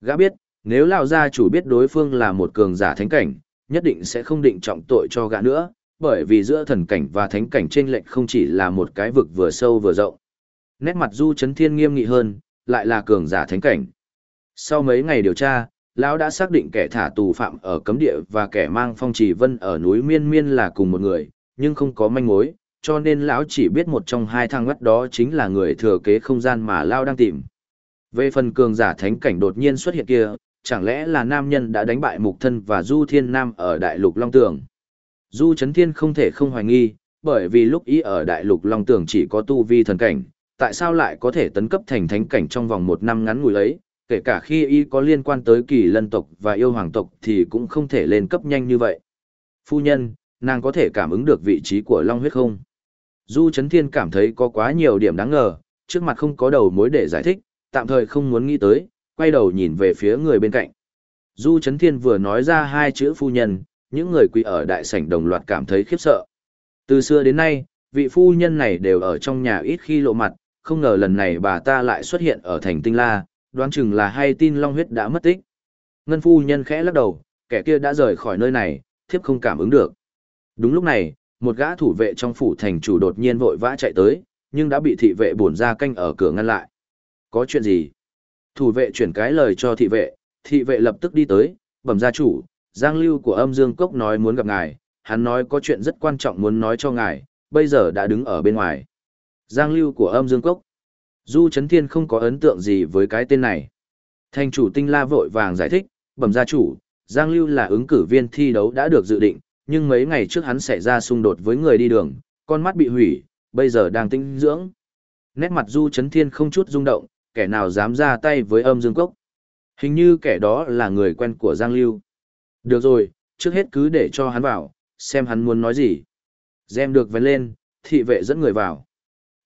Gã biết, nếu lão gia chủ biết đối phương là một cường giả thánh cảnh, nhất định sẽ không định trọng tội cho gã nữa, bởi vì giữa thần cảnh và thánh cảnh trên lệnh không chỉ là một cái vực vừa sâu vừa rộng. Nét mặt Du Chấn Thiên nghiêm nghị hơn, lại là cường giả thánh cảnh. Sau mấy ngày điều tra, lão đã xác định kẻ thả tù phạm ở cấm địa và kẻ mang phong trì vân ở núi Miên Miên là cùng một người, nhưng không có manh mối, cho nên lão chỉ biết một trong hai thằng mắt đó chính là người thừa kế không gian mà lão đang tìm. Về phần cường giả thánh cảnh đột nhiên xuất hiện kia, chẳng lẽ là nam nhân đã đánh bại mục thân và Du Thiên Nam ở Đại Lục Long Tường. Du Trấn Thiên không thể không hoài nghi, bởi vì lúc ý ở Đại Lục Long Tường chỉ có tu vi thần cảnh, tại sao lại có thể tấn cấp thành thánh cảnh trong vòng một năm ngắn ngủi ấy, kể cả khi y có liên quan tới kỳ lân tộc và yêu hoàng tộc thì cũng không thể lên cấp nhanh như vậy. Phu nhân, nàng có thể cảm ứng được vị trí của Long huyết không? Du Trấn Thiên cảm thấy có quá nhiều điểm đáng ngờ, trước mặt không có đầu mối để giải thích, tạm thời không muốn nghĩ tới, quay đầu nhìn về phía người bên cạnh. Du Trấn Thiên vừa nói ra hai chữ phu nhân, những người quỳ ở đại sảnh đồng loạt cảm thấy khiếp sợ. Từ xưa đến nay, vị phu nhân này đều ở trong nhà ít khi lộ mặt, không ngờ lần này bà ta lại xuất hiện ở thành tinh la, đoán chừng là hay tin long huyết đã mất tích. Ngân phu nhân khẽ lắc đầu, kẻ kia đã rời khỏi nơi này, thiếp không cảm ứng được. Đúng lúc này, một gã thủ vệ trong phủ thành chủ đột nhiên vội vã chạy tới, nhưng đã bị thị vệ bổn ra canh ở cửa ngăn lại. Có chuyện gì? Thủ vệ chuyển cái lời cho thị vệ, thị vệ lập tức đi tới, bẩm gia chủ, Giang Lưu của âm Dương Cốc nói muốn gặp ngài, hắn nói có chuyện rất quan trọng muốn nói cho ngài, bây giờ đã đứng ở bên ngoài. Giang Lưu của âm Dương Cốc. Du Trấn Thiên không có ấn tượng gì với cái tên này. Thành chủ tinh la vội vàng giải thích, bẩm gia chủ, Giang Lưu là ứng cử viên thi đấu đã được dự định, nhưng mấy ngày trước hắn xảy ra xung đột với người đi đường, con mắt bị hủy, bây giờ đang tinh dưỡng. Nét mặt Du Trấn Thiên không chút rung động, kẻ nào dám ra tay với âm dương cốc. Hình như kẻ đó là người quen của Giang Lưu. Được rồi, trước hết cứ để cho hắn vào, xem hắn muốn nói gì. Gem được vén lên, thị vệ dẫn người vào.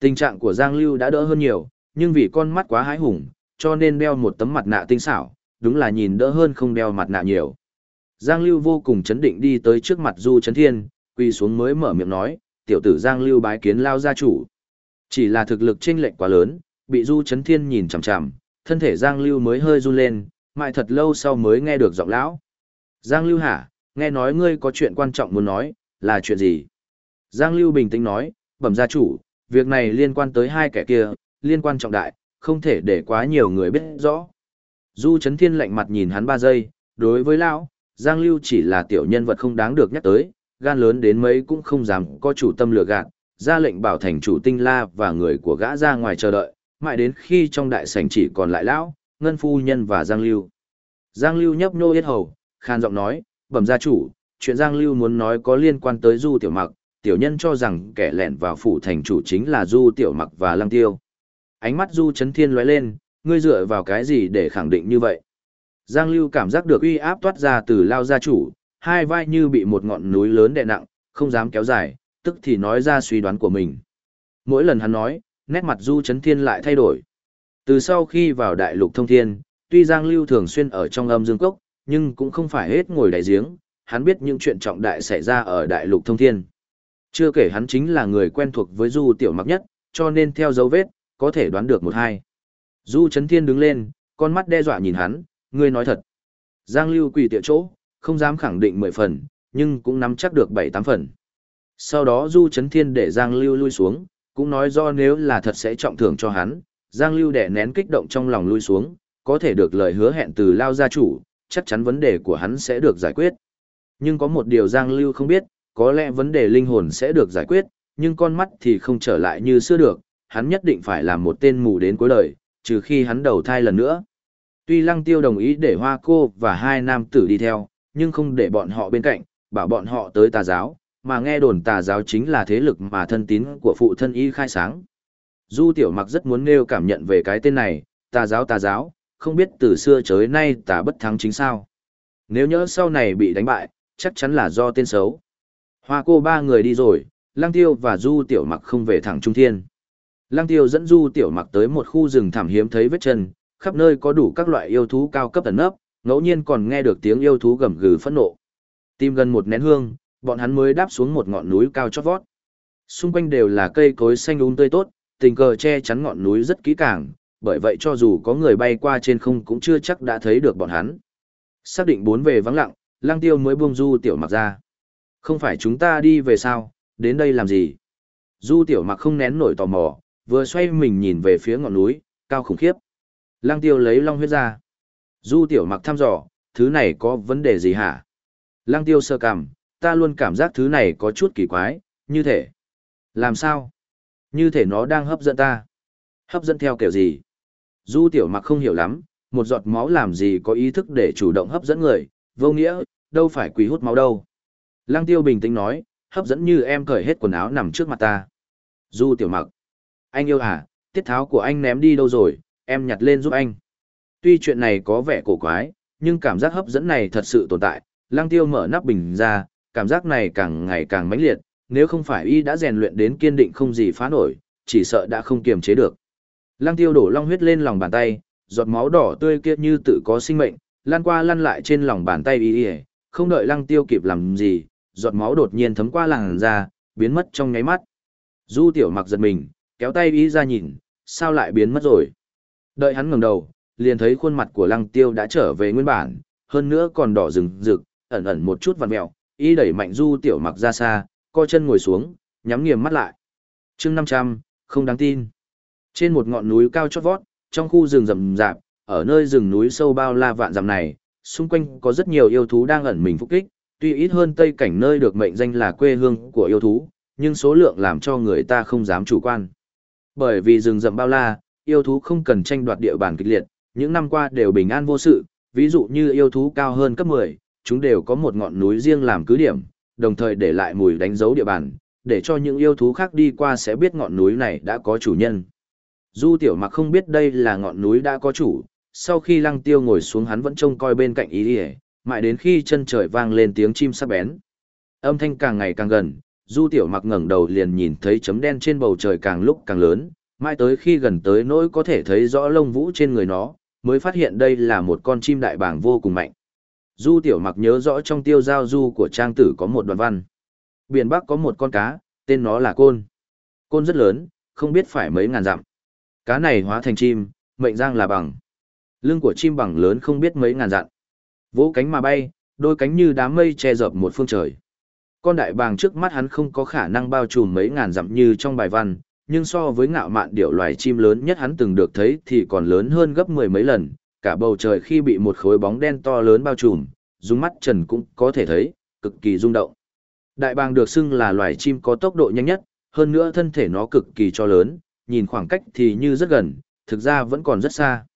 Tình trạng của Giang Lưu đã đỡ hơn nhiều, nhưng vì con mắt quá hái hùng, cho nên đeo một tấm mặt nạ tinh xảo, đúng là nhìn đỡ hơn không đeo mặt nạ nhiều. Giang Lưu vô cùng chấn định đi tới trước mặt Du Trấn Thiên, quỳ xuống mới mở miệng nói, tiểu tử Giang Lưu bái kiến lao gia chủ. Chỉ là thực lực chênh lệch quá lớn, bị Du Chấn Thiên nhìn chằm chằm, thân thể Giang Lưu mới hơi run lên, mãi thật lâu sau mới nghe được giọng lão. Giang Lưu hả, nghe nói ngươi có chuyện quan trọng muốn nói, là chuyện gì? Giang Lưu bình tĩnh nói, bẩm gia chủ, việc này liên quan tới hai kẻ kia, liên quan trọng đại, không thể để quá nhiều người biết rõ. Du Chấn Thiên lạnh mặt nhìn hắn ba giây, đối với lão, Giang Lưu chỉ là tiểu nhân vật không đáng được nhắc tới, gan lớn đến mấy cũng không dám có chủ tâm lừa gạt, ra lệnh bảo thành chủ tinh la và người của gã ra ngoài chờ đợi, mãi đến khi trong đại sảnh chỉ còn lại lão, ngân phu nhân và Giang Lưu. Giang Lưu nhấp nhô yết hầu, khan giọng nói, bẩm gia chủ, chuyện Giang Lưu muốn nói có liên quan tới Du Tiểu Mặc, tiểu nhân cho rằng kẻ lẻn vào phủ thành chủ chính là Du Tiểu Mặc và Lăng Tiêu. Ánh mắt Du Chấn Thiên lóe lên, ngươi dựa vào cái gì để khẳng định như vậy? Giang Lưu cảm giác được uy áp toát ra từ lao gia chủ, hai vai như bị một ngọn núi lớn đè nặng, không dám kéo dài, tức thì nói ra suy đoán của mình. Mỗi lần hắn nói, nét mặt Du Chấn Thiên lại thay đổi. Từ sau khi vào đại lục thông thiên, tuy Giang Lưu thường xuyên ở trong âm dương cốc, nhưng cũng không phải hết ngồi đại giếng, hắn biết những chuyện trọng đại xảy ra ở đại lục thông thiên. Chưa kể hắn chính là người quen thuộc với Du Tiểu Mặc nhất, cho nên theo dấu vết, có thể đoán được một hai. Du Chấn Thiên đứng lên, con mắt đe dọa nhìn hắn, ngươi nói thật. Giang Lưu quỳ tiệu chỗ, không dám khẳng định mười phần, nhưng cũng nắm chắc được bảy tám phần. Sau đó Du Chấn Thiên để Giang Lưu lui xuống, cũng nói do nếu là thật sẽ trọng thưởng cho hắn, Giang Lưu đẻ nén kích động trong lòng lui xuống, có thể được lời hứa hẹn từ Lao gia chủ, chắc chắn vấn đề của hắn sẽ được giải quyết. Nhưng có một điều Giang Lưu không biết, có lẽ vấn đề linh hồn sẽ được giải quyết, nhưng con mắt thì không trở lại như xưa được, hắn nhất định phải làm một tên mù đến cuối đời, trừ khi hắn đầu thai lần nữa. Tuy Lăng Tiêu đồng ý để Hoa Cô và hai nam tử đi theo, nhưng không để bọn họ bên cạnh, bảo bọn họ tới tà giáo, mà nghe đồn tà giáo chính là thế lực mà thân tín của phụ thân y khai sáng. Du Tiểu Mặc rất muốn nêu cảm nhận về cái tên này, tà giáo tà giáo, không biết từ xưa tới nay tà bất thắng chính sao. Nếu nhớ sau này bị đánh bại, chắc chắn là do tên xấu. Hoa cô ba người đi rồi, Lăng Tiêu và Du Tiểu Mặc không về thẳng Trung Thiên. Lăng Tiêu dẫn Du Tiểu Mặc tới một khu rừng thảm hiếm thấy vết chân, khắp nơi có đủ các loại yêu thú cao cấp ẩn nấp, ngẫu nhiên còn nghe được tiếng yêu thú gầm gừ phẫn nộ. Tìm gần một nén hương, bọn hắn mới đáp xuống một ngọn núi cao chót vót. Xung quanh đều là cây cối xanh um tươi tốt, tình cờ che chắn ngọn núi rất kỹ càng, bởi vậy cho dù có người bay qua trên không cũng chưa chắc đã thấy được bọn hắn. Xác định bốn về vắng lặng, Lăng Tiêu mới buông Du Tiểu Mặc ra. Không phải chúng ta đi về sao, đến đây làm gì? Du Tiểu Mặc không nén nổi tò mò, vừa xoay mình nhìn về phía ngọn núi, cao khủng khiếp. Lăng Tiêu lấy long huyết ra. Du Tiểu Mặc thăm dò, thứ này có vấn đề gì hả? Lăng Tiêu sơ cằm, ta luôn cảm giác thứ này có chút kỳ quái, như thể. Làm sao? Như thể nó đang hấp dẫn ta. Hấp dẫn theo kiểu gì? Du Tiểu Mặc không hiểu lắm, một giọt máu làm gì có ý thức để chủ động hấp dẫn người, vô nghĩa, đâu phải quỷ hút máu đâu. Lăng Tiêu bình tĩnh nói, hấp dẫn như em cởi hết quần áo nằm trước mặt ta. Du Tiểu Mặc, anh yêu à, tiết tháo của anh ném đi đâu rồi, em nhặt lên giúp anh. Tuy chuyện này có vẻ cổ quái, nhưng cảm giác hấp dẫn này thật sự tồn tại. Lăng Tiêu mở nắp bình ra, cảm giác này càng ngày càng mãnh liệt, nếu không phải y đã rèn luyện đến kiên định không gì phá nổi, chỉ sợ đã không kiềm chế được. Lăng Tiêu đổ long huyết lên lòng bàn tay, giọt máu đỏ tươi kia như tự có sinh mệnh, lan qua lăn lại trên lòng bàn tay y, không đợi Lăng Tiêu kịp làm gì, giọt máu đột nhiên thấm qua làn da, biến mất trong nháy mắt. Du Tiểu Mặc giật mình, kéo tay y ra nhìn, sao lại biến mất rồi? Đợi hắn ngẩng đầu, liền thấy khuôn mặt của Lăng Tiêu đã trở về nguyên bản, hơn nữa còn đỏ rừng rực, ẩn ẩn một chút vằn mèo, y đẩy mạnh Du Tiểu Mặc ra xa, co chân ngồi xuống, nhắm nghiền mắt lại. Chương 500, không đáng tin. Trên một ngọn núi cao chót vót, trong khu rừng rậm rạp, ở nơi rừng núi sâu bao la vạn dặm này, xung quanh có rất nhiều yêu thú đang ẩn mình phục kích, tuy ít hơn Tây cảnh nơi được mệnh danh là quê hương của yêu thú, nhưng số lượng làm cho người ta không dám chủ quan. Bởi vì rừng rậm bao la, yêu thú không cần tranh đoạt địa bàn kịch liệt, những năm qua đều bình an vô sự, ví dụ như yêu thú cao hơn cấp 10, chúng đều có một ngọn núi riêng làm cứ điểm, đồng thời để lại mùi đánh dấu địa bàn, để cho những yêu thú khác đi qua sẽ biết ngọn núi này đã có chủ nhân. Du tiểu mặc không biết đây là ngọn núi đã có chủ, sau khi lăng tiêu ngồi xuống hắn vẫn trông coi bên cạnh ý đi mãi đến khi chân trời vang lên tiếng chim sắp bén. Âm thanh càng ngày càng gần, du tiểu mặc ngẩng đầu liền nhìn thấy chấm đen trên bầu trời càng lúc càng lớn, mãi tới khi gần tới nỗi có thể thấy rõ lông vũ trên người nó, mới phát hiện đây là một con chim đại bàng vô cùng mạnh. Du tiểu mặc nhớ rõ trong tiêu giao du của trang tử có một đoạn văn. Biển Bắc có một con cá, tên nó là côn. Côn rất lớn, không biết phải mấy ngàn dặm. Cá này hóa thành chim, mệnh giang là bằng. Lưng của chim bằng lớn không biết mấy ngàn dặm. Vỗ cánh mà bay, đôi cánh như đám mây che dập một phương trời. Con đại bàng trước mắt hắn không có khả năng bao trùm mấy ngàn dặm như trong bài văn, nhưng so với ngạo mạn điệu loài chim lớn nhất hắn từng được thấy thì còn lớn hơn gấp mười mấy lần, cả bầu trời khi bị một khối bóng đen to lớn bao trùm, dùng mắt trần cũng có thể thấy, cực kỳ rung động. Đại bàng được xưng là loài chim có tốc độ nhanh nhất, hơn nữa thân thể nó cực kỳ cho lớn, nhìn khoảng cách thì như rất gần, thực ra vẫn còn rất xa.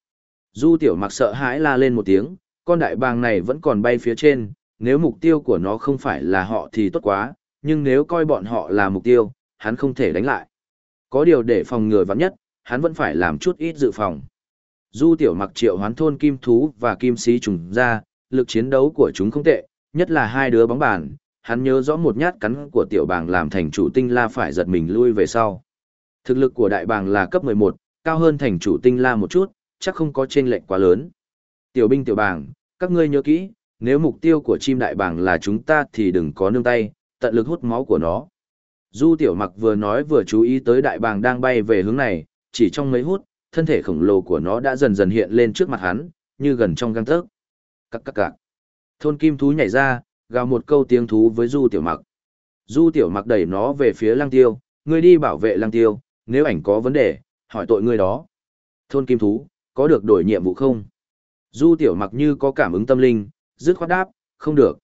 Du tiểu mặc sợ hãi la lên một tiếng, con đại bàng này vẫn còn bay phía trên, nếu mục tiêu của nó không phải là họ thì tốt quá, nhưng nếu coi bọn họ là mục tiêu, hắn không thể đánh lại. Có điều để phòng ngừa vắng nhất, hắn vẫn phải làm chút ít dự phòng. Du tiểu mặc triệu hoán thôn kim thú và kim sĩ trùng ra, lực chiến đấu của chúng không tệ, nhất là hai đứa bóng bàn, hắn nhớ rõ một nhát cắn của tiểu bàng làm thành chủ tinh la phải giật mình lui về sau. Thực lực của đại bàng là cấp 11, cao hơn thành chủ tinh la một chút, chắc không có chênh lệch quá lớn. Tiểu binh tiểu bàng, các ngươi nhớ kỹ, nếu mục tiêu của chim đại bàng là chúng ta thì đừng có nương tay, tận lực hút máu của nó. Du tiểu mặc vừa nói vừa chú ý tới đại bàng đang bay về hướng này, chỉ trong mấy hút, thân thể khổng lồ của nó đã dần dần hiện lên trước mặt hắn, như gần trong găng tớc. Cắc cắc cạc. Thôn kim thú nhảy ra, gào một câu tiếng thú với Du tiểu mặc. Du tiểu mặc đẩy nó về phía lăng tiêu, ngươi đi bảo vệ lăng tiêu, nếu ảnh có vấn đề, hỏi tội ngươi đó. Thôn kim thú, có được đổi nhiệm vụ không? Du tiểu mặc như có cảm ứng tâm linh, dứt khoát đáp, không được.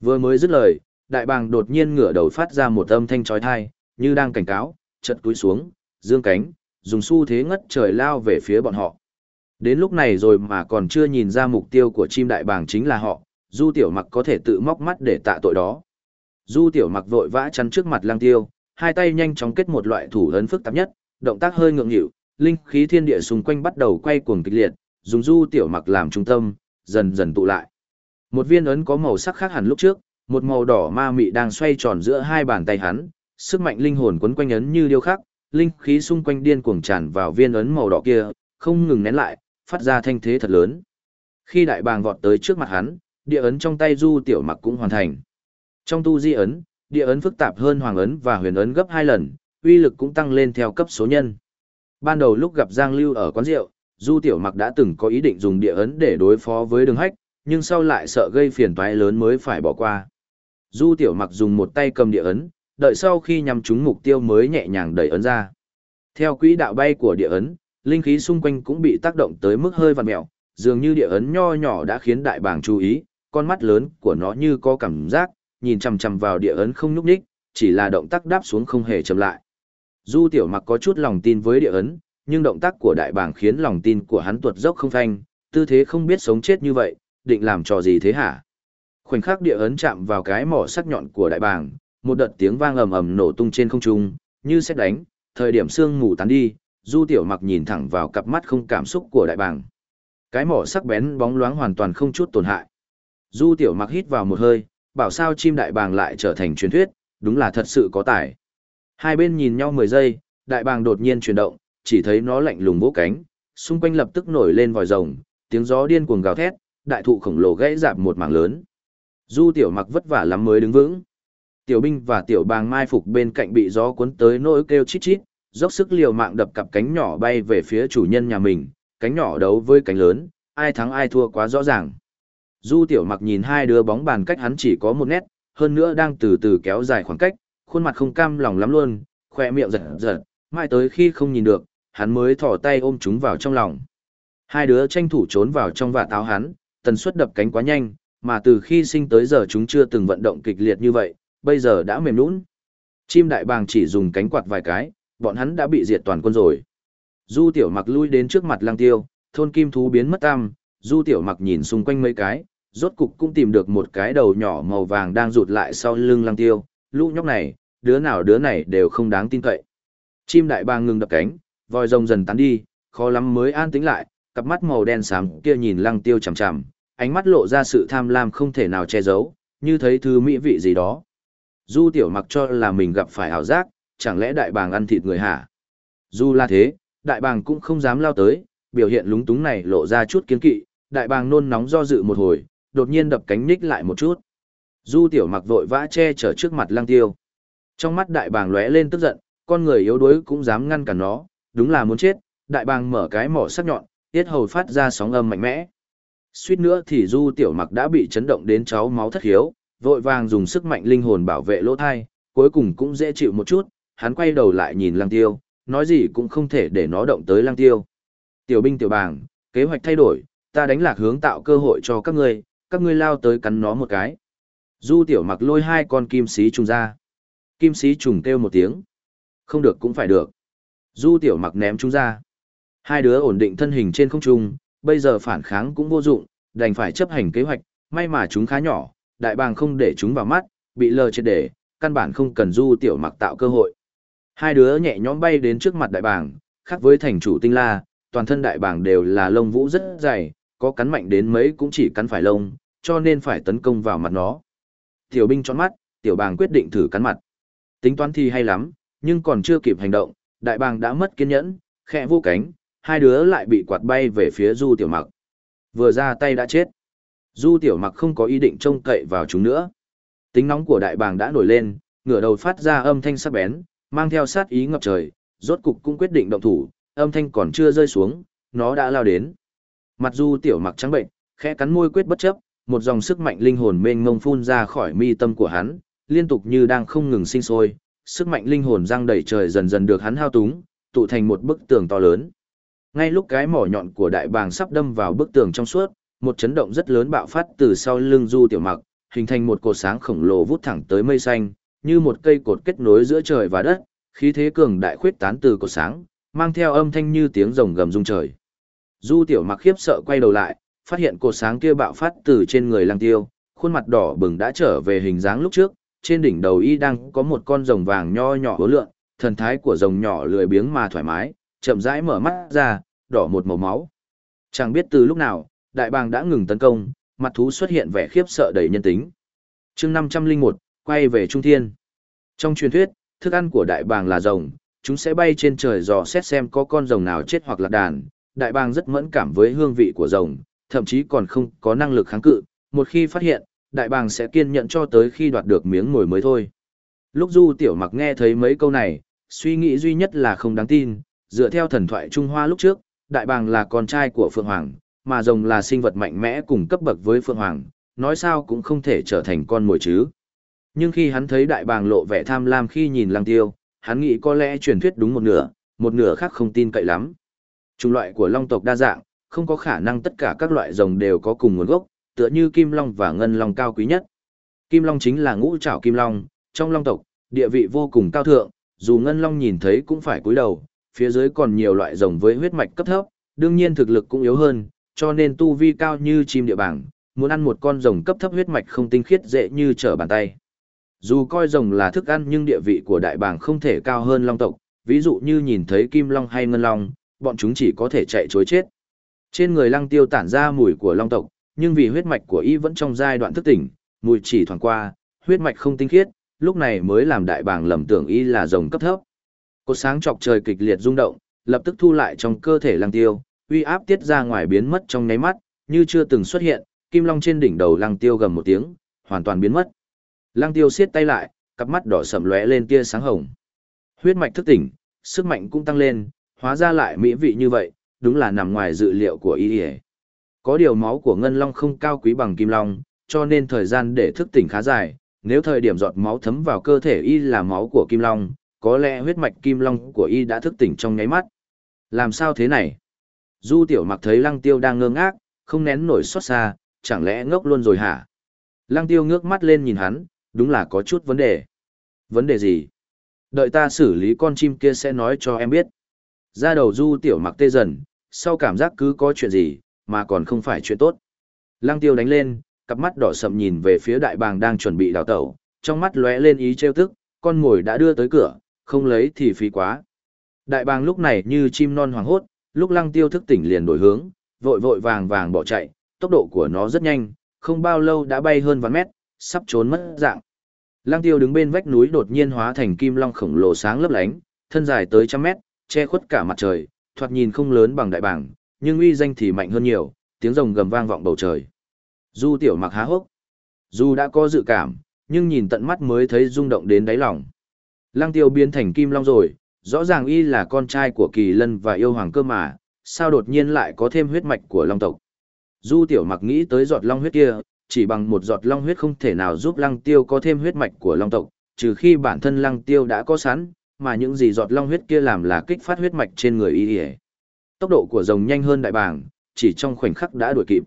Vừa mới dứt lời, đại bàng đột nhiên ngửa đầu phát ra một âm thanh trói thai, như đang cảnh cáo, chật túi xuống, dương cánh, dùng xu thế ngất trời lao về phía bọn họ. Đến lúc này rồi mà còn chưa nhìn ra mục tiêu của chim đại bàng chính là họ, du tiểu mặc có thể tự móc mắt để tạ tội đó. Du tiểu mặc vội vã chắn trước mặt lang tiêu, hai tay nhanh chóng kết một loại thủ ấn phức tạp nhất, động tác hơi ngượng nghịu, linh khí thiên địa xung quanh bắt đầu quay cuồng kịch liệt, dùng du tiểu mặc làm trung tâm, dần dần tụ lại. Một viên ấn có màu sắc khác hẳn lúc trước, một màu đỏ ma mị đang xoay tròn giữa hai bàn tay hắn, sức mạnh linh hồn quấn quanh ấn như điêu khắc, linh khí xung quanh điên cuồng tràn vào viên ấn màu đỏ kia, không ngừng nén lại, phát ra thanh thế thật lớn. Khi đại bàng vọt tới trước mặt hắn, địa ấn trong tay Du Tiểu Mặc cũng hoàn thành. Trong tu di ấn, địa ấn phức tạp hơn hoàng ấn và huyền ấn gấp hai lần, uy lực cũng tăng lên theo cấp số nhân. Ban đầu lúc gặp Giang Lưu ở quán rượu, Du Tiểu Mặc đã từng có ý định dùng địa ấn để đối phó với đường hách, nhưng sau lại sợ gây phiền toái lớn mới phải bỏ qua. Du Tiểu Mặc dùng một tay cầm địa ấn, đợi sau khi nhắm trúng mục tiêu mới nhẹ nhàng đẩy ấn ra. Theo quỹ đạo bay của địa ấn, linh khí xung quanh cũng bị tác động tới mức hơi vặn mèo, dường như địa ấn nho nhỏ đã khiến đại bàng chú ý, con mắt lớn của nó như có cảm giác, nhìn chằm chằm vào địa ấn không nhúc nhích, chỉ là động tác đáp xuống không hề chậm lại. Du Tiểu Mặc có chút lòng tin với địa ấn, nhưng động tác của đại bàng khiến lòng tin của hắn tuột dốc không phanh, tư thế không biết sống chết như vậy, định làm trò gì thế hả? Khoảnh khắc địa ấn chạm vào cái mỏ sắc nhọn của đại bàng, một đợt tiếng vang ầm ầm nổ tung trên không trung, như xét đánh, thời điểm sương mù tán đi, Du Tiểu Mặc nhìn thẳng vào cặp mắt không cảm xúc của đại bàng. Cái mỏ sắc bén bóng loáng hoàn toàn không chút tổn hại. Du Tiểu Mặc hít vào một hơi, bảo sao chim đại bàng lại trở thành truyền thuyết, đúng là thật sự có tài. Hai bên nhìn nhau 10 giây, đại bàng đột nhiên chuyển động, chỉ thấy nó lạnh lùng vỗ cánh, xung quanh lập tức nổi lên vòi rồng, tiếng gió điên cuồng gào thét, đại thụ khổng lồ gãy rạp một mảng lớn. Du Tiểu Mặc vất vả lắm mới đứng vững. Tiểu binh và tiểu bàng mai phục bên cạnh bị gió cuốn tới nỗi kêu chít chít, dốc sức liều mạng đập cặp cánh nhỏ bay về phía chủ nhân nhà mình, cánh nhỏ đấu với cánh lớn, ai thắng ai thua quá rõ ràng. Du tiểu mặc nhìn hai đứa bóng bàn cách hắn chỉ có một nét, hơn nữa đang từ từ kéo dài khoảng cách, khuôn mặt không cam lòng lắm luôn, khoe miệng giật giật, mãi tới khi không nhìn được, hắn mới thỏ tay ôm chúng vào trong lòng. Hai đứa tranh thủ trốn vào trong vạt áo hắn, tần suất đập cánh quá nhanh, mà từ khi sinh tới giờ chúng chưa từng vận động kịch liệt như vậy, bây giờ đã mềm nũng. Chim đại bàng chỉ dùng cánh quạt vài cái, bọn hắn đã bị diệt toàn quân rồi. Du tiểu mặc lui đến trước mặt lang tiêu, thôn kim thú biến mất tam, du tiểu mặc nhìn xung quanh mấy cái, rốt cục cũng tìm được một cái đầu nhỏ màu vàng đang rụt lại sau lưng lang tiêu, lũ nhóc này, đứa nào đứa này đều không đáng tin cậy. Chim đại bàng ngừng đập cánh, vòi rồng dần tán đi, khó lắm mới an tĩnh lại, cặp mắt màu đen xám kia nhìn lăng tiêu chằm chằm, ánh mắt lộ ra sự tham lam không thể nào che giấu, như thấy thứ mỹ vị gì đó. Du tiểu mặc cho là mình gặp phải ảo giác, chẳng lẽ đại bàng ăn thịt người hả? Dù là thế, đại bàng cũng không dám lao tới, biểu hiện lúng túng này lộ ra chút kiến kỵ, đại bàng nôn nóng do dự một hồi, đột nhiên đập cánh ních lại một chút. Du tiểu mặc vội vã che chở trước mặt lang tiêu. Trong mắt đại bàng lóe lên tức giận, con người yếu đuối cũng dám ngăn cản nó, đúng là muốn chết, đại bàng mở cái mỏ sắc nhọn, tiết hầu phát ra sóng âm mạnh mẽ. Suýt nữa thì du tiểu mặc đã bị chấn động đến cháu máu thất hiếu, vội vàng dùng sức mạnh linh hồn bảo vệ lỗ thai, cuối cùng cũng dễ chịu một chút, hắn quay đầu lại nhìn lang tiêu, nói gì cũng không thể để nó động tới lang tiêu. Tiểu binh tiểu bàng, kế hoạch thay đổi, ta đánh lạc hướng tạo cơ hội cho các ngươi, các ngươi lao tới cắn nó một cái. Du tiểu mặc lôi hai con kim sĩ trùng ra. Kim sĩ trùng kêu một tiếng. Không được cũng phải được. Du tiểu mặc ném chúng ra. Hai đứa ổn định thân hình trên không trung, bây giờ phản kháng cũng vô dụng, đành phải chấp hành kế hoạch, may mà chúng khá nhỏ, đại bàng không để chúng vào mắt, bị lờ chết để, căn bản không cần du tiểu mặc tạo cơ hội. Hai đứa nhẹ nhõm bay đến trước mặt đại bàng, khác với thành chủ tinh la, toàn thân đại bàng đều là lông vũ rất dày, có cắn mạnh đến mấy cũng chỉ cắn phải lông, cho nên phải tấn công vào mặt nó. Tiểu binh tròn mắt, tiểu bàng quyết định thử cắn mặt. Tính toán thì hay lắm, nhưng còn chưa kịp hành động, đại bàng đã mất kiên nhẫn, khẽ vô cánh, hai đứa lại bị quạt bay về phía du tiểu mặc. Vừa ra tay đã chết. Du tiểu mặc không có ý định trông cậy vào chúng nữa. Tính nóng của đại bàng đã nổi lên, ngửa đầu phát ra âm thanh sắc bén, mang theo sát ý ngập trời, rốt cục cũng quyết định động thủ, âm thanh còn chưa rơi xuống, nó đã lao đến. Mặt du tiểu mặc trắng bệnh, khẽ cắn môi quyết bất chấp, một dòng sức mạnh linh hồn mênh mông phun ra khỏi mi tâm của hắn, liên tục như đang không ngừng sinh sôi, sức mạnh linh hồn răng đầy trời dần dần được hắn hao túng, tụ thành một bức tường to lớn. Ngay lúc cái mỏ nhọn của đại bàng sắp đâm vào bức tường trong suốt, một chấn động rất lớn bạo phát từ sau lưng Du Tiểu Mặc, hình thành một cột sáng khổng lồ vút thẳng tới mây xanh, như một cây cột kết nối giữa trời và đất, khí thế cường đại khuyết tán từ cột sáng, mang theo âm thanh như tiếng rồng gầm rung trời. Du Tiểu Mặc khiếp sợ quay đầu lại, phát hiện cột sáng kia bạo phát từ trên người Lang Tiêu, khuôn mặt đỏ bừng đã trở về hình dáng lúc trước, trên đỉnh đầu y đang có một con rồng vàng nho nhỏ hứa lượn, thần thái của rồng nhỏ lười biếng mà thoải mái, chậm rãi mở mắt ra, đỏ một màu máu. Chẳng biết từ lúc nào, đại bàng đã ngừng tấn công, mặt thú xuất hiện vẻ khiếp sợ đầy nhân tính. chương 501, quay về Trung Thiên. Trong truyền thuyết, thức ăn của đại bàng là rồng, chúng sẽ bay trên trời dò xét xem có con rồng nào chết hoặc là đàn. Đại bàng rất mẫn cảm với hương vị của rồng, thậm chí còn không có năng lực kháng cự. Một khi phát hiện, đại bàng sẽ kiên nhẫn cho tới khi đoạt được miếng mồi mới thôi. Lúc Du Tiểu Mặc nghe thấy mấy câu này, suy nghĩ duy nhất là không đáng tin, dựa theo thần thoại Trung Hoa lúc trước, đại bàng là con trai của Phượng Hoàng, mà rồng là sinh vật mạnh mẽ cùng cấp bậc với Phượng Hoàng, nói sao cũng không thể trở thành con mồi chứ. Nhưng khi hắn thấy đại bàng lộ vẻ tham lam khi nhìn lăng tiêu, hắn nghĩ có lẽ truyền thuyết đúng một nửa, một nửa khác không tin cậy lắm. Chủng loại của long tộc đa dạng, không có khả năng tất cả các loại rồng đều có cùng nguồn gốc, tựa như kim long và ngân long cao quý nhất. Kim long chính là ngũ trảo kim long, trong long tộc, địa vị vô cùng cao thượng, dù ngân long nhìn thấy cũng phải cúi đầu, phía dưới còn nhiều loại rồng với huyết mạch cấp thấp, đương nhiên thực lực cũng yếu hơn, cho nên tu vi cao như chim địa bảng, muốn ăn một con rồng cấp thấp huyết mạch không tinh khiết dễ như trở bàn tay. Dù coi rồng là thức ăn nhưng địa vị của đại bảng không thể cao hơn long tộc, ví dụ như nhìn thấy kim long hay ngân long, bọn chúng chỉ có thể chạy chối chết. Trên người lăng tiêu tản ra mùi của long tộc, nhưng vì huyết mạch của y vẫn trong giai đoạn thức tỉnh, mùi chỉ thoảng qua, huyết mạch không tinh khiết, lúc này mới làm đại bàng lầm tưởng y là rồng cấp thấp. Cột sáng chọc trời kịch liệt rung động, lập tức thu lại trong cơ thể lăng tiêu, uy áp tiết ra ngoài biến mất trong nháy mắt, như chưa từng xuất hiện, kim long trên đỉnh đầu lăng tiêu gầm một tiếng, hoàn toàn biến mất. Lăng tiêu siết tay lại, cặp mắt đỏ sầm lóe lên tia sáng hồng. Huyết mạch thức tỉnh, sức mạnh cũng tăng lên, hóa ra lại mỹ vị như vậy, đúng là nằm ngoài dự liệu của y Có điều máu của ngân long không cao quý bằng kim long, cho nên thời gian để thức tỉnh khá dài, nếu thời điểm giọt máu thấm vào cơ thể y là máu của kim long, có lẽ huyết mạch kim long của y đã thức tỉnh trong nháy mắt. Làm sao thế này? Du tiểu mặc thấy lăng tiêu đang ngơ ngác, không nén nổi xót xa, chẳng lẽ ngốc luôn rồi hả? Lăng tiêu ngước mắt lên nhìn hắn, đúng là có chút vấn đề. Vấn đề gì? Đợi ta xử lý con chim kia sẽ nói cho em biết. Ra đầu du tiểu mặc tê dần, sau cảm giác cứ có chuyện gì, mà còn không phải chuyện tốt. Lăng tiêu đánh lên, cặp mắt đỏ sậm nhìn về phía đại bàng đang chuẩn bị đào tẩu, trong mắt lóe lên ý trêu tức, con ngồi đã đưa tới cửa, không lấy thì phí quá. Đại bàng lúc này như chim non hoàng hốt, lúc lăng tiêu thức tỉnh liền đổi hướng, vội vội vàng vàng bỏ chạy, tốc độ của nó rất nhanh, không bao lâu đã bay hơn vạn mét, sắp trốn mất dạng. Lăng tiêu đứng bên vách núi đột nhiên hóa thành kim long khổng lồ sáng lấp lánh, thân dài tới trăm mét, che khuất cả mặt trời, thoạt nhìn không lớn bằng đại bảng, nhưng uy danh thì mạnh hơn nhiều, tiếng rồng gầm vang vọng bầu trời. Du tiểu mặc há hốc. Du đã có dự cảm, nhưng nhìn tận mắt mới thấy rung động đến đáy lòng. Lăng tiêu biến thành kim long rồi, rõ ràng y là con trai của kỳ lân và yêu hoàng cơ mà, sao đột nhiên lại có thêm huyết mạch của long tộc. Du tiểu mặc nghĩ tới giọt long huyết kia, chỉ bằng một giọt long huyết không thể nào giúp lăng tiêu có thêm huyết mạch của long tộc, trừ khi bản thân lăng tiêu đã có sẵn, mà những gì giọt long huyết kia làm là kích phát huyết mạch trên người y Tốc độ của rồng nhanh hơn đại bàng, chỉ trong khoảnh khắc đã đuổi kịp.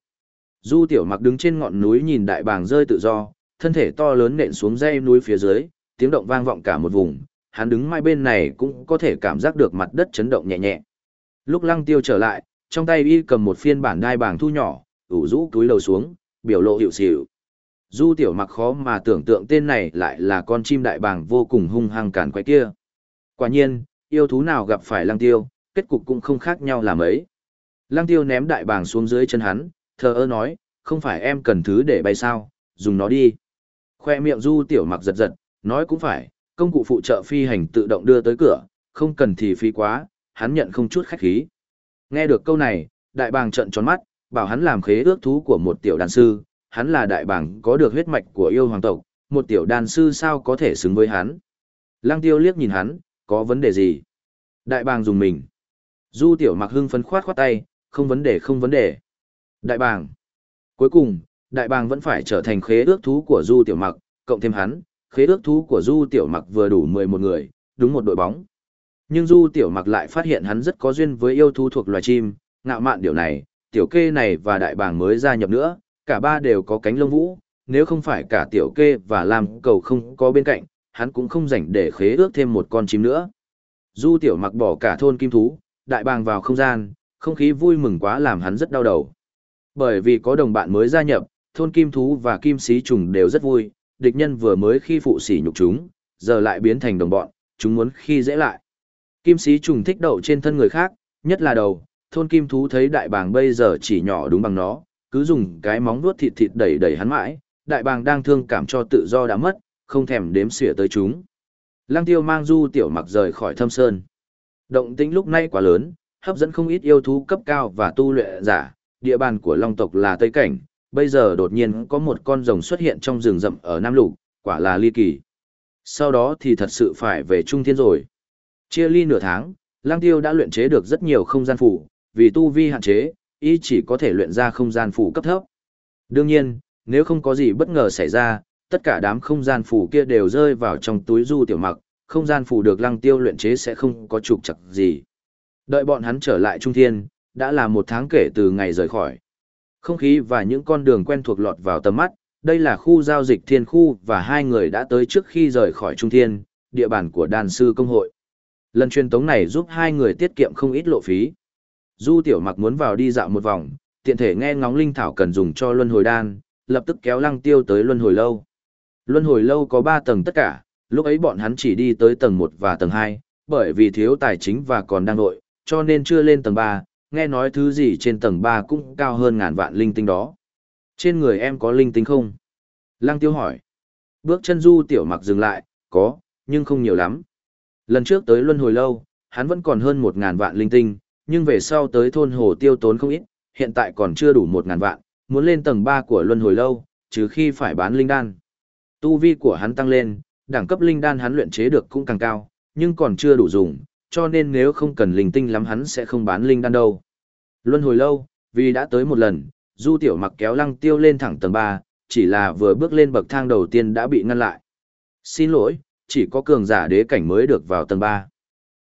Du tiểu mặc đứng trên ngọn núi nhìn đại bàng rơi tự do, thân thể to lớn nện xuống dây núi phía dưới, tiếng động vang vọng cả một vùng, hắn đứng mai bên này cũng có thể cảm giác được mặt đất chấn động nhẹ nhẹ. Lúc lăng tiêu trở lại, trong tay y cầm một phiên bản đai bàng thu nhỏ, ủ rũ túi đầu xuống, biểu lộ hiệu xỉu. Du tiểu mặc khó mà tưởng tượng tên này lại là con chim đại bàng vô cùng hung hăng cản quái kia. Quả nhiên, yêu thú nào gặp phải lăng tiêu, kết cục cũng không khác nhau là mấy. Lăng tiêu ném đại bàng xuống dưới chân hắn, thờ ơ nói, không phải em cần thứ để bay sao, dùng nó đi. Khoe miệng du tiểu mặc giật giật, nói cũng phải, công cụ phụ trợ phi hành tự động đưa tới cửa, không cần thì phí quá, hắn nhận không chút khách khí. Nghe được câu này, đại bàng trận tròn mắt, bảo hắn làm khế ước thú của một tiểu đàn sư, hắn là đại bàng có được huyết mạch của yêu hoàng tộc, một tiểu đàn sư sao có thể xứng với hắn. Lăng tiêu liếc nhìn hắn, có vấn đề gì? Đại bàng dùng mình. Du tiểu mặc hưng phấn khoát khoát tay, không vấn đề không vấn đề. Đại bàng. Cuối cùng, đại bàng vẫn phải trở thành khế ước thú của du tiểu mặc, cộng thêm hắn, khế ước thú của du tiểu mặc vừa đủ 11 người, đúng một đội bóng. Nhưng du tiểu mặc lại phát hiện hắn rất có duyên với yêu thú thuộc loài chim, ngạo mạn điều này, tiểu kê này và đại bàng mới gia nhập nữa, cả ba đều có cánh lông vũ, nếu không phải cả tiểu kê và làm cầu không có bên cạnh, hắn cũng không rảnh để khế ước thêm một con chim nữa. Du tiểu mặc bỏ cả thôn kim thú, đại bàng vào không gian, không khí vui mừng quá làm hắn rất đau đầu. Bởi vì có đồng bạn mới gia nhập, thôn kim thú và kim sĩ trùng đều rất vui, địch nhân vừa mới khi phụ sỉ nhục chúng, giờ lại biến thành đồng bọn, chúng muốn khi dễ lại. Kim sĩ trùng thích đậu trên thân người khác, nhất là đầu, thôn kim thú thấy đại bàng bây giờ chỉ nhỏ đúng bằng nó, cứ dùng cái móng vuốt thịt thịt đẩy đẩy hắn mãi, đại bàng đang thương cảm cho tự do đã mất, không thèm đếm xỉa tới chúng. Lăng tiêu mang du tiểu mặc rời khỏi thâm sơn. Động tĩnh lúc nay quá lớn, hấp dẫn không ít yêu thú cấp cao và tu luyện giả, địa bàn của long tộc là Tây Cảnh, bây giờ đột nhiên có một con rồng xuất hiện trong rừng rậm ở Nam Lục, quả là ly kỳ. Sau đó thì thật sự phải về Trung Thiên rồi. Chia ly nửa tháng, Lang Tiêu đã luyện chế được rất nhiều không gian phủ, vì tu vi hạn chế, y chỉ có thể luyện ra không gian phủ cấp thấp. Đương nhiên, nếu không có gì bất ngờ xảy ra, tất cả đám không gian phủ kia đều rơi vào trong túi du tiểu mặc, không gian phủ được lăng tiêu luyện chế sẽ không có trục chặt gì. Đợi bọn hắn trở lại Trung Thiên, đã là một tháng kể từ ngày rời khỏi. Không khí và những con đường quen thuộc lọt vào tầm mắt, đây là khu giao dịch thiên khu và hai người đã tới trước khi rời khỏi Trung Thiên, địa bàn của đàn sư công hội. Lần truyền tống này giúp hai người tiết kiệm không ít lộ phí. Du tiểu mặc muốn vào đi dạo một vòng, tiện thể nghe ngóng linh thảo cần dùng cho luân hồi đan, lập tức kéo lăng tiêu tới luân hồi lâu. Luân hồi lâu có 3 tầng tất cả, lúc ấy bọn hắn chỉ đi tới tầng 1 và tầng 2, bởi vì thiếu tài chính và còn đang nội, cho nên chưa lên tầng 3, nghe nói thứ gì trên tầng 3 cũng cao hơn ngàn vạn linh tinh đó. Trên người em có linh tinh không? Lăng tiêu hỏi. Bước chân du tiểu mặc dừng lại, có, nhưng không nhiều lắm. Lần trước tới luân hồi lâu, hắn vẫn còn hơn 1.000 vạn linh tinh, nhưng về sau tới thôn hồ tiêu tốn không ít, hiện tại còn chưa đủ 1.000 vạn, muốn lên tầng 3 của luân hồi lâu, trừ khi phải bán linh đan. Tu vi của hắn tăng lên, đẳng cấp linh đan hắn luyện chế được cũng càng cao, nhưng còn chưa đủ dùng, cho nên nếu không cần linh tinh lắm hắn sẽ không bán linh đan đâu. Luân hồi lâu, vì đã tới một lần, Du Tiểu Mặc kéo Lăng Tiêu lên thẳng tầng 3, chỉ là vừa bước lên bậc thang đầu tiên đã bị ngăn lại. Xin lỗi, chỉ có cường giả đế cảnh mới được vào tầng 3.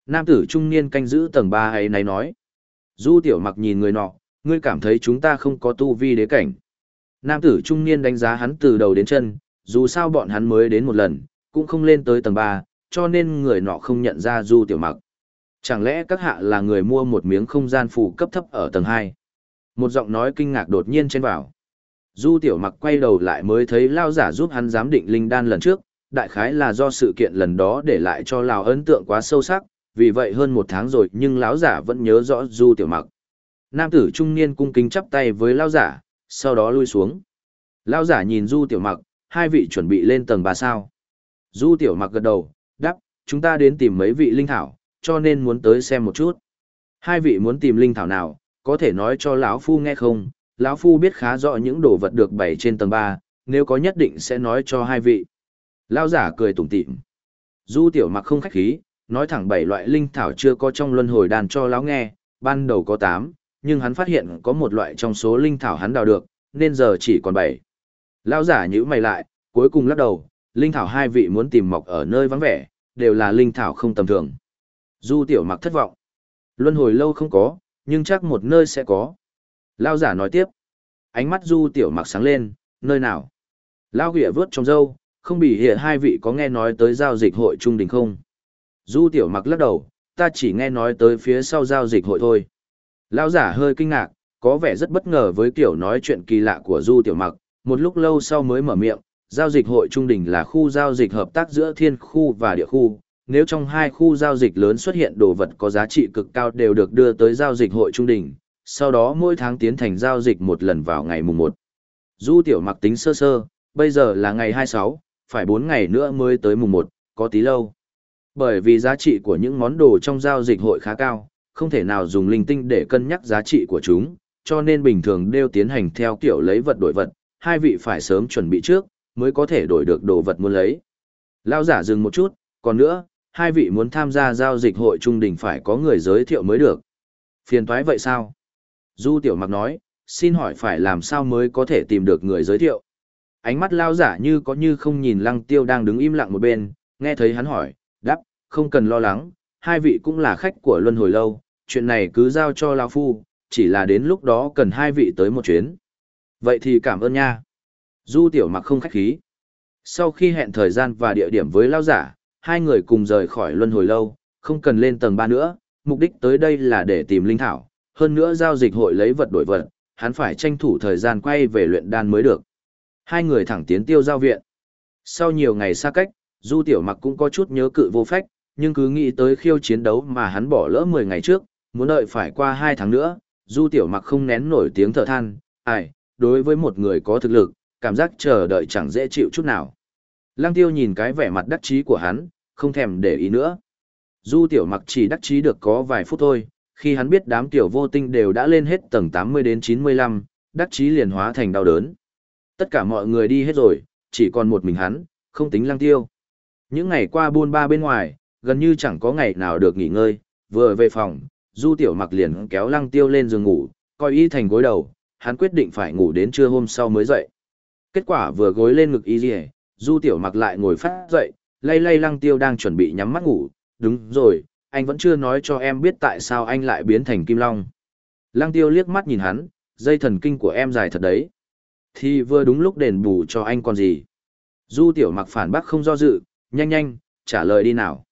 Nam tử trung niên canh giữ tầng 3 ấy này nói. Du Tiểu Mặc nhìn người nọ, ngươi cảm thấy chúng ta không có tu vi đế cảnh. Nam tử trung niên đánh giá hắn từ đầu đến chân, dù sao bọn hắn mới đến một lần, cũng không lên tới tầng 3, cho nên người nọ không nhận ra Du Tiểu Mặc. Chẳng lẽ các hạ là người mua một miếng không gian phủ cấp thấp ở tầng 2? Một giọng nói kinh ngạc đột nhiên trên vào. Du Tiểu Mặc quay đầu lại mới thấy lao giả giúp hắn giám định linh đan lần trước, đại khái là do sự kiện lần đó để lại cho Lào ấn tượng quá sâu sắc, vì vậy hơn một tháng rồi nhưng lão giả vẫn nhớ rõ Du Tiểu Mặc. Nam tử trung niên cung kính chắp tay với lão giả, sau đó lui xuống. Lão giả nhìn Du Tiểu Mặc, hai vị chuẩn bị lên tầng ba sao. Du Tiểu Mặc gật đầu, đáp, chúng ta đến tìm mấy vị linh thảo, cho nên muốn tới xem một chút. Hai vị muốn tìm linh thảo nào, có thể nói cho lão phu nghe không? Lão phu biết khá rõ những đồ vật được bày trên tầng ba, nếu có nhất định sẽ nói cho hai vị. Lão giả cười tủm tỉm. Du Tiểu Mặc không khách khí, nói thẳng bảy loại linh thảo chưa có trong luân hồi đàn cho lão nghe, ban đầu có tám, nhưng hắn phát hiện có một loại trong số linh thảo hắn đào được, nên giờ chỉ còn bảy. Lão giả nhíu mày lại, cuối cùng lắc đầu, linh thảo hai vị muốn tìm mọc ở nơi vắng vẻ, đều là linh thảo không tầm thường. Du tiểu mặc thất vọng. Luân hồi lâu không có, nhưng chắc một nơi sẽ có. Lão giả nói tiếp. Ánh mắt du tiểu mặc sáng lên, nơi nào? Lão ghịa vớt trong dâu, không bị hiện hai vị có nghe nói tới giao dịch hội trung đình không? Du tiểu mặc lắc đầu, ta chỉ nghe nói tới phía sau giao dịch hội thôi. Lão giả hơi kinh ngạc, có vẻ rất bất ngờ với kiểu nói chuyện kỳ lạ của Du tiểu mặc, một lúc lâu sau mới mở miệng, giao dịch hội trung đình là khu giao dịch hợp tác giữa thiên khu và địa khu. Nếu trong hai khu giao dịch lớn xuất hiện đồ vật có giá trị cực cao đều được đưa tới giao dịch hội trung đỉnh, sau đó mỗi tháng tiến thành giao dịch một lần vào ngày mùng 1. Du tiểu mặc tính sơ sơ, bây giờ là ngày 26, phải 4 ngày nữa mới tới mùng 1, có tí lâu. Bởi vì giá trị của những món đồ trong giao dịch hội khá cao, không thể nào dùng linh tinh để cân nhắc giá trị của chúng, cho nên bình thường đều tiến hành theo kiểu lấy vật đổi vật, hai vị phải sớm chuẩn bị trước, mới có thể đổi được đồ vật muốn lấy. Lao giả dừng một chút, còn nữa, hai vị muốn tham gia giao dịch hội trung đỉnh phải có người giới thiệu mới được. Phiền toái vậy sao? Du Tiểu Mặc nói, xin hỏi phải làm sao mới có thể tìm được người giới thiệu? Ánh mắt lao giả như có như không nhìn lăng tiêu đang đứng im lặng một bên, nghe thấy hắn hỏi, đáp, không cần lo lắng, hai vị cũng là khách của luân hồi lâu, chuyện này cứ giao cho Lao Phu, chỉ là đến lúc đó cần hai vị tới một chuyến. Vậy thì cảm ơn nha. Du tiểu mặc không khách khí. Sau khi hẹn thời gian và địa điểm với Lao Giả, hai người cùng rời khỏi luân hồi lâu, không cần lên tầng ba nữa, mục đích tới đây là để tìm linh thảo, hơn nữa giao dịch hội lấy vật đổi vật, hắn phải tranh thủ thời gian quay về luyện đan mới được. Hai người thẳng tiến tiêu giao viện. Sau nhiều ngày xa cách, Du Tiểu Mặc cũng có chút nhớ cự vô phách, nhưng cứ nghĩ tới khiêu chiến đấu mà hắn bỏ lỡ 10 ngày trước, muốn đợi phải qua 2 tháng nữa, Du Tiểu Mặc không nén nổi tiếng thở than, ai, đối với một người có thực lực, cảm giác chờ đợi chẳng dễ chịu chút nào. Lăng Tiêu nhìn cái vẻ mặt đắc chí của hắn, không thèm để ý nữa. Du Tiểu Mặc chỉ đắc chí được có vài phút thôi, khi hắn biết đám tiểu vô tinh đều đã lên hết tầng 80 đến 95, đắc chí liền hóa thành đau đớn. Tất cả mọi người đi hết rồi, chỉ còn một mình hắn, không tính Lăng Tiêu. Những ngày qua buôn ba bên ngoài, gần như chẳng có ngày nào được nghỉ ngơi, vừa về phòng, Du Tiểu Mặc liền kéo Lăng Tiêu lên giường ngủ, coi y thành gối đầu, hắn quyết định phải ngủ đến trưa hôm sau mới dậy. Kết quả vừa gối lên ngực y rìa, Du Tiểu Mặc lại ngồi phát dậy, lay lay Lăng Tiêu đang chuẩn bị nhắm mắt ngủ, đúng rồi, anh vẫn chưa nói cho em biết tại sao anh lại biến thành Kim Long. Lăng Tiêu liếc mắt nhìn hắn, dây thần kinh của em dài thật đấy. Thì vừa đúng lúc đền bù cho anh còn gì. Du Tiểu Mặc phản bác không do dự, nhanh nhanh, trả lời đi nào.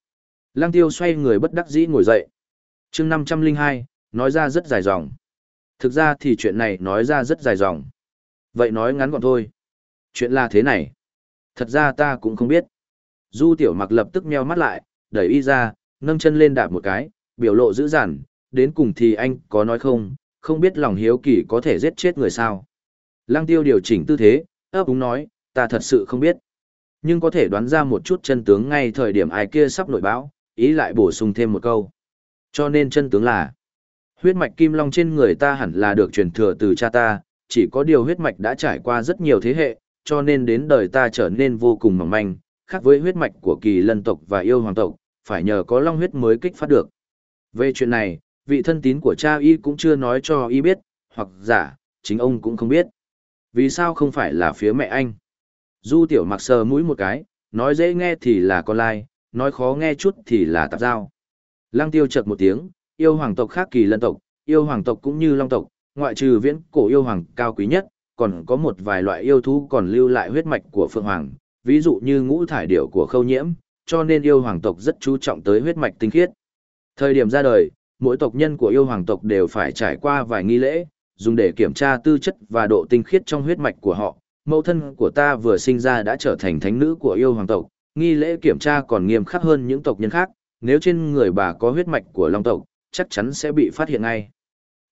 Lăng Tiêu xoay người bất đắc dĩ ngồi dậy. chương 502, nói ra rất dài dòng. Thực ra thì chuyện này nói ra rất dài dòng. Vậy nói ngắn gọn thôi. Chuyện là thế này. Thật ra ta cũng không biết. Du Tiểu Mặc lập tức meo mắt lại, đẩy y ra, nâng chân lên đạp một cái, biểu lộ dữ dằn, đến cùng thì anh có nói không, không biết lòng hiếu kỳ có thể giết chết người sao. Lăng tiêu điều chỉnh tư thế, ấp úng nói, ta thật sự không biết. Nhưng có thể đoán ra một chút chân tướng ngay thời điểm ai kia sắp nổi bão, ý lại bổ sung thêm một câu. Cho nên chân tướng là, huyết mạch kim long trên người ta hẳn là được truyền thừa từ cha ta, chỉ có điều huyết mạch đã trải qua rất nhiều thế hệ, cho nên đến đời ta trở nên vô cùng mỏng manh, khác với huyết mạch của kỳ lân tộc và yêu hoàng tộc, phải nhờ có long huyết mới kích phát được. Về chuyện này, vị thân tín của cha y cũng chưa nói cho y biết, hoặc giả, chính ông cũng không biết. Vì sao không phải là phía mẹ anh? Du tiểu mặc sờ mũi một cái, nói dễ nghe thì là con lai, nói khó nghe chút thì là tạp giao. Lăng tiêu chợt một tiếng, yêu hoàng tộc khác kỳ lân tộc, yêu hoàng tộc cũng như long tộc, ngoại trừ viễn cổ yêu hoàng cao quý nhất, còn có một vài loại yêu thú còn lưu lại huyết mạch của phượng hoàng, ví dụ như ngũ thải điệu của khâu nhiễm, cho nên yêu hoàng tộc rất chú trọng tới huyết mạch tinh khiết. Thời điểm ra đời, mỗi tộc nhân của yêu hoàng tộc đều phải trải qua vài nghi lễ, dùng để kiểm tra tư chất và độ tinh khiết trong huyết mạch của họ. Mẫu thân của ta vừa sinh ra đã trở thành thánh nữ của yêu hoàng tộc, nghi lễ kiểm tra còn nghiêm khắc hơn những tộc nhân khác, nếu trên người bà có huyết mạch của long tộc, chắc chắn sẽ bị phát hiện ngay.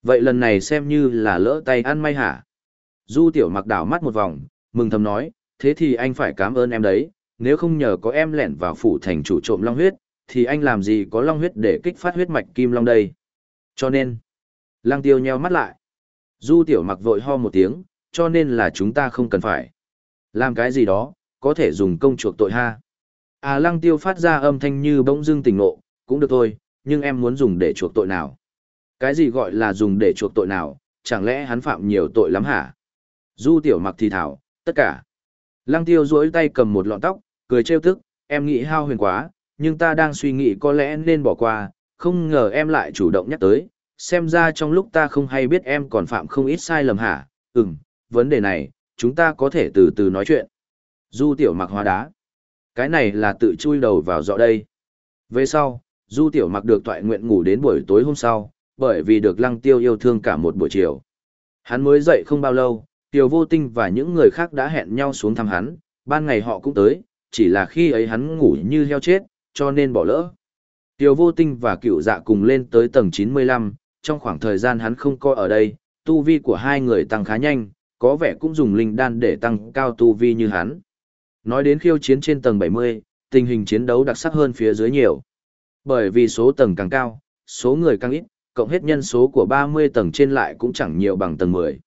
Vậy lần này xem như là lỡ tay ăn may hả? Du tiểu mặc đảo mắt một vòng, mừng thầm nói, thế thì anh phải cảm ơn em đấy, nếu không nhờ có em lẻn vào phủ thành chủ trộm long huyết, thì anh làm gì có long huyết để kích phát huyết mạch kim long đây. Cho nên, lang tiêu nheo mắt lại. Du tiểu mặc vội ho một tiếng, cho nên là chúng ta không cần phải. Làm cái gì đó, có thể dùng công chuộc tội ha. À lăng tiêu phát ra âm thanh như bỗng dưng tỉnh ngộ, cũng được thôi, nhưng em muốn dùng để chuộc tội nào? Cái gì gọi là dùng để chuộc tội nào, chẳng lẽ hắn phạm nhiều tội lắm hả? Du tiểu mặc thì thảo, tất cả. Lăng tiêu duỗi tay cầm một lọn tóc, cười trêu tức, em nghĩ hao huyền quá, nhưng ta đang suy nghĩ có lẽ nên bỏ qua, không ngờ em lại chủ động nhắc tới, xem ra trong lúc ta không hay biết em còn phạm không ít sai lầm hả, ừm, vấn đề này, chúng ta có thể từ từ nói chuyện. Du tiểu mặc hóa đá. Cái này là tự chui đầu vào dọ đây. Về sau, du tiểu mặc được toại nguyện ngủ đến buổi tối hôm sau, bởi vì được lăng tiêu yêu thương cả một buổi chiều. Hắn mới dậy không bao lâu, tiểu vô tinh và những người khác đã hẹn nhau xuống thăm hắn, ban ngày họ cũng tới, chỉ là khi ấy hắn ngủ như heo chết, cho nên bỏ lỡ. Tiểu vô tinh và cựu dạ cùng lên tới tầng 95, trong khoảng thời gian hắn không coi ở đây, tu vi của hai người tăng khá nhanh, có vẻ cũng dùng linh đan để tăng cao tu vi như hắn. Nói đến khiêu chiến trên tầng 70, tình hình chiến đấu đặc sắc hơn phía dưới nhiều. Bởi vì số tầng càng cao, số người càng ít, cộng hết nhân số của 30 tầng trên lại cũng chẳng nhiều bằng tầng 10.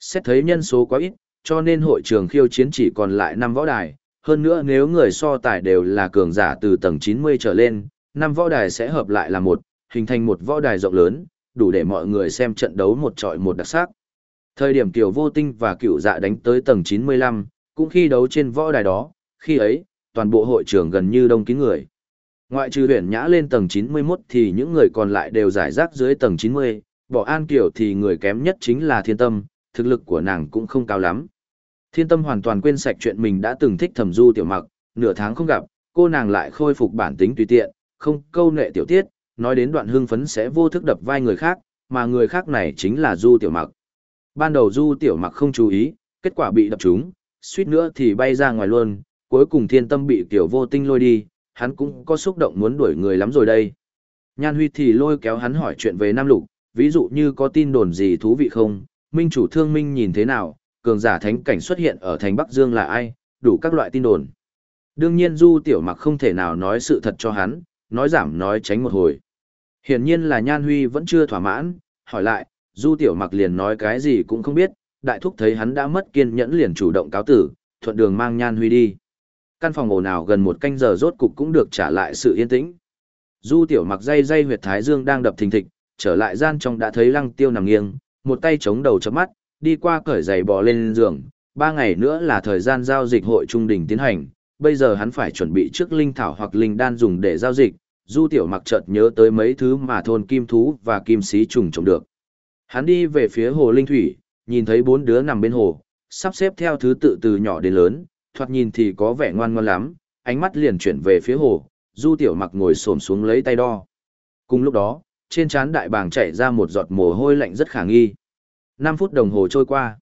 Xét thấy nhân số quá ít, cho nên hội trường khiêu chiến chỉ còn lại 5 võ đài, hơn nữa nếu người so tài đều là cường giả từ tầng 90 trở lên, năm võ đài sẽ hợp lại là một, hình thành một võ đài rộng lớn, đủ để mọi người xem trận đấu một trọi một đặc sắc. Thời điểm kiều Vô Tinh và Cửu Dạ đánh tới tầng 95, cũng khi đấu trên võ đài đó, khi ấy, toàn bộ hội trường gần như đông kín người. Ngoại trừ huyền nhã lên tầng 91 thì những người còn lại đều giải rác dưới tầng 90, bỏ an kiểu thì người kém nhất chính là thiên tâm, thực lực của nàng cũng không cao lắm. Thiên tâm hoàn toàn quên sạch chuyện mình đã từng thích thẩm du tiểu mặc, nửa tháng không gặp, cô nàng lại khôi phục bản tính tùy tiện, không câu nệ tiểu tiết, nói đến đoạn hưng phấn sẽ vô thức đập vai người khác, mà người khác này chính là du tiểu mặc. Ban đầu du tiểu mặc không chú ý, kết quả bị đập trúng, suýt nữa thì bay ra ngoài luôn, cuối cùng thiên tâm bị tiểu vô tinh lôi đi, hắn cũng có xúc động muốn đuổi người lắm rồi đây. Nhan Huy thì lôi kéo hắn hỏi chuyện về Nam Lục, ví dụ như có tin đồn gì thú vị không, minh chủ thương minh nhìn thế nào, cường giả thánh cảnh xuất hiện ở thành Bắc Dương là ai, đủ các loại tin đồn. Đương nhiên Du Tiểu Mặc không thể nào nói sự thật cho hắn, nói giảm nói tránh một hồi. Hiển nhiên là Nhan Huy vẫn chưa thỏa mãn, hỏi lại, Du Tiểu Mặc liền nói cái gì cũng không biết, đại thúc thấy hắn đã mất kiên nhẫn liền chủ động cáo tử, thuận đường mang Nhan Huy đi. Căn phòng ồn ào gần một canh giờ rốt cục cũng được trả lại sự yên tĩnh. Du Tiểu Mặc dây dây huyệt thái dương đang đập thình thịch, trở lại gian trong đã thấy lăng tiêu nằm nghiêng, một tay chống đầu chớp mắt, đi qua cởi giày bò lên giường, ba ngày nữa là thời gian giao dịch hội trung đỉnh tiến hành, bây giờ hắn phải chuẩn bị trước linh thảo hoặc linh đan dùng để giao dịch, du tiểu mặc chợt nhớ tới mấy thứ mà thôn kim thú và kim sĩ trùng trồng được. Hắn đi về phía hồ linh thủy, nhìn thấy bốn đứa nằm bên hồ, sắp xếp theo thứ tự từ nhỏ đến lớn, thoạt nhìn thì có vẻ ngoan ngoãn lắm, ánh mắt liền chuyển về phía hồ, du tiểu mặc ngồi xổm xuống lấy tay đo. Cùng lúc đó, trên trán đại bàng chảy ra một giọt mồ hôi lạnh rất khả nghi. 5 phút đồng hồ trôi qua.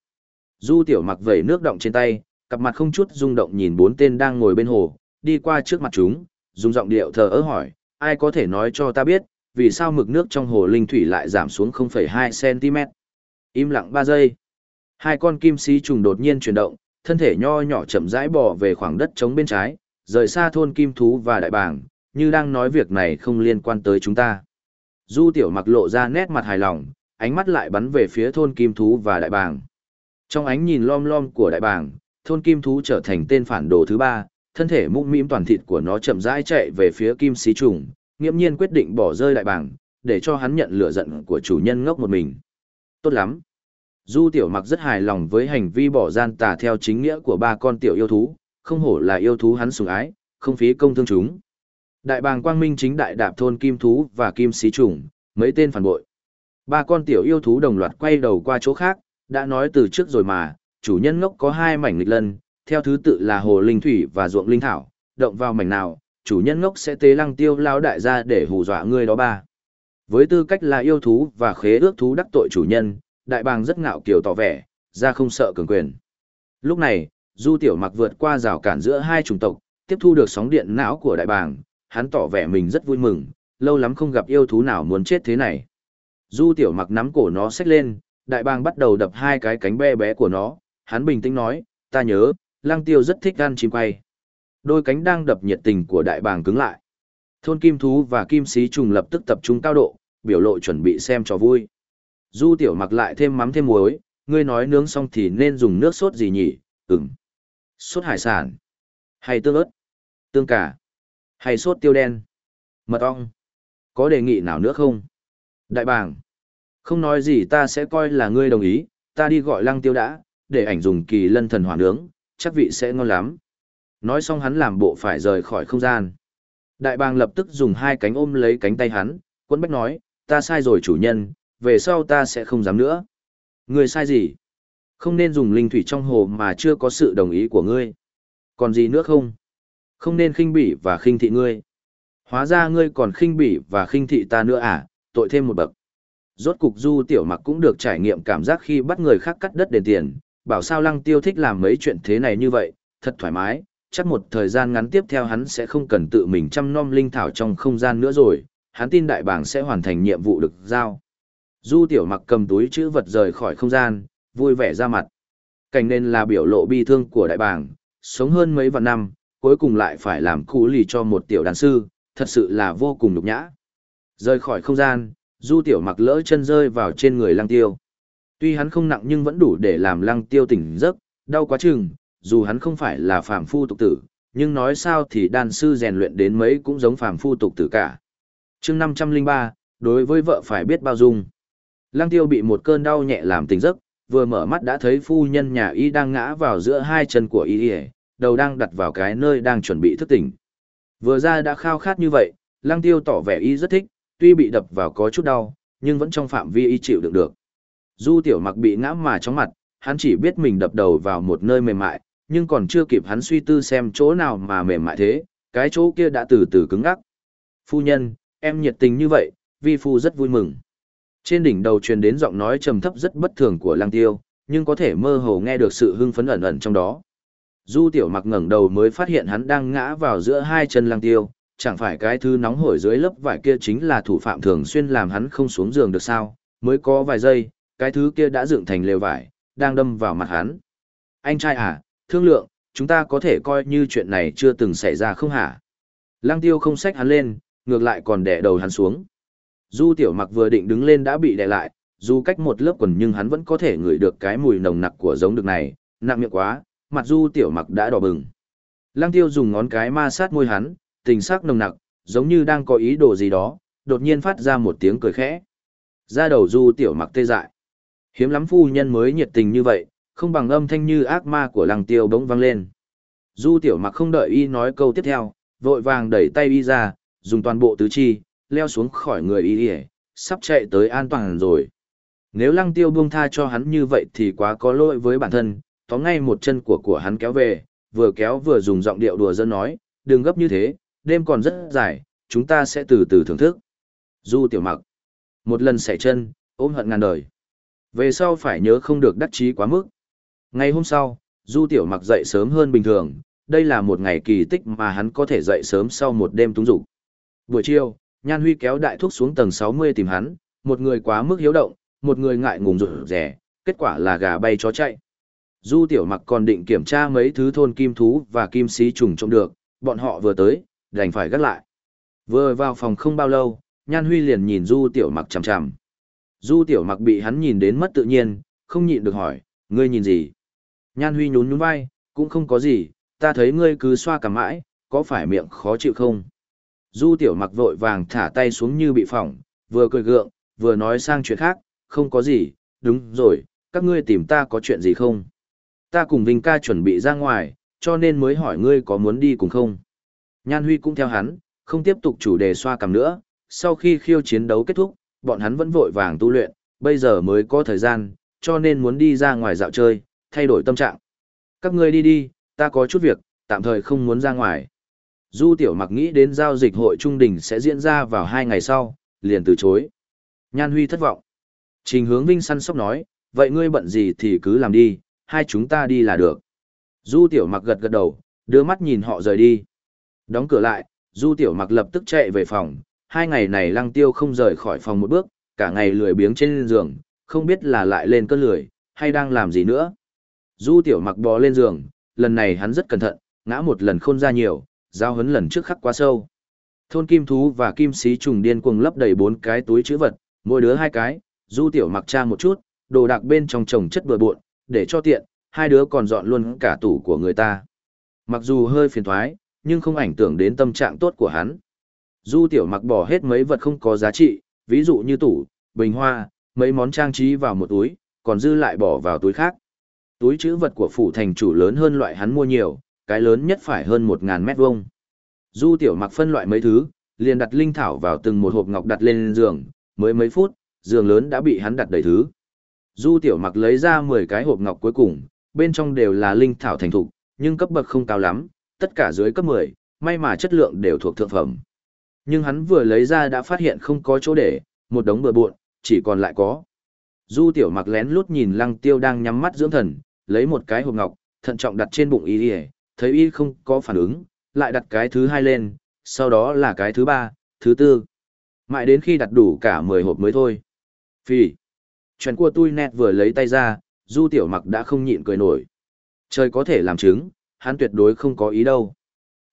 Du tiểu mặc vẩy nước động trên tay, cặp mặt không chút rung động nhìn bốn tên đang ngồi bên hồ, đi qua trước mặt chúng, dùng giọng điệu thờ ơ hỏi, ai có thể nói cho ta biết, vì sao mực nước trong hồ linh thủy lại giảm xuống 0,2cm. Im lặng 3 giây. Hai con kim sĩ trùng đột nhiên chuyển động, thân thể nho nhỏ chậm rãi bò về khoảng đất trống bên trái, rời xa thôn kim thú và đại bàng, như đang nói việc này không liên quan tới chúng ta. Du tiểu mặc lộ ra nét mặt hài lòng, ánh mắt lại bắn về phía thôn kim thú và đại bàng. Trong ánh nhìn lom lom của đại bàng, thôn kim thú trở thành tên phản đồ thứ ba, thân thể mũm mĩm toàn thịt của nó chậm rãi chạy về phía kim Xí trùng, nghiễm nhiên quyết định bỏ rơi đại bàng, để cho hắn nhận lửa giận của chủ nhân ngốc một mình. Tốt lắm. Du tiểu mặc rất hài lòng với hành vi bỏ gian tà theo chính nghĩa của ba con tiểu yêu thú, không hổ là yêu thú hắn sủng ái, không phí công thương chúng. Đại bàng quang minh chính đại đạp thôn kim thú và kim xí trùng, mấy tên phản bội. Ba con tiểu yêu thú đồng loạt quay đầu qua chỗ khác, đã nói từ trước rồi mà, chủ nhân ngốc có hai mảnh nghịch lân, theo thứ tự là hồ linh thủy và ruộng linh thảo, động vào mảnh nào, chủ nhân ngốc sẽ tế lăng tiêu lao đại ra để hù dọa ngươi đó ba. Với tư cách là yêu thú và khế ước thú đắc tội chủ nhân, đại bàng rất ngạo kiều tỏ vẻ, ra không sợ cường quyền. Lúc này, Du Tiểu Mặc vượt qua rào cản giữa hai chủng tộc, tiếp thu được sóng điện não của đại bàng, hắn tỏ vẻ mình rất vui mừng, lâu lắm không gặp yêu thú nào muốn chết thế này. Du Tiểu Mặc nắm cổ nó xách lên, đại bàng bắt đầu đập hai cái cánh bé bé của nó, hắn bình tĩnh nói, ta nhớ, Lang Tiêu rất thích ăn chim quay. Đôi cánh đang đập nhiệt tình của đại bàng cứng lại. Thôn kim thú và kim sĩ trùng lập tức tập trung cao độ, biểu lộ chuẩn bị xem trò vui. Du tiểu mặc lại thêm mắm thêm muối, ngươi nói nướng xong thì nên dùng nước sốt gì nhỉ? Ừm. Sốt hải sản. Hay tương ớt. Tương cả. Hay sốt tiêu đen. Mật ong. Có đề nghị nào nữa không? Đại bàng. Không nói gì ta sẽ coi là ngươi đồng ý, ta đi gọi lăng tiêu đã, để ảnh dùng kỳ lân thần hỏa nướng, chắc vị sẽ ngon lắm. Nói xong hắn làm bộ phải rời khỏi không gian. Đại bàng lập tức dùng hai cánh ôm lấy cánh tay hắn, quân bách nói, ta sai rồi chủ nhân, về sau ta sẽ không dám nữa. Ngươi sai gì? Không nên dùng linh thủy trong hồ mà chưa có sự đồng ý của ngươi. Còn gì nữa không? Không nên khinh bỉ và khinh thị ngươi. Hóa ra ngươi còn khinh bỉ và khinh thị ta nữa à, tội thêm một bậc. Rốt cục du tiểu mặc cũng được trải nghiệm cảm giác khi bắt người khác cắt đất đền tiền, bảo sao lăng tiêu thích làm mấy chuyện thế này như vậy, thật thoải mái, chắc một thời gian ngắn tiếp theo hắn sẽ không cần tự mình chăm nom linh thảo trong không gian nữa rồi, hắn tin đại Bàng sẽ hoàn thành nhiệm vụ được giao. Du tiểu mặc cầm túi chữ vật rời khỏi không gian, vui vẻ ra mặt. Cảnh nên là biểu lộ bi thương của đại bàng, sống hơn mấy vạn năm, cuối cùng lại phải làm cụ lì cho một tiểu đàn sư, thật sự là vô cùng nhục nhã. Rời khỏi không gian, du tiểu mặc lỡ chân rơi vào trên người lăng tiêu. Tuy hắn không nặng nhưng vẫn đủ để làm lăng tiêu tỉnh giấc, đau quá chừng, dù hắn không phải là phàm phu tục tử, nhưng nói sao thì đàn sư rèn luyện đến mấy cũng giống phàm phu tục tử cả. chương 503, đối với vợ phải biết bao dung. Lăng tiêu bị một cơn đau nhẹ làm tỉnh giấc, vừa mở mắt đã thấy phu nhân nhà y đang ngã vào giữa hai chân của y đầu đang đặt vào cái nơi đang chuẩn bị thức tỉnh. Vừa ra đã khao khát như vậy, lăng tiêu tỏ vẻ y rất thích, tuy bị đập vào có chút đau, nhưng vẫn trong phạm vi y chịu đựng được. Du tiểu mặc bị ngã mà chóng mặt, hắn chỉ biết mình đập đầu vào một nơi mềm mại, nhưng còn chưa kịp hắn suy tư xem chỗ nào mà mềm mại thế, cái chỗ kia đã từ từ cứng ngắc. Phu nhân, em nhiệt tình như vậy, vi phu rất vui mừng. Trên đỉnh đầu truyền đến giọng nói trầm thấp rất bất thường của Lăng Tiêu, nhưng có thể mơ hồ nghe được sự hưng phấn ẩn ẩn trong đó. Du Tiểu Mặc ngẩng đầu mới phát hiện hắn đang ngã vào giữa hai chân Lăng Tiêu, chẳng phải cái thứ nóng hổi dưới lớp vải kia chính là thủ phạm thường xuyên làm hắn không xuống giường được sao? Mới có vài giây, cái thứ kia đã dựng thành lều vải, đang đâm vào mặt hắn. Anh trai à, thương lượng, chúng ta có thể coi như chuyện này chưa từng xảy ra không hả? Lăng Tiêu không xách hắn lên, ngược lại còn đè đầu hắn xuống. Du tiểu mặc vừa định đứng lên đã bị đè lại, dù cách một lớp quần nhưng hắn vẫn có thể ngửi được cái mùi nồng nặc của giống được này, nặng miệng quá, mặt du tiểu mặc đã đỏ bừng. Lăng tiêu dùng ngón cái ma sát môi hắn, tình sắc nồng nặc, giống như đang có ý đồ gì đó, đột nhiên phát ra một tiếng cười khẽ. Ra đầu du tiểu mặc tê dại. Hiếm lắm phu nhân mới nhiệt tình như vậy, không bằng âm thanh như ác ma của lăng tiêu bỗng vang lên. Du tiểu mặc không đợi y nói câu tiếp theo, vội vàng đẩy tay y ra, dùng toàn bộ tứ chi, leo xuống khỏi người y y, sắp chạy tới an toàn rồi. Nếu lăng tiêu buông tha cho hắn như vậy thì quá có lỗi với bản thân, tóm ngay một chân của của hắn kéo về, vừa kéo vừa dùng giọng điệu đùa dân nói, đừng gấp như thế, đêm còn rất dài, chúng ta sẽ từ từ thưởng thức. Du tiểu mặc, một lần xẻ chân, ôm hận ngàn đời. Về sau phải nhớ không được đắc chí quá mức. Ngày hôm sau, Du tiểu mặc dậy sớm hơn bình thường, đây là một ngày kỳ tích mà hắn có thể dậy sớm sau một đêm túng dục. Buổi chiều, Nhan Huy kéo đại thúc xuống tầng 60 tìm hắn, một người quá mức hiếu động, một người ngại ngùng rụt rẻ, kết quả là gà bay chó chạy. Du tiểu mặc còn định kiểm tra mấy thứ thôn kim thú và kim sĩ trùng trông được, bọn họ vừa tới, đành phải gắt lại. Vừa vào phòng không bao lâu, Nhan Huy liền nhìn Du tiểu mặc chằm chằm. Du tiểu mặc bị hắn nhìn đến mất tự nhiên, không nhịn được hỏi, ngươi nhìn gì? Nhan Huy nhún nhún vai, cũng không có gì, ta thấy ngươi cứ xoa cả mãi, có phải miệng khó chịu không? Du tiểu mặc vội vàng thả tay xuống như bị phỏng, vừa cười gượng, vừa nói sang chuyện khác, không có gì, đúng rồi, các ngươi tìm ta có chuyện gì không? Ta cùng Vinh ca chuẩn bị ra ngoài, cho nên mới hỏi ngươi có muốn đi cùng không? Nhan Huy cũng theo hắn, không tiếp tục chủ đề xoa cằm nữa, sau khi khiêu chiến đấu kết thúc, bọn hắn vẫn vội vàng tu luyện, bây giờ mới có thời gian, cho nên muốn đi ra ngoài dạo chơi, thay đổi tâm trạng. Các ngươi đi đi, ta có chút việc, tạm thời không muốn ra ngoài. Du tiểu mặc nghĩ đến giao dịch hội trung đình sẽ diễn ra vào hai ngày sau, liền từ chối. Nhan Huy thất vọng. Trình hướng Vinh săn sóc nói, vậy ngươi bận gì thì cứ làm đi, hai chúng ta đi là được. Du tiểu mặc gật gật đầu, đưa mắt nhìn họ rời đi. Đóng cửa lại, Du tiểu mặc lập tức chạy về phòng, hai ngày này lăng tiêu không rời khỏi phòng một bước, cả ngày lười biếng trên giường, không biết là lại lên cơn lười, hay đang làm gì nữa. Du tiểu mặc bò lên giường, lần này hắn rất cẩn thận, ngã một lần khôn ra nhiều, giao hấn lần trước khắc quá sâu. Thôn kim thú và kim sĩ trùng điên cuồng lấp đầy bốn cái túi chữ vật, mỗi đứa hai cái, du tiểu mặc tra một chút, đồ đạc bên trong chồng chất bừa bộn, để cho tiện, hai đứa còn dọn luôn cả tủ của người ta. Mặc dù hơi phiền thoái, nhưng không ảnh hưởng đến tâm trạng tốt của hắn. Du tiểu mặc bỏ hết mấy vật không có giá trị, ví dụ như tủ, bình hoa, mấy món trang trí vào một túi, còn dư lại bỏ vào túi khác. Túi chữ vật của phủ thành chủ lớn hơn loại hắn mua nhiều, cái lớn nhất phải hơn 1.000 mét vuông. Du tiểu mặc phân loại mấy thứ, liền đặt linh thảo vào từng một hộp ngọc đặt lên giường, mới mấy phút, giường lớn đã bị hắn đặt đầy thứ. Du tiểu mặc lấy ra 10 cái hộp ngọc cuối cùng, bên trong đều là linh thảo thành thục, nhưng cấp bậc không cao lắm, tất cả dưới cấp 10, may mà chất lượng đều thuộc thượng phẩm. Nhưng hắn vừa lấy ra đã phát hiện không có chỗ để, một đống bừa bộn, chỉ còn lại có. Du tiểu mặc lén lút nhìn lăng tiêu đang nhắm mắt dưỡng thần, lấy một cái hộp ngọc, thận trọng đặt trên bụng y đi thấy y không có phản ứng, lại đặt cái thứ hai lên, sau đó là cái thứ ba, thứ tư. Mãi đến khi đặt đủ cả 10 hộp mới thôi. Phi. Chuyện của tôi nét vừa lấy tay ra, du tiểu mặc đã không nhịn cười nổi. Trời có thể làm chứng, hắn tuyệt đối không có ý đâu.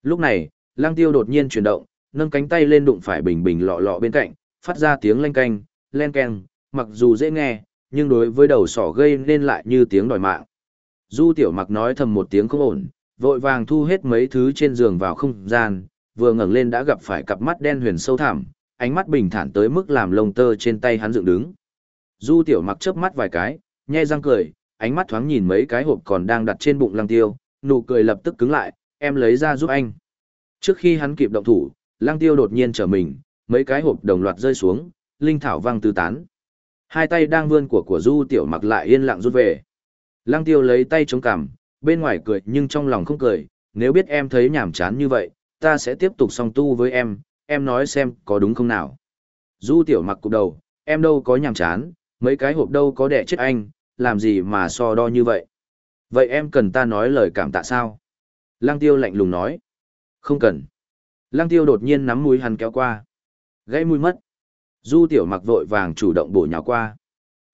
Lúc này, lang tiêu đột nhiên chuyển động, nâng cánh tay lên đụng phải bình bình lọ lọ bên cạnh, phát ra tiếng lanh canh, len keng, mặc dù dễ nghe, nhưng đối với đầu sỏ gây nên lại như tiếng đòi mạng. Du tiểu mặc nói thầm một tiếng không ổn, vội vàng thu hết mấy thứ trên giường vào không gian, vừa ngẩng lên đã gặp phải cặp mắt đen huyền sâu thẳm, ánh mắt bình thản tới mức làm lông tơ trên tay hắn dựng đứng. Du tiểu mặc chớp mắt vài cái, nhe răng cười, ánh mắt thoáng nhìn mấy cái hộp còn đang đặt trên bụng lăng tiêu, nụ cười lập tức cứng lại, em lấy ra giúp anh. Trước khi hắn kịp động thủ, lăng tiêu đột nhiên trở mình, mấy cái hộp đồng loạt rơi xuống, linh thảo văng tứ tán. Hai tay đang vươn của của du tiểu mặc lại yên lặng rút về. Lăng tiêu lấy tay chống cằm, bên ngoài cười nhưng trong lòng không cười, nếu biết em thấy nhảm chán như vậy, ta sẽ tiếp tục song tu với em, em nói xem có đúng không nào. Du tiểu mặc cục đầu, em đâu có nhảm chán, mấy cái hộp đâu có đẻ chết anh, làm gì mà so đo như vậy. Vậy em cần ta nói lời cảm tạ sao? Lăng tiêu lạnh lùng nói. Không cần. Lăng tiêu đột nhiên nắm mũi hắn kéo qua. Gãy mũi mất. Du tiểu mặc vội vàng chủ động bổ nhào qua.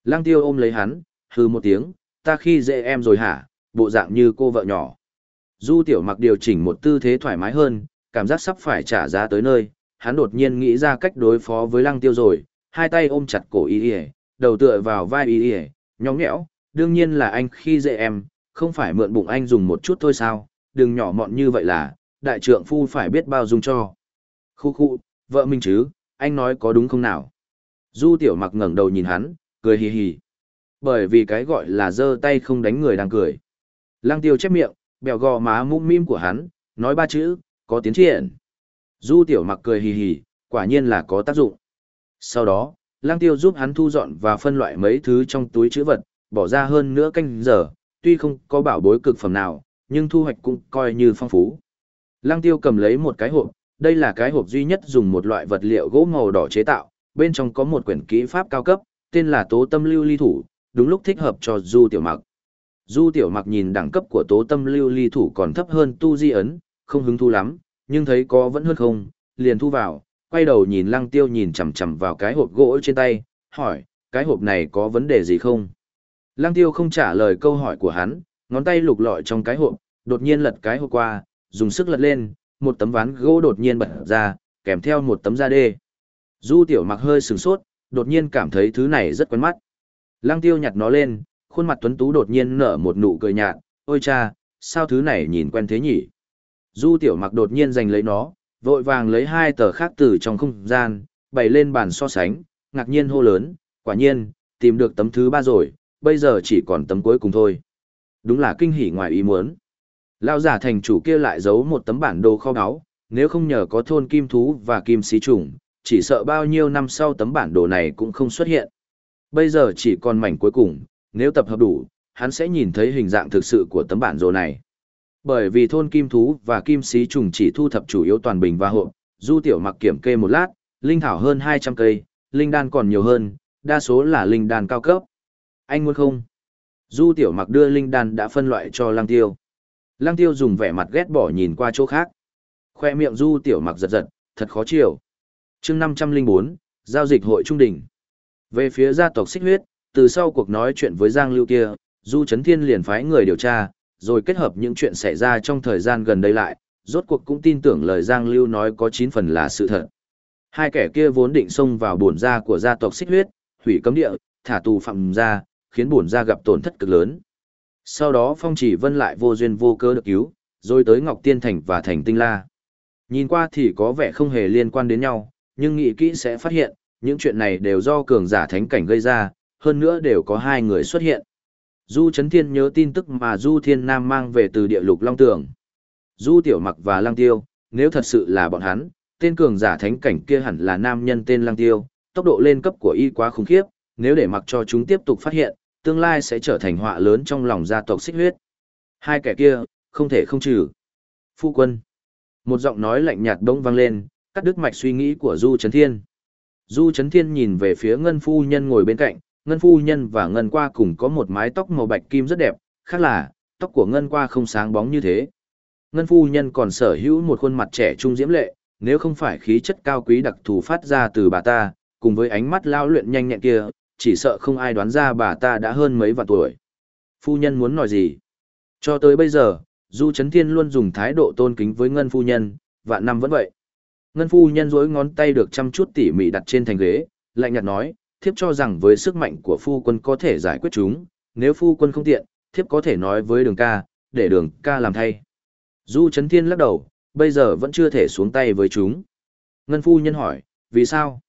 Lăng tiêu ôm lấy hắn, hư một tiếng, ta khi dễ em rồi hả, bộ dạng như cô vợ nhỏ. Du tiểu mặc điều chỉnh một tư thế thoải mái hơn, cảm giác sắp phải trả giá tới nơi, hắn đột nhiên nghĩ ra cách đối phó với lăng tiêu rồi, hai tay ôm chặt cổ y y, đầu tựa vào vai y ỉa nhóng nhẽo, đương nhiên là anh khi dễ em, không phải mượn bụng anh dùng một chút thôi sao, đừng nhỏ mọn như vậy là, đại trượng phu phải biết bao dung cho. Khu khu, vợ mình chứ, anh nói có đúng không nào? Du tiểu mặc ngẩng đầu nhìn hắn, cười hì hì. Bởi vì cái gọi là giơ tay không đánh người đang cười. Lăng tiêu chép miệng, bèo gò má mũm mím của hắn, nói ba chữ, có tiến triển. Du tiểu mặc cười hì hì, quả nhiên là có tác dụng. Sau đó, lang tiêu giúp hắn thu dọn và phân loại mấy thứ trong túi chữ vật, bỏ ra hơn nữa canh giờ, tuy không có bảo bối cực phẩm nào, nhưng thu hoạch cũng coi như phong phú. Lang tiêu cầm lấy một cái hộp, đây là cái hộp duy nhất dùng một loại vật liệu gỗ màu đỏ chế tạo, bên trong có một quyển kỹ pháp cao cấp, tên là tố tâm lưu ly thủ, đúng lúc thích hợp cho du tiểu mặc. Du tiểu mặc nhìn đẳng cấp của tố tâm lưu ly thủ còn thấp hơn tu di ấn, không hứng thu lắm, nhưng thấy có vẫn hơn không, liền thu vào, quay đầu nhìn lăng tiêu nhìn chằm chằm vào cái hộp gỗ trên tay, hỏi, cái hộp này có vấn đề gì không? Lăng tiêu không trả lời câu hỏi của hắn, ngón tay lục lọi trong cái hộp, đột nhiên lật cái hộp qua, dùng sức lật lên, một tấm ván gỗ đột nhiên bật ra, kèm theo một tấm da đê. Du tiểu mặc hơi sừng sốt, đột nhiên cảm thấy thứ này rất quen mắt. Lăng tiêu nhặt nó lên, khuôn mặt tuấn tú đột nhiên nở một nụ cười nhạt, ôi cha, sao thứ này nhìn quen thế nhỉ? Du tiểu mặc đột nhiên giành lấy nó, vội vàng lấy hai tờ khác từ trong không gian, bày lên bàn so sánh, ngạc nhiên hô lớn, quả nhiên, tìm được tấm thứ ba rồi, bây giờ chỉ còn tấm cuối cùng thôi. Đúng là kinh hỉ ngoài ý muốn. Lao giả thành chủ kia lại giấu một tấm bản đồ kho báu, nếu không nhờ có thôn kim thú và kim xí trùng, chỉ sợ bao nhiêu năm sau tấm bản đồ này cũng không xuất hiện. Bây giờ chỉ còn mảnh cuối cùng, nếu tập hợp đủ, hắn sẽ nhìn thấy hình dạng thực sự của tấm bản đồ này. Bởi vì thôn kim thú và kim xí trùng chỉ thu thập chủ yếu toàn bình và hộp, du tiểu mặc kiểm kê một lát, linh thảo hơn 200 cây, linh đan còn nhiều hơn, đa số là linh đan cao cấp. Anh muốn không? Du tiểu mặc đưa linh đan đã phân loại cho lang tiêu. Lang tiêu dùng vẻ mặt ghét bỏ nhìn qua chỗ khác. Khoe miệng du tiểu mặc giật giật, thật khó chịu. chương 504, giao dịch hội trung đỉnh. Về phía gia tộc xích huyết, từ sau cuộc nói chuyện với Giang Lưu kia, Du Trấn Thiên liền phái người điều tra, rồi kết hợp những chuyện xảy ra trong thời gian gần đây lại, rốt cuộc cũng tin tưởng lời Giang Lưu nói có 9 phần là sự thật. Hai kẻ kia vốn định xông vào bổn gia của gia tộc xích huyết, hủy cấm địa, thả tù phạm gia, khiến bổn gia gặp tổn thất cực lớn. Sau đó Phong Chỉ Vân lại vô duyên vô cớ được cứu, rồi tới Ngọc Tiên Thành và Thành Tinh La. Nhìn qua thì có vẻ không hề liên quan đến nhau, nhưng nghĩ kỹ sẽ phát hiện, những chuyện này đều do cường giả thánh cảnh gây ra, hơn nữa đều có hai người xuất hiện. Du Trấn Thiên nhớ tin tức mà Du Thiên Nam mang về từ địa lục Long Tường. Du Tiểu Mặc và Lăng Tiêu, nếu thật sự là bọn hắn, tên cường giả thánh cảnh kia hẳn là nam nhân tên Lăng Tiêu, tốc độ lên cấp của y quá khủng khiếp, nếu để mặc cho chúng tiếp tục phát hiện, tương lai sẽ trở thành họa lớn trong lòng gia tộc xích huyết. Hai kẻ kia, không thể không trừ. Phu quân. Một giọng nói lạnh nhạt đông vang lên, cắt đứt mạch suy nghĩ của Du Trấn Thiên. Du Trấn Thiên nhìn về phía Ngân Phu Nhân ngồi bên cạnh, Ngân Phu Nhân và Ngân Qua cùng có một mái tóc màu bạch kim rất đẹp, khác là, tóc của Ngân Qua không sáng bóng như thế. Ngân Phu Nhân còn sở hữu một khuôn mặt trẻ trung diễm lệ, nếu không phải khí chất cao quý đặc thù phát ra từ bà ta, cùng với ánh mắt lao luyện nhanh nhẹn kia, chỉ sợ không ai đoán ra bà ta đã hơn mấy vạn tuổi. Phu Nhân muốn nói gì? Cho tới bây giờ, Du Trấn Thiên luôn dùng thái độ tôn kính với Ngân Phu Nhân, vạn năm vẫn vậy. Ngân Phu Nhân dối ngón tay được chăm chút tỉ mỉ đặt trên thành ghế, lạnh nhạt nói, thiếp cho rằng với sức mạnh của phu quân có thể giải quyết chúng, nếu phu quân không tiện, thiếp có thể nói với đường ca, để đường ca làm thay. Du Trấn Thiên lắc đầu, bây giờ vẫn chưa thể xuống tay với chúng. Ngân phu nhân hỏi, vì sao?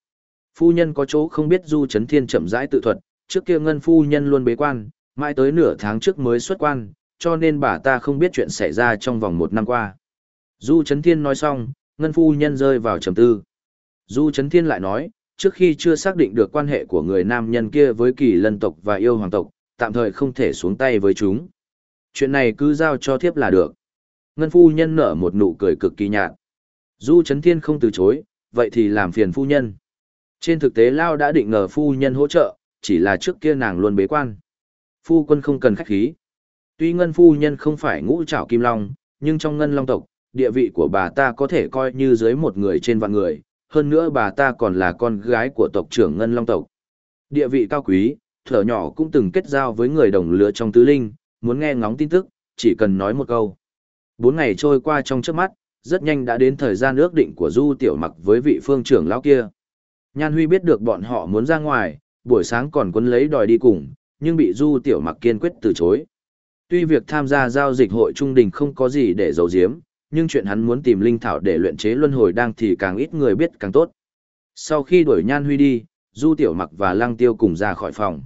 Phu nhân có chỗ không biết Du Trấn Thiên chậm rãi tự thuật, trước kia Ngân phu nhân luôn bế quan, mãi tới nửa tháng trước mới xuất quan, cho nên bà ta không biết chuyện xảy ra trong vòng một năm qua. Du Trấn Thiên nói xong, Ngân phu nhân rơi vào trầm tư. Du Trấn Thiên lại nói, trước khi chưa xác định được quan hệ của người nam nhân kia với kỳ lân tộc và yêu hoàng tộc, tạm thời không thể xuống tay với chúng. Chuyện này cứ giao cho thiếp là được. Ngân phu nhân nở một nụ cười cực kỳ nhạt. Du Trấn Thiên không từ chối, vậy thì làm phiền phu nhân. Trên thực tế Lao đã định ngờ phu nhân hỗ trợ, chỉ là trước kia nàng luôn bế quan. Phu quân không cần khách khí. Tuy Ngân phu nhân không phải ngũ trảo kim long, nhưng trong Ngân long tộc, địa vị của bà ta có thể coi như dưới một người trên vạn người, hơn nữa bà ta còn là con gái của tộc trưởng Ngân Long tộc. Địa vị cao quý, thở nhỏ cũng từng kết giao với người đồng lứa trong tứ linh, muốn nghe ngóng tin tức, chỉ cần nói một câu. Bốn ngày trôi qua trong trước mắt, rất nhanh đã đến thời gian ước định của Du Tiểu Mặc với vị phương trưởng lão kia. Nhan Huy biết được bọn họ muốn ra ngoài, buổi sáng còn quấn lấy đòi đi cùng, nhưng bị Du Tiểu Mặc kiên quyết từ chối. Tuy việc tham gia giao dịch hội trung đình không có gì để giấu giếm, nhưng chuyện hắn muốn tìm linh thảo để luyện chế luân hồi đang thì càng ít người biết càng tốt. Sau khi đuổi Nhan Huy đi, Du Tiểu Mặc và Lăng Tiêu cùng ra khỏi phòng.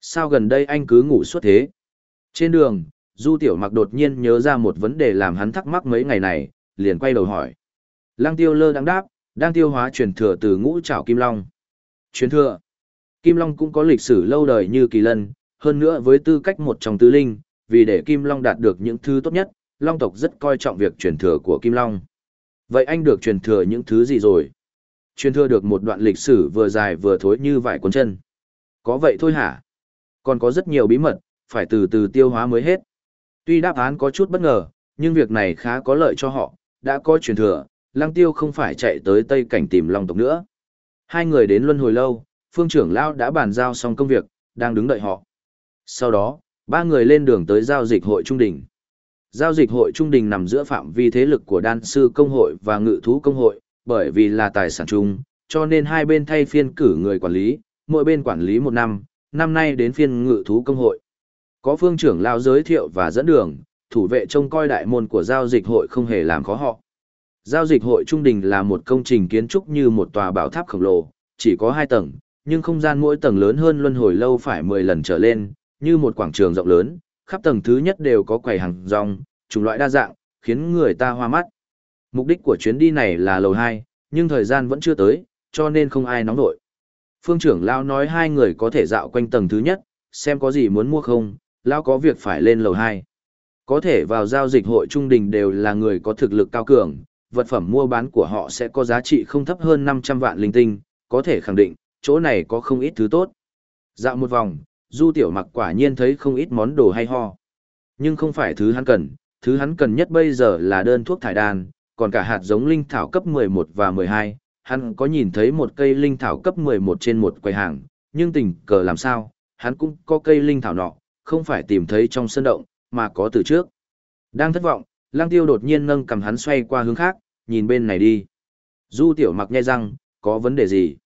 Sao gần đây anh cứ ngủ suốt thế? Trên đường, Du Tiểu Mặc đột nhiên nhớ ra một vấn đề làm hắn thắc mắc mấy ngày này, liền quay đầu hỏi. Lăng Tiêu lơ đang đáp, đang tiêu hóa truyền thừa từ ngũ trảo Kim Long. Truyền thừa. Kim Long cũng có lịch sử lâu đời như kỳ lân, hơn nữa với tư cách một trong tứ linh, vì để Kim Long đạt được những thứ tốt nhất, Long tộc rất coi trọng việc truyền thừa của Kim Long. Vậy anh được truyền thừa những thứ gì rồi? Truyền thừa được một đoạn lịch sử vừa dài vừa thối như vải cuốn chân. Có vậy thôi hả? Còn có rất nhiều bí mật, phải từ từ tiêu hóa mới hết. Tuy đáp án có chút bất ngờ, nhưng việc này khá có lợi cho họ, đã có truyền thừa, Lăng Tiêu không phải chạy tới Tây Cảnh tìm Long tộc nữa. Hai người đến luân hồi lâu, phương trưởng lão đã bàn giao xong công việc, đang đứng đợi họ. Sau đó, ba người lên đường tới giao dịch hội trung đình. Giao dịch hội trung đình nằm giữa phạm vi thế lực của đan sư công hội và ngự thú công hội, bởi vì là tài sản chung, cho nên hai bên thay phiên cử người quản lý, mỗi bên quản lý một năm, năm nay đến phiên ngự thú công hội. Có phương trưởng lao giới thiệu và dẫn đường, thủ vệ trông coi đại môn của giao dịch hội không hề làm khó họ. Giao dịch hội trung đình là một công trình kiến trúc như một tòa bảo tháp khổng lồ, chỉ có hai tầng, nhưng không gian mỗi tầng lớn hơn luân hồi lâu phải 10 lần trở lên, như một quảng trường rộng lớn, khắp tầng thứ nhất đều có quầy hàng rong, chủng loại đa dạng, khiến người ta hoa mắt. Mục đích của chuyến đi này là lầu 2, nhưng thời gian vẫn chưa tới, cho nên không ai nóng nổi. Phương trưởng Lao nói hai người có thể dạo quanh tầng thứ nhất, xem có gì muốn mua không, Lao có việc phải lên lầu 2. Có thể vào giao dịch hội trung đình đều là người có thực lực cao cường, vật phẩm mua bán của họ sẽ có giá trị không thấp hơn 500 vạn linh tinh, có thể khẳng định, chỗ này có không ít thứ tốt. Dạo một vòng, Du Tiểu Mặc quả nhiên thấy không ít món đồ hay ho. Nhưng không phải thứ hắn cần, thứ hắn cần nhất bây giờ là đơn thuốc thải đan, còn cả hạt giống linh thảo cấp 11 và 12, hắn có nhìn thấy một cây linh thảo cấp 11 trên một quầy hàng, nhưng tình cờ làm sao, hắn cũng có cây linh thảo nọ, không phải tìm thấy trong sân động, mà có từ trước. Đang thất vọng, lang tiêu đột nhiên nâng cầm hắn xoay qua hướng khác, nhìn bên này đi. Du tiểu mặc nhai răng, có vấn đề gì?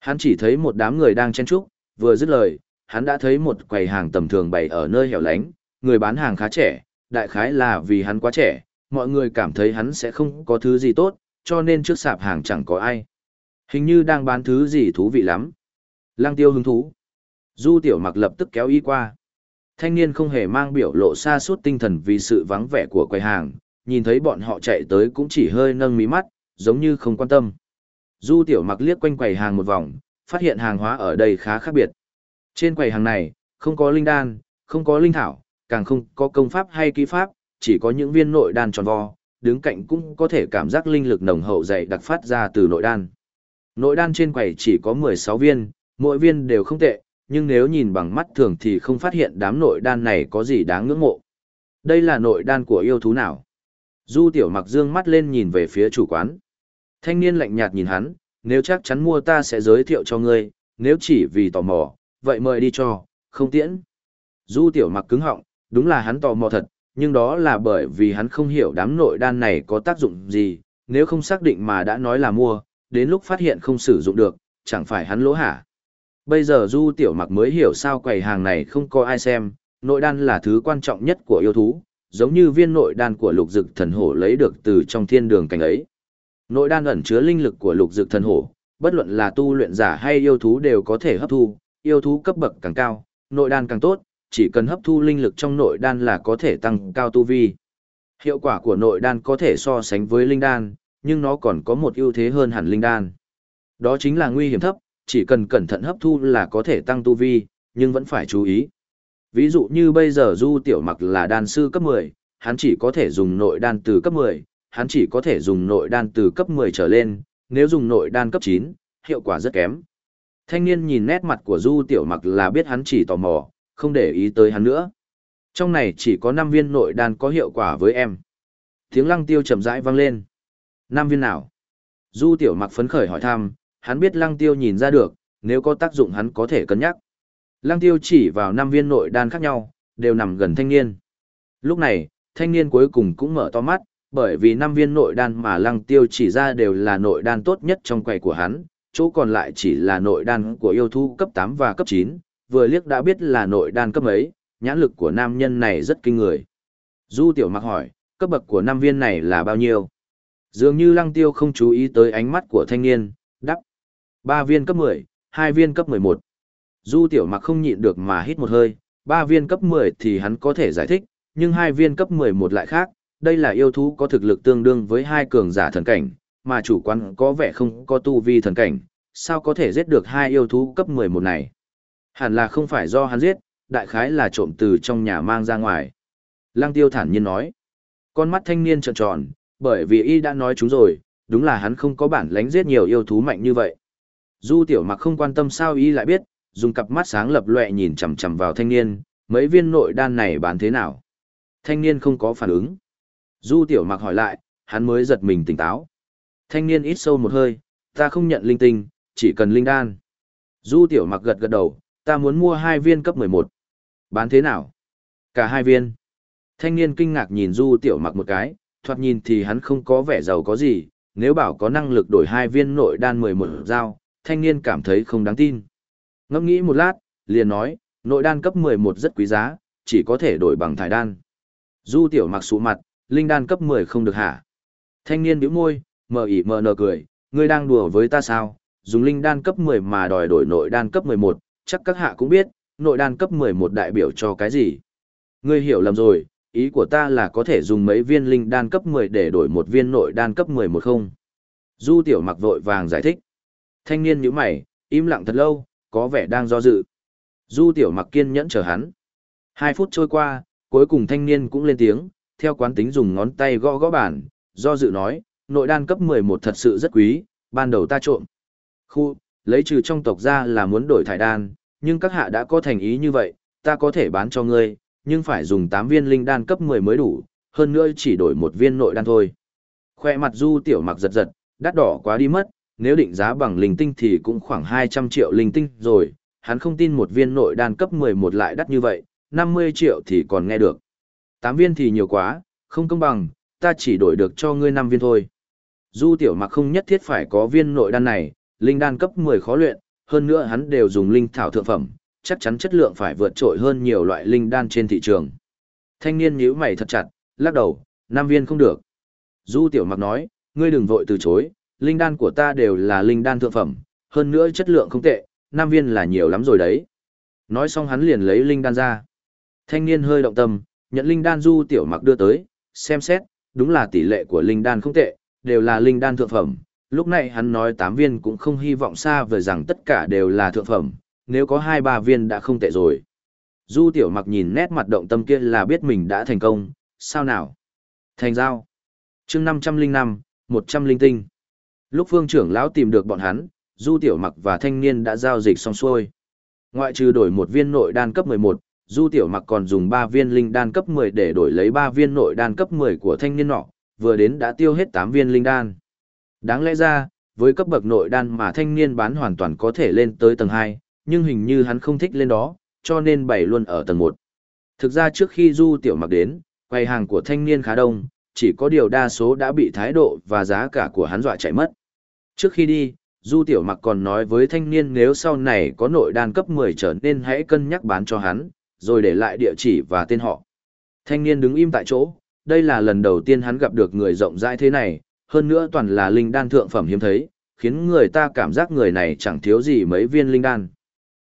Hắn chỉ thấy một đám người đang chen trúc, vừa dứt lời, hắn đã thấy một quầy hàng tầm thường bày ở nơi hẻo lánh, người bán hàng khá trẻ, đại khái là vì hắn quá trẻ, mọi người cảm thấy hắn sẽ không có thứ gì tốt, cho nên trước sạp hàng chẳng có ai. Hình như đang bán thứ gì thú vị lắm. Lăng tiêu hứng thú. Du tiểu mặc lập tức kéo y qua. Thanh niên không hề mang biểu lộ xa suốt tinh thần vì sự vắng vẻ của quầy hàng, nhìn thấy bọn họ chạy tới cũng chỉ hơi nâng mí mắt, giống như không quan tâm. Du tiểu mặc liếc quanh quầy hàng một vòng, phát hiện hàng hóa ở đây khá khác biệt. Trên quầy hàng này, không có linh đan, không có linh thảo, càng không có công pháp hay kỹ pháp, chỉ có những viên nội đan tròn vo, đứng cạnh cũng có thể cảm giác linh lực nồng hậu dày đặc phát ra từ nội đan. Nội đan trên quầy chỉ có 16 viên, mỗi viên đều không tệ, nhưng nếu nhìn bằng mắt thường thì không phát hiện đám nội đan này có gì đáng ngưỡng mộ. Đây là nội đan của yêu thú nào? Du tiểu mặc dương mắt lên nhìn về phía chủ quán. Thanh niên lạnh nhạt nhìn hắn, nếu chắc chắn mua ta sẽ giới thiệu cho ngươi, nếu chỉ vì tò mò, vậy mời đi cho, không tiễn. Du tiểu mặc cứng họng, đúng là hắn tò mò thật, nhưng đó là bởi vì hắn không hiểu đám nội đan này có tác dụng gì, nếu không xác định mà đã nói là mua, đến lúc phát hiện không sử dụng được, chẳng phải hắn lỗ hả. Bây giờ Du Tiểu Mặc mới hiểu sao quầy hàng này không có ai xem, nội đan là thứ quan trọng nhất của yêu thú, giống như viên nội đan của lục dực thần hổ lấy được từ trong thiên đường cảnh ấy. Nội đan ẩn chứa linh lực của lục dực thần hổ, bất luận là tu luyện giả hay yêu thú đều có thể hấp thu, yêu thú cấp bậc càng cao, nội đan càng tốt, chỉ cần hấp thu linh lực trong nội đan là có thể tăng cao tu vi. Hiệu quả của nội đan có thể so sánh với linh đan, nhưng nó còn có một ưu thế hơn hẳn linh đan. Đó chính là nguy hiểm thấp, chỉ cần cẩn thận hấp thu là có thể tăng tu vi, nhưng vẫn phải chú ý. Ví dụ như bây giờ Du Tiểu Mặc là đan sư cấp 10, hắn chỉ có thể dùng nội đan từ cấp 10, hắn chỉ có thể dùng nội đan từ cấp 10 trở lên, nếu dùng nội đan cấp 9, hiệu quả rất kém. Thanh niên nhìn nét mặt của Du Tiểu Mặc là biết hắn chỉ tò mò, không để ý tới hắn nữa. Trong này chỉ có 5 viên nội đan có hiệu quả với em. Tiếng lăng tiêu chậm rãi vang lên. 5 viên nào? Du Tiểu Mặc phấn khởi hỏi thăm, hắn biết lăng tiêu nhìn ra được, nếu có tác dụng hắn có thể cân nhắc. Lăng tiêu chỉ vào 5 viên nội đan khác nhau, đều nằm gần thanh niên. Lúc này, thanh niên cuối cùng cũng mở to mắt, bởi vì 5 viên nội đan mà lăng tiêu chỉ ra đều là nội đan tốt nhất trong quầy của hắn, chỗ còn lại chỉ là nội đan của yêu thú cấp 8 và cấp 9, vừa liếc đã biết là nội đan cấp ấy, nhãn lực của nam nhân này rất kinh người. Du tiểu mặc hỏi, cấp bậc của năm viên này là bao nhiêu? Dường như lăng tiêu không chú ý tới ánh mắt của thanh niên, đắp. Ba viên cấp 10, hai viên cấp 11. Du tiểu mặc không nhịn được mà hít một hơi, ba viên cấp 10 thì hắn có thể giải thích, nhưng hai viên cấp 11 lại khác, đây là yêu thú có thực lực tương đương với hai cường giả thần cảnh, mà chủ quán có vẻ không có tu vi thần cảnh, sao có thể giết được hai yêu thú cấp 11 này. Hẳn là không phải do hắn giết, đại khái là trộm từ trong nhà mang ra ngoài. Lăng tiêu thản nhiên nói, con mắt thanh niên trợn tròn, bởi vì y đã nói chúng rồi, đúng là hắn không có bản lánh giết nhiều yêu thú mạnh như vậy. Du tiểu mặc không quan tâm sao y lại biết, dùng cặp mắt sáng lập lệ nhìn chằm chằm vào thanh niên, mấy viên nội đan này bán thế nào. Thanh niên không có phản ứng. Du tiểu mặc hỏi lại, hắn mới giật mình tỉnh táo. Thanh niên ít sâu một hơi, ta không nhận linh tinh, chỉ cần linh đan. Du tiểu mặc gật gật đầu, ta muốn mua hai viên cấp 11. Bán thế nào? Cả hai viên. Thanh niên kinh ngạc nhìn du tiểu mặc một cái, thoạt nhìn thì hắn không có vẻ giàu có gì, nếu bảo có năng lực đổi hai viên nội đan 11 dao, thanh niên cảm thấy không đáng tin. Ngẫm nghĩ một lát, liền nói, nội đan cấp 11 rất quý giá, chỉ có thể đổi bằng thải đan. Du tiểu mặc sụ mặt, linh đan cấp 10 không được hả? Thanh niên bĩu môi, mờ ỉ mờ nờ cười, ngươi đang đùa với ta sao? Dùng linh đan cấp 10 mà đòi đổi nội đan cấp 11, chắc các hạ cũng biết, nội đan cấp 11 đại biểu cho cái gì? Ngươi hiểu lầm rồi, ý của ta là có thể dùng mấy viên linh đan cấp 10 để đổi một viên nội đan cấp 11 không? Du tiểu mặc vội vàng giải thích. Thanh niên nhíu mày, im lặng thật lâu, có vẻ đang do dự. Du tiểu mặc kiên nhẫn chờ hắn. Hai phút trôi qua, cuối cùng thanh niên cũng lên tiếng, theo quán tính dùng ngón tay gõ gõ bàn, do dự nói, nội đan cấp 11 thật sự rất quý, ban đầu ta trộm. Khu, lấy trừ trong tộc ra là muốn đổi thải đan, nhưng các hạ đã có thành ý như vậy, ta có thể bán cho ngươi, nhưng phải dùng 8 viên linh đan cấp 10 mới đủ, hơn nữa chỉ đổi một viên nội đan thôi. Khoe mặt du tiểu mặc giật giật, đắt đỏ quá đi mất, nếu định giá bằng linh tinh thì cũng khoảng 200 triệu linh tinh rồi, hắn không tin một viên nội đan cấp 11 lại đắt như vậy, 50 triệu thì còn nghe được. 8 viên thì nhiều quá, không công bằng, ta chỉ đổi được cho ngươi 5 viên thôi. Du tiểu mặc không nhất thiết phải có viên nội đan này, linh đan cấp 10 khó luyện, hơn nữa hắn đều dùng linh thảo thượng phẩm, chắc chắn chất lượng phải vượt trội hơn nhiều loại linh đan trên thị trường. Thanh niên nhíu mày thật chặt, lắc đầu, nam viên không được. Du tiểu mặc nói, ngươi đừng vội từ chối, linh đan của ta đều là linh đan thượng phẩm, hơn nữa chất lượng không tệ, nam viên là nhiều lắm rồi đấy. Nói xong hắn liền lấy linh đan ra. Thanh niên hơi động tâm, nhận linh đan du tiểu mặc đưa tới, xem xét, đúng là tỷ lệ của linh đan không tệ, đều là linh đan thượng phẩm. Lúc này hắn nói 8 viên cũng không hy vọng xa về rằng tất cả đều là thượng phẩm, nếu có 2-3 viên đã không tệ rồi. Du tiểu mặc nhìn nét mặt động tâm kia là biết mình đã thành công, sao nào? Thành giao. chương 505, 100 linh tinh. Lúc phương trưởng lão tìm được bọn hắn, Du tiểu mặc và thanh niên đã giao dịch xong xuôi. Ngoại trừ đổi một viên nội đan cấp 11, Du Tiểu Mặc còn dùng 3 viên linh đan cấp 10 để đổi lấy 3 viên nội đan cấp 10 của thanh niên nọ, vừa đến đã tiêu hết 8 viên linh đan. Đáng lẽ ra, với cấp bậc nội đan mà thanh niên bán hoàn toàn có thể lên tới tầng 2, nhưng hình như hắn không thích lên đó, cho nên bày luôn ở tầng 1. Thực ra trước khi Du Tiểu Mặc đến, quầy hàng của thanh niên khá đông, chỉ có điều đa số đã bị thái độ và giá cả của hắn dọa chạy mất. Trước khi đi, Du Tiểu Mặc còn nói với thanh niên nếu sau này có nội đan cấp 10 trở nên hãy cân nhắc bán cho hắn, rồi để lại địa chỉ và tên họ. Thanh niên đứng im tại chỗ, đây là lần đầu tiên hắn gặp được người rộng rãi thế này, hơn nữa toàn là linh đan thượng phẩm hiếm thấy, khiến người ta cảm giác người này chẳng thiếu gì mấy viên linh đan.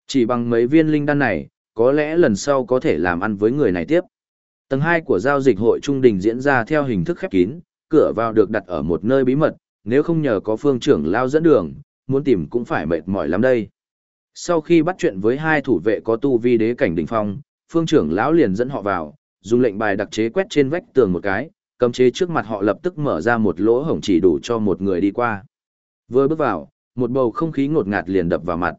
Chỉ bằng mấy viên linh đan này, có lẽ lần sau có thể làm ăn với người này tiếp. Tầng 2 của giao dịch hội trung đình diễn ra theo hình thức khép kín, cửa vào được đặt ở một nơi bí mật, nếu không nhờ có phương trưởng lao dẫn đường, muốn tìm cũng phải mệt mỏi lắm đây. Sau khi bắt chuyện với hai thủ vệ có tu vi đế cảnh đỉnh phong, phương trưởng lão liền dẫn họ vào, dùng lệnh bài đặc chế quét trên vách tường một cái, cấm chế trước mặt họ lập tức mở ra một lỗ hổng chỉ đủ cho một người đi qua. Vừa bước vào, một bầu không khí ngột ngạt liền đập vào mặt.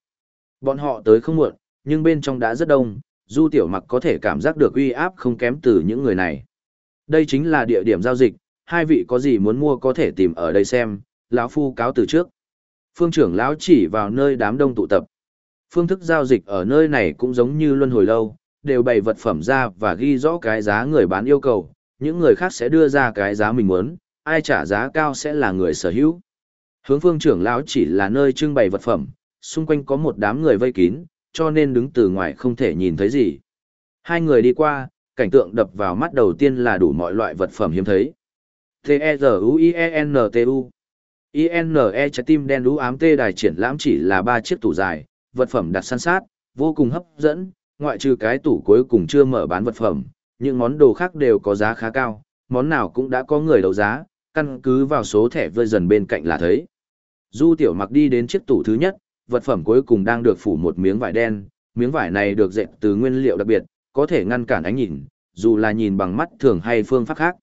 Bọn họ tới không muộn, nhưng bên trong đã rất đông, Du Tiểu Mặc có thể cảm giác được uy áp không kém từ những người này. Đây chính là địa điểm giao dịch, hai vị có gì muốn mua có thể tìm ở đây xem, lão phu cáo từ trước. Phương trưởng lão chỉ vào nơi đám đông tụ tập. Phương thức giao dịch ở nơi này cũng giống như luân hồi lâu, đều bày vật phẩm ra và ghi rõ cái giá người bán yêu cầu, những người khác sẽ đưa ra cái giá mình muốn, ai trả giá cao sẽ là người sở hữu. Hướng phương trưởng lão chỉ là nơi trưng bày vật phẩm, xung quanh có một đám người vây kín, cho nên đứng từ ngoài không thể nhìn thấy gì. Hai người đi qua, cảnh tượng đập vào mắt đầu tiên là đủ mọi loại vật phẩm hiếm thấy. T-E-Z-U-I-E-N-T-U I-N-E trái tim đen đú ám tê đài triển lãm chỉ là ba chiếc tủ dài, vật phẩm đặt san sát, vô cùng hấp dẫn, ngoại trừ cái tủ cuối cùng chưa mở bán vật phẩm, những món đồ khác đều có giá khá cao, món nào cũng đã có người đấu giá, căn cứ vào số thẻ vơi dần bên cạnh là thấy. Du tiểu mặc đi đến chiếc tủ thứ nhất, vật phẩm cuối cùng đang được phủ một miếng vải đen, miếng vải này được dệt từ nguyên liệu đặc biệt, có thể ngăn cản ánh nhìn, dù là nhìn bằng mắt thường hay phương pháp khác.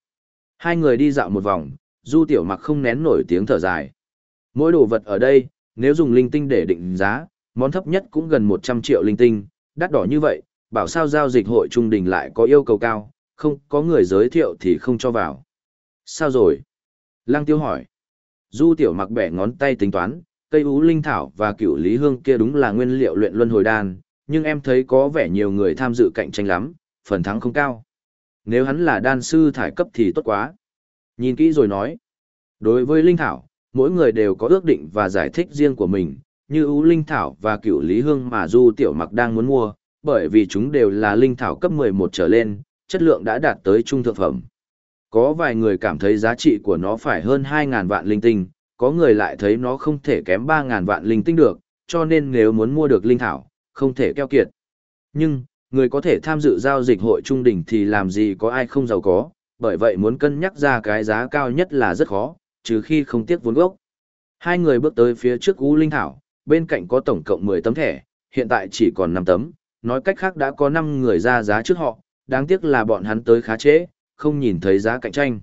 Hai người đi dạo một vòng, du tiểu mặc không nén nổi tiếng thở dài. Mỗi đồ vật ở đây, nếu dùng linh tinh để định giá, món thấp nhất cũng gần 100 triệu linh tinh, đắt đỏ như vậy, bảo sao giao dịch hội trung đình lại có yêu cầu cao, không có người giới thiệu thì không cho vào. Sao rồi? Lăng tiêu hỏi. Du tiểu mặc bẻ ngón tay tính toán, cây ú linh thảo và cửu lý hương kia đúng là nguyên liệu luyện luân hồi đan, nhưng em thấy có vẻ nhiều người tham dự cạnh tranh lắm, phần thắng không cao. Nếu hắn là đan sư thải cấp thì tốt quá. Nhìn kỹ rồi nói. Đối với linh thảo, mỗi người đều có ước định và giải thích riêng của mình, như ưu linh thảo và cựu lý hương mà du tiểu mặc đang muốn mua, bởi vì chúng đều là linh thảo cấp 11 trở lên, chất lượng đã đạt tới trung thượng phẩm. Có vài người cảm thấy giá trị của nó phải hơn 2.000 vạn linh tinh, có người lại thấy nó không thể kém 3.000 vạn linh tinh được, cho nên nếu muốn mua được linh thảo, không thể keo kiệt. Nhưng, người có thể tham dự giao dịch hội trung đỉnh thì làm gì có ai không giàu có, bởi vậy muốn cân nhắc ra cái giá cao nhất là rất khó, trừ khi không tiếc vốn gốc. Hai người bước tới phía trước U Linh Thảo, bên cạnh có tổng cộng 10 tấm thẻ, hiện tại chỉ còn 5 tấm, nói cách khác đã có 5 người ra giá trước họ, đáng tiếc là bọn hắn tới khá trễ, không nhìn thấy giá cạnh tranh.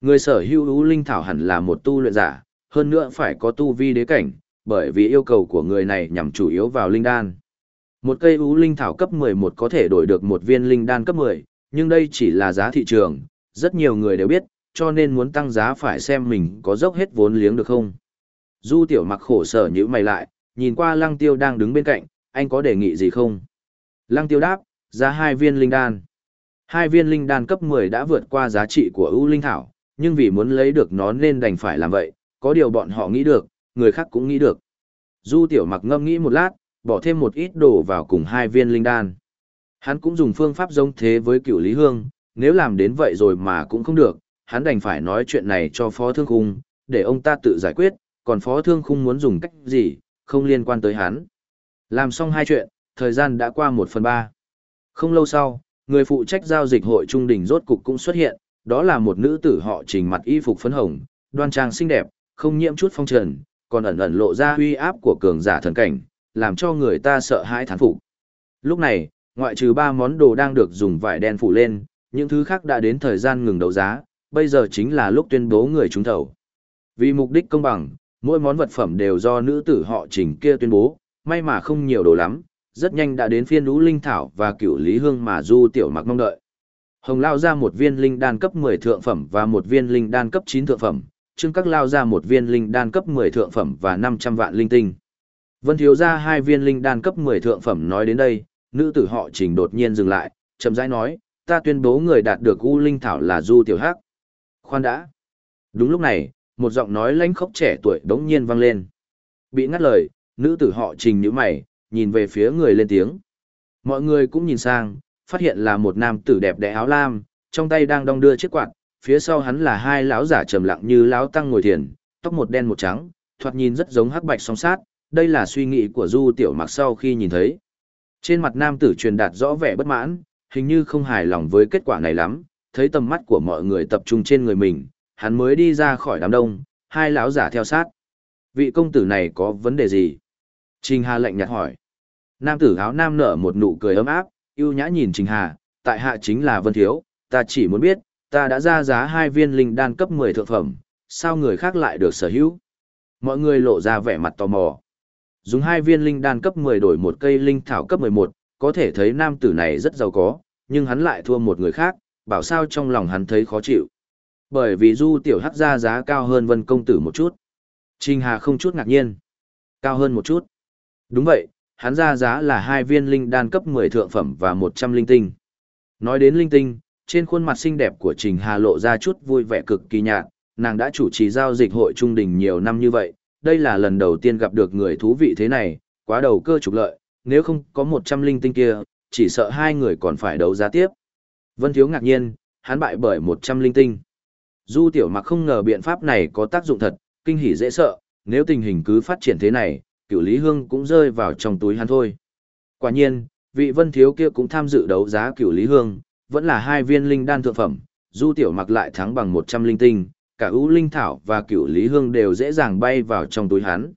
Người sở hữu U Linh Thảo hẳn là một tu luyện giả, hơn nữa phải có tu vi đế cảnh, bởi vì yêu cầu của người này nhằm chủ yếu vào linh đan. Một cây U Linh Thảo cấp 11 có thể đổi được một viên linh đan cấp 10, nhưng đây chỉ là giá thị trường, rất nhiều người đều biết, cho nên muốn tăng giá phải xem mình có dốc hết vốn liếng được không. Du tiểu mặc khổ sở như mày lại, nhìn qua lăng tiêu đang đứng bên cạnh, anh có đề nghị gì không? Lăng tiêu đáp, giá hai viên linh đan. Hai viên linh đan cấp 10 đã vượt qua giá trị của ưu linh thảo, nhưng vì muốn lấy được nó nên đành phải làm vậy, có điều bọn họ nghĩ được, người khác cũng nghĩ được. Du tiểu mặc ngâm nghĩ một lát, bỏ thêm một ít đồ vào cùng hai viên linh đan. Hắn cũng dùng phương pháp giống thế với cựu Lý Hương, nếu làm đến vậy rồi mà cũng không được, hắn đành phải nói chuyện này cho Phó Thương Khung, để ông ta tự giải quyết, còn Phó Thương Khung muốn dùng cách gì, không liên quan tới hắn. Làm xong hai chuyện, thời gian đã qua một phần ba. Không lâu sau, người phụ trách giao dịch hội trung đỉnh rốt cục cũng xuất hiện, đó là một nữ tử họ trình mặt y phục phấn hồng, đoan trang xinh đẹp, không nhiễm chút phong trần, còn ẩn ẩn lộ ra uy áp của cường giả thần cảnh, làm cho người ta sợ hãi thán phục. Lúc này, ngoại trừ ba món đồ đang được dùng vải đen phủ lên, những thứ khác đã đến thời gian ngừng đấu giá, bây giờ chính là lúc tuyên bố người trúng thầu. Vì mục đích công bằng, mỗi món vật phẩm đều do nữ tử họ trình kia tuyên bố, may mà không nhiều đồ lắm, rất nhanh đã đến phiên lũ linh thảo và cửu lý hương mà du tiểu mặc mong đợi. Hồng lao ra một viên linh đan cấp 10 thượng phẩm và một viên linh đan cấp 9 thượng phẩm, trương các lao ra một viên linh đan cấp 10 thượng phẩm và 500 vạn linh tinh. Vân thiếu ra hai viên linh đan cấp 10 thượng phẩm nói đến đây, nữ tử họ trình đột nhiên dừng lại, chậm rãi nói, ta tuyên bố người đạt được U Linh Thảo là Du Tiểu Hắc. Khoan đã. Đúng lúc này, một giọng nói lãnh khốc trẻ tuổi đống nhiên vang lên. Bị ngắt lời, nữ tử họ trình như mày, nhìn về phía người lên tiếng. Mọi người cũng nhìn sang, phát hiện là một nam tử đẹp đẽ áo lam, trong tay đang đong đưa chiếc quạt, phía sau hắn là hai lão giả trầm lặng như lão tăng ngồi thiền, tóc một đen một trắng, thoạt nhìn rất giống hắc bạch song sát, đây là suy nghĩ của Du Tiểu Mặc sau khi nhìn thấy. Trên mặt nam tử truyền đạt rõ vẻ bất mãn, hình như không hài lòng với kết quả này lắm, thấy tầm mắt của mọi người tập trung trên người mình, hắn mới đi ra khỏi đám đông, hai lão giả theo sát. Vị công tử này có vấn đề gì? Trình Hà lạnh nhạt hỏi. Nam tử áo nam nở một nụ cười ấm áp, yêu nhã nhìn Trình Hà, tại hạ chính là Vân Thiếu, ta chỉ muốn biết, ta đã ra giá hai viên linh đan cấp 10 thượng phẩm, sao người khác lại được sở hữu? Mọi người lộ ra vẻ mặt tò mò. Dùng hai viên linh đan cấp 10 đổi một cây linh thảo cấp 11, có thể thấy nam tử này rất giàu có, nhưng hắn lại thua một người khác, bảo sao trong lòng hắn thấy khó chịu. Bởi vì du tiểu hắc ra giá cao hơn vân công tử một chút. Trình Hà không chút ngạc nhiên. Cao hơn một chút. Đúng vậy, hắn ra giá là hai viên linh đan cấp 10 thượng phẩm và 100 linh tinh. Nói đến linh tinh, trên khuôn mặt xinh đẹp của Trình Hà lộ ra chút vui vẻ cực kỳ nhạt, nàng đã chủ trì giao dịch hội trung đình nhiều năm như vậy, đây là lần đầu tiên gặp được người thú vị thế này, quá đầu cơ trục lợi, nếu không có 100 linh tinh kia, chỉ sợ hai người còn phải đấu giá tiếp. Vân Thiếu ngạc nhiên, hắn bại bởi 100 linh tinh. Du tiểu mặc không ngờ biện pháp này có tác dụng thật, kinh hỉ dễ sợ, nếu tình hình cứ phát triển thế này, cửu lý hương cũng rơi vào trong túi hắn thôi. Quả nhiên, vị vân thiếu kia cũng tham dự đấu giá cửu lý hương, vẫn là hai viên linh đan thượng phẩm, du tiểu mặc lại thắng bằng 100 linh tinh, cả ưu linh thảo và cửu lý hương đều dễ dàng bay vào trong túi hắn.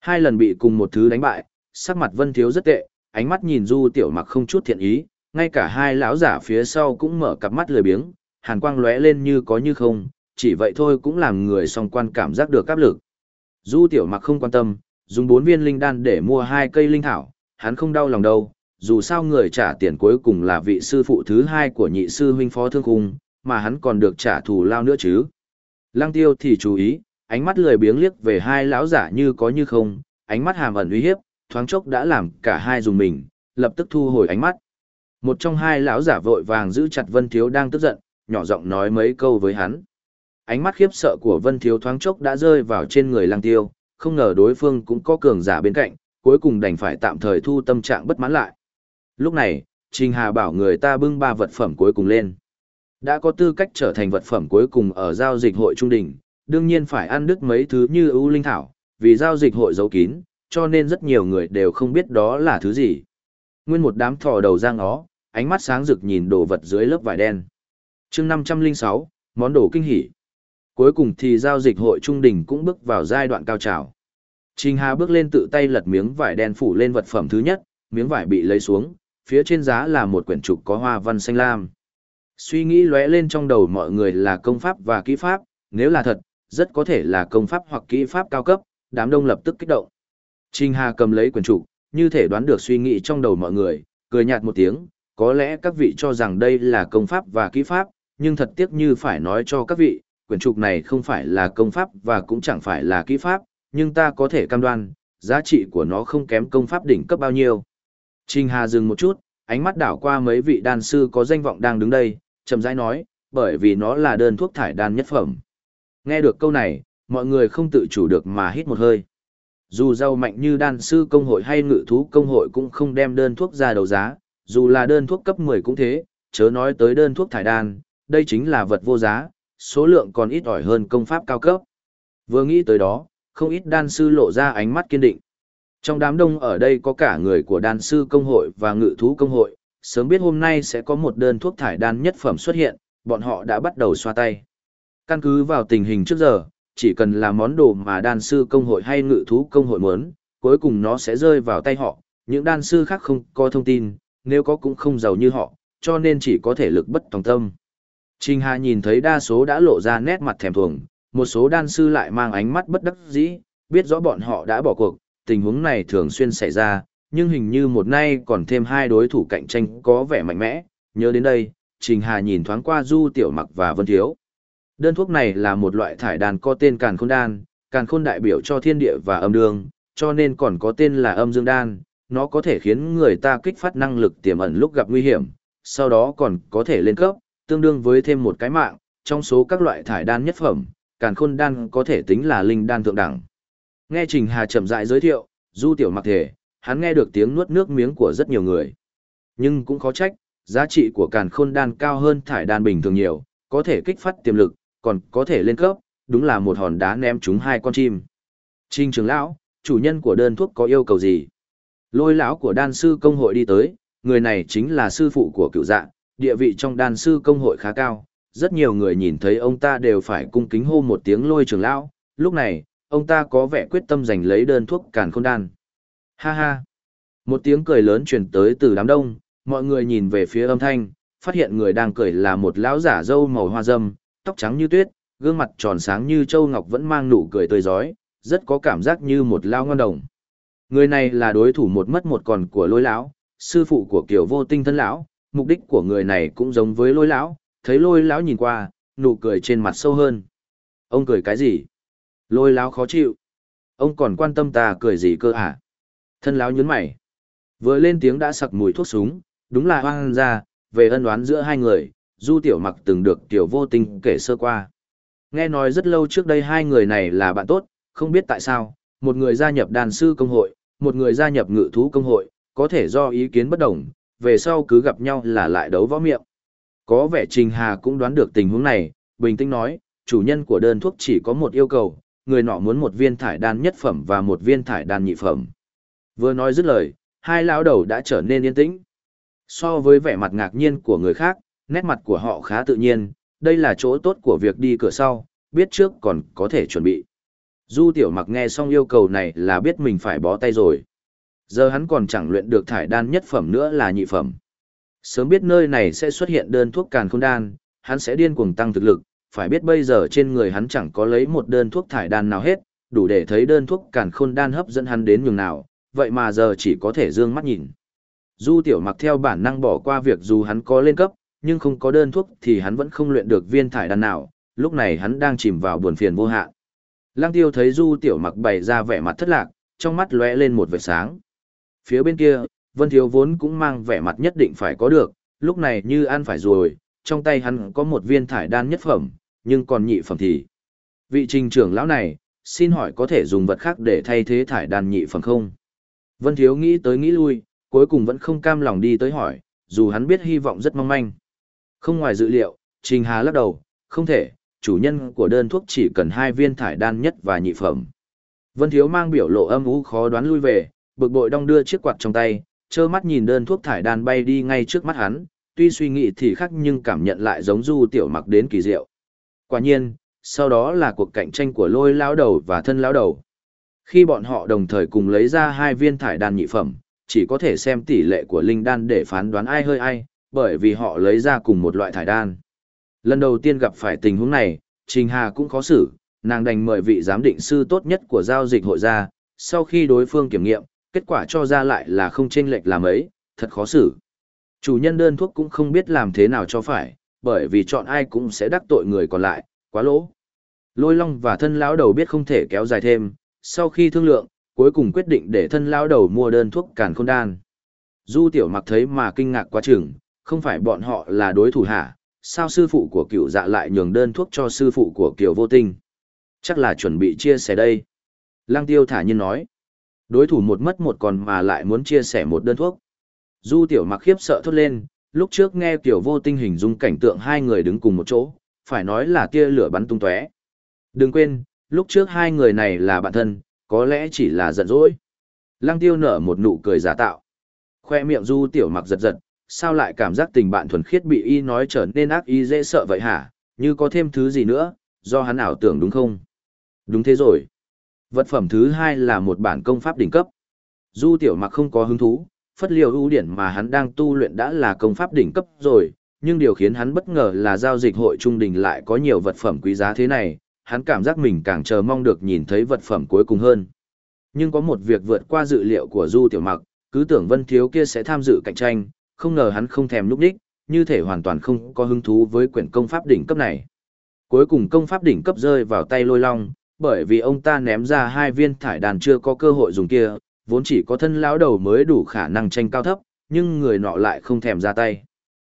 Hai lần bị cùng một thứ đánh bại, sắc mặt vân thiếu rất tệ, ánh mắt nhìn du tiểu mặc không chút thiện ý, ngay cả hai lão giả phía sau cũng mở cặp mắt lười biếng, hàn quang lóe lên như có như không, chỉ vậy thôi cũng làm người song quan cảm giác được áp lực. Du tiểu mặc không quan tâm, dùng bốn viên linh đan để mua hai cây linh thảo, hắn không đau lòng đâu, dù sao người trả tiền cuối cùng là vị sư phụ thứ hai của nhị sư huynh phó thương khung, mà hắn còn được trả thù lao nữa chứ. Lăng tiêu thì chú ý, ánh mắt lười biếng liếc về hai lão giả như có như không, ánh mắt hàm ẩn uy hiếp, thoáng chốc đã làm cả hai dùng mình, lập tức thu hồi ánh mắt. Một trong hai lão giả vội vàng giữ chặt Vân Thiếu đang tức giận, nhỏ giọng nói mấy câu với hắn. Ánh mắt khiếp sợ của Vân Thiếu thoáng chốc đã rơi vào trên người Lăng Tiêu, không ngờ đối phương cũng có cường giả bên cạnh, cuối cùng đành phải tạm thời thu tâm trạng bất mãn lại. Lúc này, Trình Hà bảo người ta bưng ba vật phẩm cuối cùng lên. Đã có tư cách trở thành vật phẩm cuối cùng ở giao dịch hội trung đỉnh, đương nhiên phải ăn đứt mấy thứ như ưu linh thảo, vì giao dịch hội giấu kín, cho nên rất nhiều người đều không biết đó là thứ gì. Nguyên một đám thò đầu giang ó, ánh mắt sáng rực nhìn đồ vật dưới lớp vải đen chương 506, món đồ kinh hỉ. Cuối cùng thì giao dịch hội trung đỉnh cũng bước vào giai đoạn cao trào. Trình Hà bước lên tự tay lật miếng vải đen phủ lên vật phẩm thứ nhất, miếng vải bị lấy xuống, phía trên giá là một quyển trục có hoa văn xanh lam. Suy nghĩ lóe lên trong đầu mọi người là công pháp và kỹ pháp, nếu là thật, rất có thể là công pháp hoặc kỹ pháp cao cấp, đám đông lập tức kích động. Trình Hà cầm lấy quyển trục, như thể đoán được suy nghĩ trong đầu mọi người, cười nhạt một tiếng, có lẽ các vị cho rằng đây là công pháp và kỹ pháp, nhưng thật tiếc như phải nói cho các vị, quyển trục này không phải là công pháp và cũng chẳng phải là kỹ pháp, nhưng ta có thể cam đoan, giá trị của nó không kém công pháp đỉnh cấp bao nhiêu. Trình Hà dừng một chút, ánh mắt đảo qua mấy vị đan sư có danh vọng đang đứng đây, chậm rãi nói, bởi vì nó là đơn thuốc thải đan nhất phẩm. Nghe được câu này, mọi người không tự chủ được mà hít một hơi. Dù giàu mạnh như đan sư công hội hay ngự thú công hội cũng không đem đơn thuốc ra đấu giá, dù là đơn thuốc cấp 10 cũng thế, chớ nói tới đơn thuốc thải đan, đây chính là vật vô giá, số lượng còn ít ỏi hơn công pháp cao cấp. Vừa nghĩ tới đó, không ít đan sư lộ ra ánh mắt kiên định. Trong đám đông ở đây có cả người của đan sư công hội và ngự thú công hội, sớm biết hôm nay sẽ có một đơn thuốc thải đan nhất phẩm xuất hiện, bọn họ đã bắt đầu xoa tay. Căn cứ vào tình hình trước giờ, chỉ cần là món đồ mà đan sư công hội hay ngự thú công hội muốn, cuối cùng nó sẽ rơi vào tay họ, những đan sư khác không có thông tin, nếu có cũng không giàu như họ, cho nên chỉ có thể lực bất tòng tâm. Trình Hà nhìn thấy đa số đã lộ ra nét mặt thèm thuồng, một số đan sư lại mang ánh mắt bất đắc dĩ, biết rõ bọn họ đã bỏ cuộc, tình huống này thường xuyên xảy ra, nhưng hình như một nay còn thêm hai đối thủ cạnh tranh có vẻ mạnh mẽ. Nhớ đến đây, Trình Hà nhìn thoáng qua Du Tiểu Mặc và Vân Thiếu. Đơn thuốc này là một loại thải đàn có tên Càn Khôn Đan, Càn Khôn đại biểu cho thiên địa và âm dương, cho nên còn có tên là âm dương đan, nó có thể khiến người ta kích phát năng lực tiềm ẩn lúc gặp nguy hiểm, sau đó còn có thể lên cấp, tương đương với thêm một cái mạng, trong số các loại thải đan nhất phẩm, Càn Khôn đan có thể tính là linh đan thượng đẳng. Nghe Trình Hà chậm rãi giới thiệu, Du Tiểu Mặc thể, hắn nghe được tiếng nuốt nước miếng của rất nhiều người. Nhưng cũng khó trách, giá trị của Càn Khôn đan cao hơn thải đan bình thường nhiều, có thể kích phát tiềm lực, còn có thể lên cấp, đúng là một hòn đá ném trúng hai con chim. Trình trưởng lão, chủ nhân của đơn thuốc có yêu cầu gì? Lôi lão của đan sư công hội đi tới, người này chính là sư phụ của cựu dạ, địa vị trong đàn sư công hội khá cao. Rất nhiều người nhìn thấy ông ta đều phải cung kính hô một tiếng lôi trưởng lão. Lúc này, ông ta có vẻ quyết tâm giành lấy đơn thuốc càn khôn đan. Ha ha! Một tiếng cười lớn truyền tới từ đám đông, mọi người nhìn về phía âm thanh, phát hiện người đang cười là một lão giả râu màu hoa dâm, tóc trắng như tuyết, gương mặt tròn sáng như châu ngọc vẫn mang nụ cười tươi rói, rất có cảm giác như một lao ngon đồng. Người này là đối thủ một mất một còn của lôi lão, sư phụ của kiểu vô tinh thân lão, mục đích của người này cũng giống với lôi lão, thấy lôi lão nhìn qua, nụ cười trên mặt sâu hơn. Ông cười cái gì? Lôi lão khó chịu. Ông còn quan tâm ta cười gì cơ à? Thân lão nhấn mày. Vừa lên tiếng đã sặc mùi thuốc súng, đúng là hoang ra, về ân oán giữa hai người, Du Tiểu Mặc từng được Tiểu Vô tình kể sơ qua. Nghe nói rất lâu trước đây hai người này là bạn tốt, không biết tại sao, một người gia nhập đàn sư công hội, một người gia nhập ngự thú công hội, có thể do ý kiến bất đồng, về sau cứ gặp nhau là lại đấu võ miệng. Có vẻ Trình Hà cũng đoán được tình huống này, bình tĩnh nói, chủ nhân của đơn thuốc chỉ có một yêu cầu, người nọ muốn một viên thải đan nhất phẩm và một viên thải đan nhị phẩm. Vừa nói dứt lời, hai lão đầu đã trở nên yên tĩnh. So với vẻ mặt ngạc nhiên của người khác, nét mặt của họ khá tự nhiên, đây là chỗ tốt của việc đi cửa sau, biết trước còn có thể chuẩn bị. Du tiểu mặc nghe xong yêu cầu này là biết mình phải bó tay rồi. Giờ hắn còn chẳng luyện được thải đan nhất phẩm nữa là nhị phẩm. Sớm biết nơi này sẽ xuất hiện đơn thuốc càn khôn đan, hắn sẽ điên cuồng tăng thực lực, phải biết bây giờ trên người hắn chẳng có lấy một đơn thuốc thải đan nào hết, đủ để thấy đơn thuốc càn khôn đan hấp dẫn hắn đến nhường nào, vậy mà giờ chỉ có thể dương mắt nhìn. Du tiểu mặc theo bản năng bỏ qua việc dù hắn có lên cấp, nhưng không có đơn thuốc thì hắn vẫn không luyện được viên thải đan nào, lúc này hắn đang chìm vào buồn phiền vô hạn. Lăng tiêu thấy du tiểu mặc bày ra vẻ mặt thất lạc, trong mắt lóe lên một vệt sáng. Phía bên kia, Vân Thiếu vốn cũng mang vẻ mặt nhất định phải có được, lúc này như ăn phải rồi, trong tay hắn có một viên thải đan nhất phẩm, nhưng còn nhị phẩm thì. Vị trình trưởng lão này, xin hỏi có thể dùng vật khác để thay thế thải đan nhị phẩm không? Vân Thiếu nghĩ tới nghĩ lui, cuối cùng vẫn không cam lòng đi tới hỏi, dù hắn biết hy vọng rất mong manh. Không ngoài dự liệu, Trình Hà lắc đầu, không thể, chủ nhân của đơn thuốc chỉ cần hai viên thải đan nhất và nhị phẩm. Vân Thiếu mang biểu lộ âm u khó đoán lui về, bực bội đong đưa chiếc quạt trong tay, trơ mắt nhìn đơn thuốc thải đan bay đi ngay trước mắt hắn, tuy suy nghĩ thì khác nhưng cảm nhận lại giống du tiểu mặc đến kỳ diệu. Quả nhiên, sau đó là cuộc cạnh tranh của lôi lão đầu và thân lão đầu. Khi bọn họ đồng thời cùng lấy ra hai viên thải đan nhị phẩm, chỉ có thể xem tỷ lệ của linh đan để phán đoán ai hơi ai, bởi vì họ lấy ra cùng một loại thải đan. Lần đầu tiên gặp phải tình huống này, Trình Hà cũng khó xử, nàng đành mời vị giám định sư tốt nhất của giao dịch hội ra, sau khi đối phương kiểm nghiệm, kết quả cho ra lại là không chênh lệch làm ấy, thật khó xử. Chủ nhân đơn thuốc cũng không biết làm thế nào cho phải, bởi vì chọn ai cũng sẽ đắc tội người còn lại, quá lỗ. Lôi Long và thân lão đầu biết không thể kéo dài thêm, sau khi thương lượng, cuối cùng quyết định để thân lão đầu mua đơn thuốc càn khôn đan. Du tiểu mặc thấy mà kinh ngạc quá chừng, không phải bọn họ là đối thủ hả, sao sư phụ của cựu dạ lại nhường đơn thuốc cho sư phụ của kiều vô tinh. Chắc là chuẩn bị chia sẻ đây. Lăng tiêu thả nhiên nói. Đối thủ một mất một còn mà lại muốn chia sẻ một đơn thuốc. Du tiểu mặc khiếp sợ thốt lên, lúc trước nghe kiểu vô tinh hình dung cảnh tượng hai người đứng cùng một chỗ, phải nói là tia lửa bắn tung tóe. Đừng quên, lúc trước hai người này là bạn thân, có lẽ chỉ là giận dỗi. Lăng tiêu nở một nụ cười giả tạo. Khoe miệng du tiểu mặc giật giật, sao lại cảm giác tình bạn thuần khiết bị y nói trở nên ác y dễ sợ vậy hả, như có thêm thứ gì nữa, do hắn ảo tưởng đúng không? Đúng thế rồi. Vật phẩm thứ hai là một bản công pháp đỉnh cấp. Du tiểu mặc không có hứng thú, phất liều ưu điển mà hắn đang tu luyện đã là công pháp đỉnh cấp rồi, nhưng điều khiến hắn bất ngờ là giao dịch hội trung đình lại có nhiều vật phẩm quý giá thế này, hắn cảm giác mình càng chờ mong được nhìn thấy vật phẩm cuối cùng hơn. Nhưng có một việc vượt qua dự liệu của Du Tiểu Mặc, cứ tưởng Vân Thiếu kia sẽ tham dự cạnh tranh, không ngờ hắn không thèm núp đích, như thể hoàn toàn không có hứng thú với quyển công pháp đỉnh cấp này. Cuối cùng công pháp đỉnh cấp rơi vào tay lôi long, bởi vì ông ta ném ra hai viên thải đàn chưa có cơ hội dùng kia, vốn chỉ có thân lão đầu mới đủ khả năng tranh cao thấp, nhưng người nọ lại không thèm ra tay.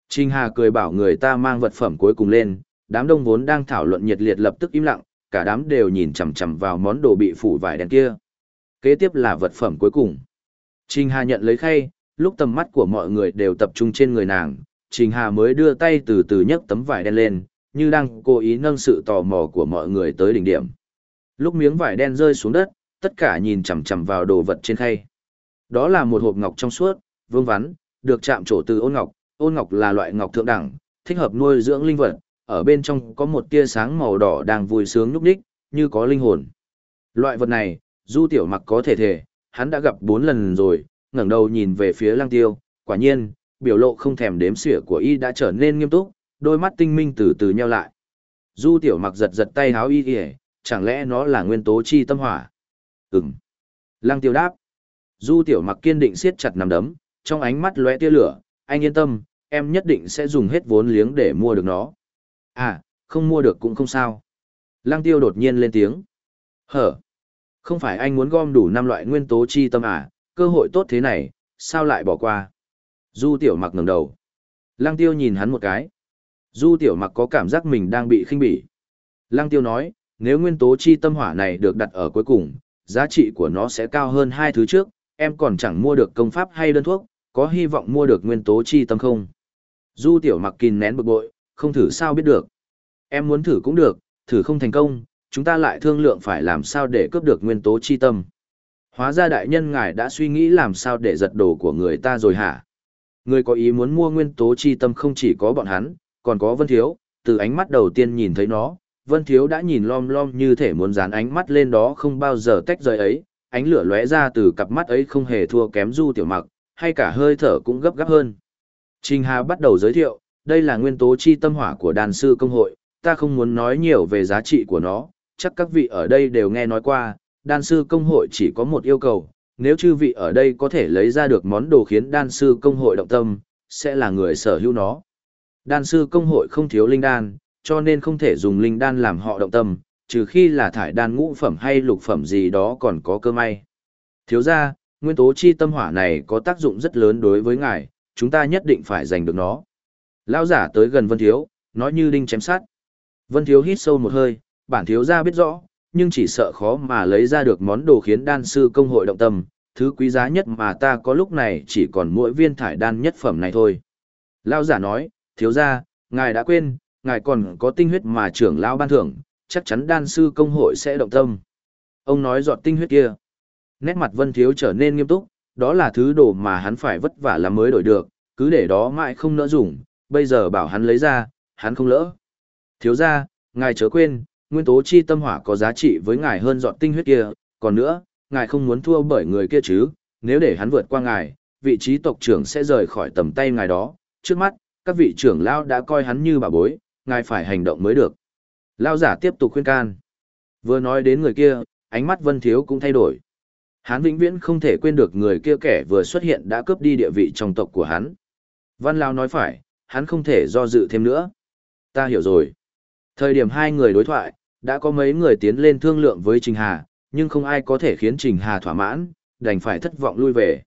Trình Hà cười bảo người ta mang vật phẩm cuối cùng lên, đám đông vốn đang thảo luận nhiệt liệt lập tức im lặng, cả đám đều nhìn chằm chằm vào món đồ bị phủ vải đen kia. Kế tiếp là vật phẩm cuối cùng. Trình Hà nhận lấy khay, lúc tầm mắt của mọi người đều tập trung trên người nàng, Trình Hà mới đưa tay từ từ nhấc tấm vải đen lên, như đang cố ý nâng sự tò mò của mọi người tới đỉnh điểm. Lúc miếng vải đen rơi xuống đất, tất cả nhìn chằm chằm vào đồ vật trên khay. Đó là một hộp ngọc trong suốt, vương vắn, được chạm trổ từ ôn ngọc, ôn ngọc là loại ngọc thượng đẳng, thích hợp nuôi dưỡng linh vật, ở bên trong có một tia sáng màu đỏ đang vui sướng nhúc nhích, như có linh hồn. Loại vật này, Du Tiểu Mặc có thể thể, hắn đã gặp bốn lần rồi, ngẩng đầu nhìn về phía Lăng Tiêu, quả nhiên, biểu lộ không thèm đếm xỉa của y đã trở nên nghiêm túc, đôi mắt tinh minh từ từ nheo lại. Du Tiểu Mặc giật giật tay háo y kìa, chẳng lẽ nó là nguyên tố chi tâm hỏa? Ừm. Lăng Tiêu đáp. Du Tiểu Mặc kiên định siết chặt nắm đấm, trong ánh mắt lóe tia lửa, anh yên tâm, em nhất định sẽ dùng hết vốn liếng để mua được nó. À, không mua được cũng không sao. Lăng tiêu đột nhiên lên tiếng. Hở? Không phải anh muốn gom đủ năm loại nguyên tố chi tâm à, cơ hội tốt thế này, sao lại bỏ qua? Du tiểu mặc ngẩng đầu. Lăng tiêu nhìn hắn một cái. Du tiểu mặc có cảm giác mình đang bị khinh bỉ. Lăng tiêu nói, nếu nguyên tố chi tâm hỏa này được đặt ở cuối cùng, giá trị của nó sẽ cao hơn hai thứ trước, em còn chẳng mua được công pháp hay đơn thuốc, có hy vọng mua được nguyên tố chi tâm không? Du tiểu mặc kìm nén bực bội, không thử sao biết được. Em muốn thử cũng được, thử không thành công, chúng ta lại thương lượng phải làm sao để cướp được nguyên tố chi tâm. Hóa ra đại nhân ngài đã suy nghĩ làm sao để giật đồ của người ta rồi hả? Người có ý muốn mua nguyên tố chi tâm không chỉ có bọn hắn, còn có Vân Thiếu, từ ánh mắt đầu tiên nhìn thấy nó, Vân Thiếu đã nhìn lom lom như thể muốn dán ánh mắt lên đó không bao giờ tách rời ấy, ánh lửa lóe ra từ cặp mắt ấy không hề thua kém Du Tiểu Mặc, hay cả hơi thở cũng gấp gáp hơn. Trình Hà bắt đầu giới thiệu, đây là nguyên tố chi tâm hỏa của đàn sư công hội, ta không muốn nói nhiều về giá trị của nó, chắc các vị ở đây đều nghe nói qua, đan sư công hội chỉ có một yêu cầu, nếu chư vị ở đây có thể lấy ra được món đồ khiến đan sư công hội động tâm, sẽ là người sở hữu nó. Đan sư công hội không thiếu linh đan, cho nên không thể dùng linh đan làm họ động tâm, trừ khi là thải đan ngũ phẩm hay lục phẩm gì đó còn có cơ may. Thiếu ra, nguyên tố chi tâm hỏa này có tác dụng rất lớn đối với ngài, chúng ta nhất định phải giành được nó. Lão giả tới gần Vân Thiếu, nói như đinh chém sát. Vân Thiếu hít sâu một hơi, bản thiếu ra biết rõ, nhưng chỉ sợ khó mà lấy ra được món đồ khiến đan sư công hội động tâm, thứ quý giá nhất mà ta có lúc này chỉ còn mỗi viên thải đan nhất phẩm này thôi. Lão giả nói, thiếu ra, ngài đã quên, ngài còn có tinh huyết mà trưởng lão ban thưởng, chắc chắn đan sư công hội sẽ động tâm. Ông nói giọt tinh huyết kia. Nét mặt Vân Thiếu trở nên nghiêm túc, đó là thứ đồ mà hắn phải vất vả lắm mới đổi được, cứ để đó mãi không nỡ dùng, bây giờ bảo hắn lấy ra, hắn không lỡ. Thiếu ra, ngài chớ quên, nguyên tố chi tâm hỏa có giá trị với ngài hơn dọn tinh huyết kia, còn nữa, ngài không muốn thua bởi người kia chứ, nếu để hắn vượt qua ngài, vị trí tộc trưởng sẽ rời khỏi tầm tay ngài đó, trước mắt, các vị trưởng lao đã coi hắn như bà bối, ngài phải hành động mới được. Lao giả tiếp tục khuyên can. Vừa nói đến người kia, ánh mắt Vân Thiếu cũng thay đổi. Hắn vĩnh viễn không thể quên được người kia kẻ vừa xuất hiện đã cướp đi địa vị trong tộc của hắn. Văn Lao nói phải, hắn không thể do dự thêm nữa. Ta hiểu rồi. Thời điểm hai người đối thoại, đã có mấy người tiến lên thương lượng với Trình Hà, nhưng không ai có thể khiến Trình Hà thỏa mãn, đành phải thất vọng lui về.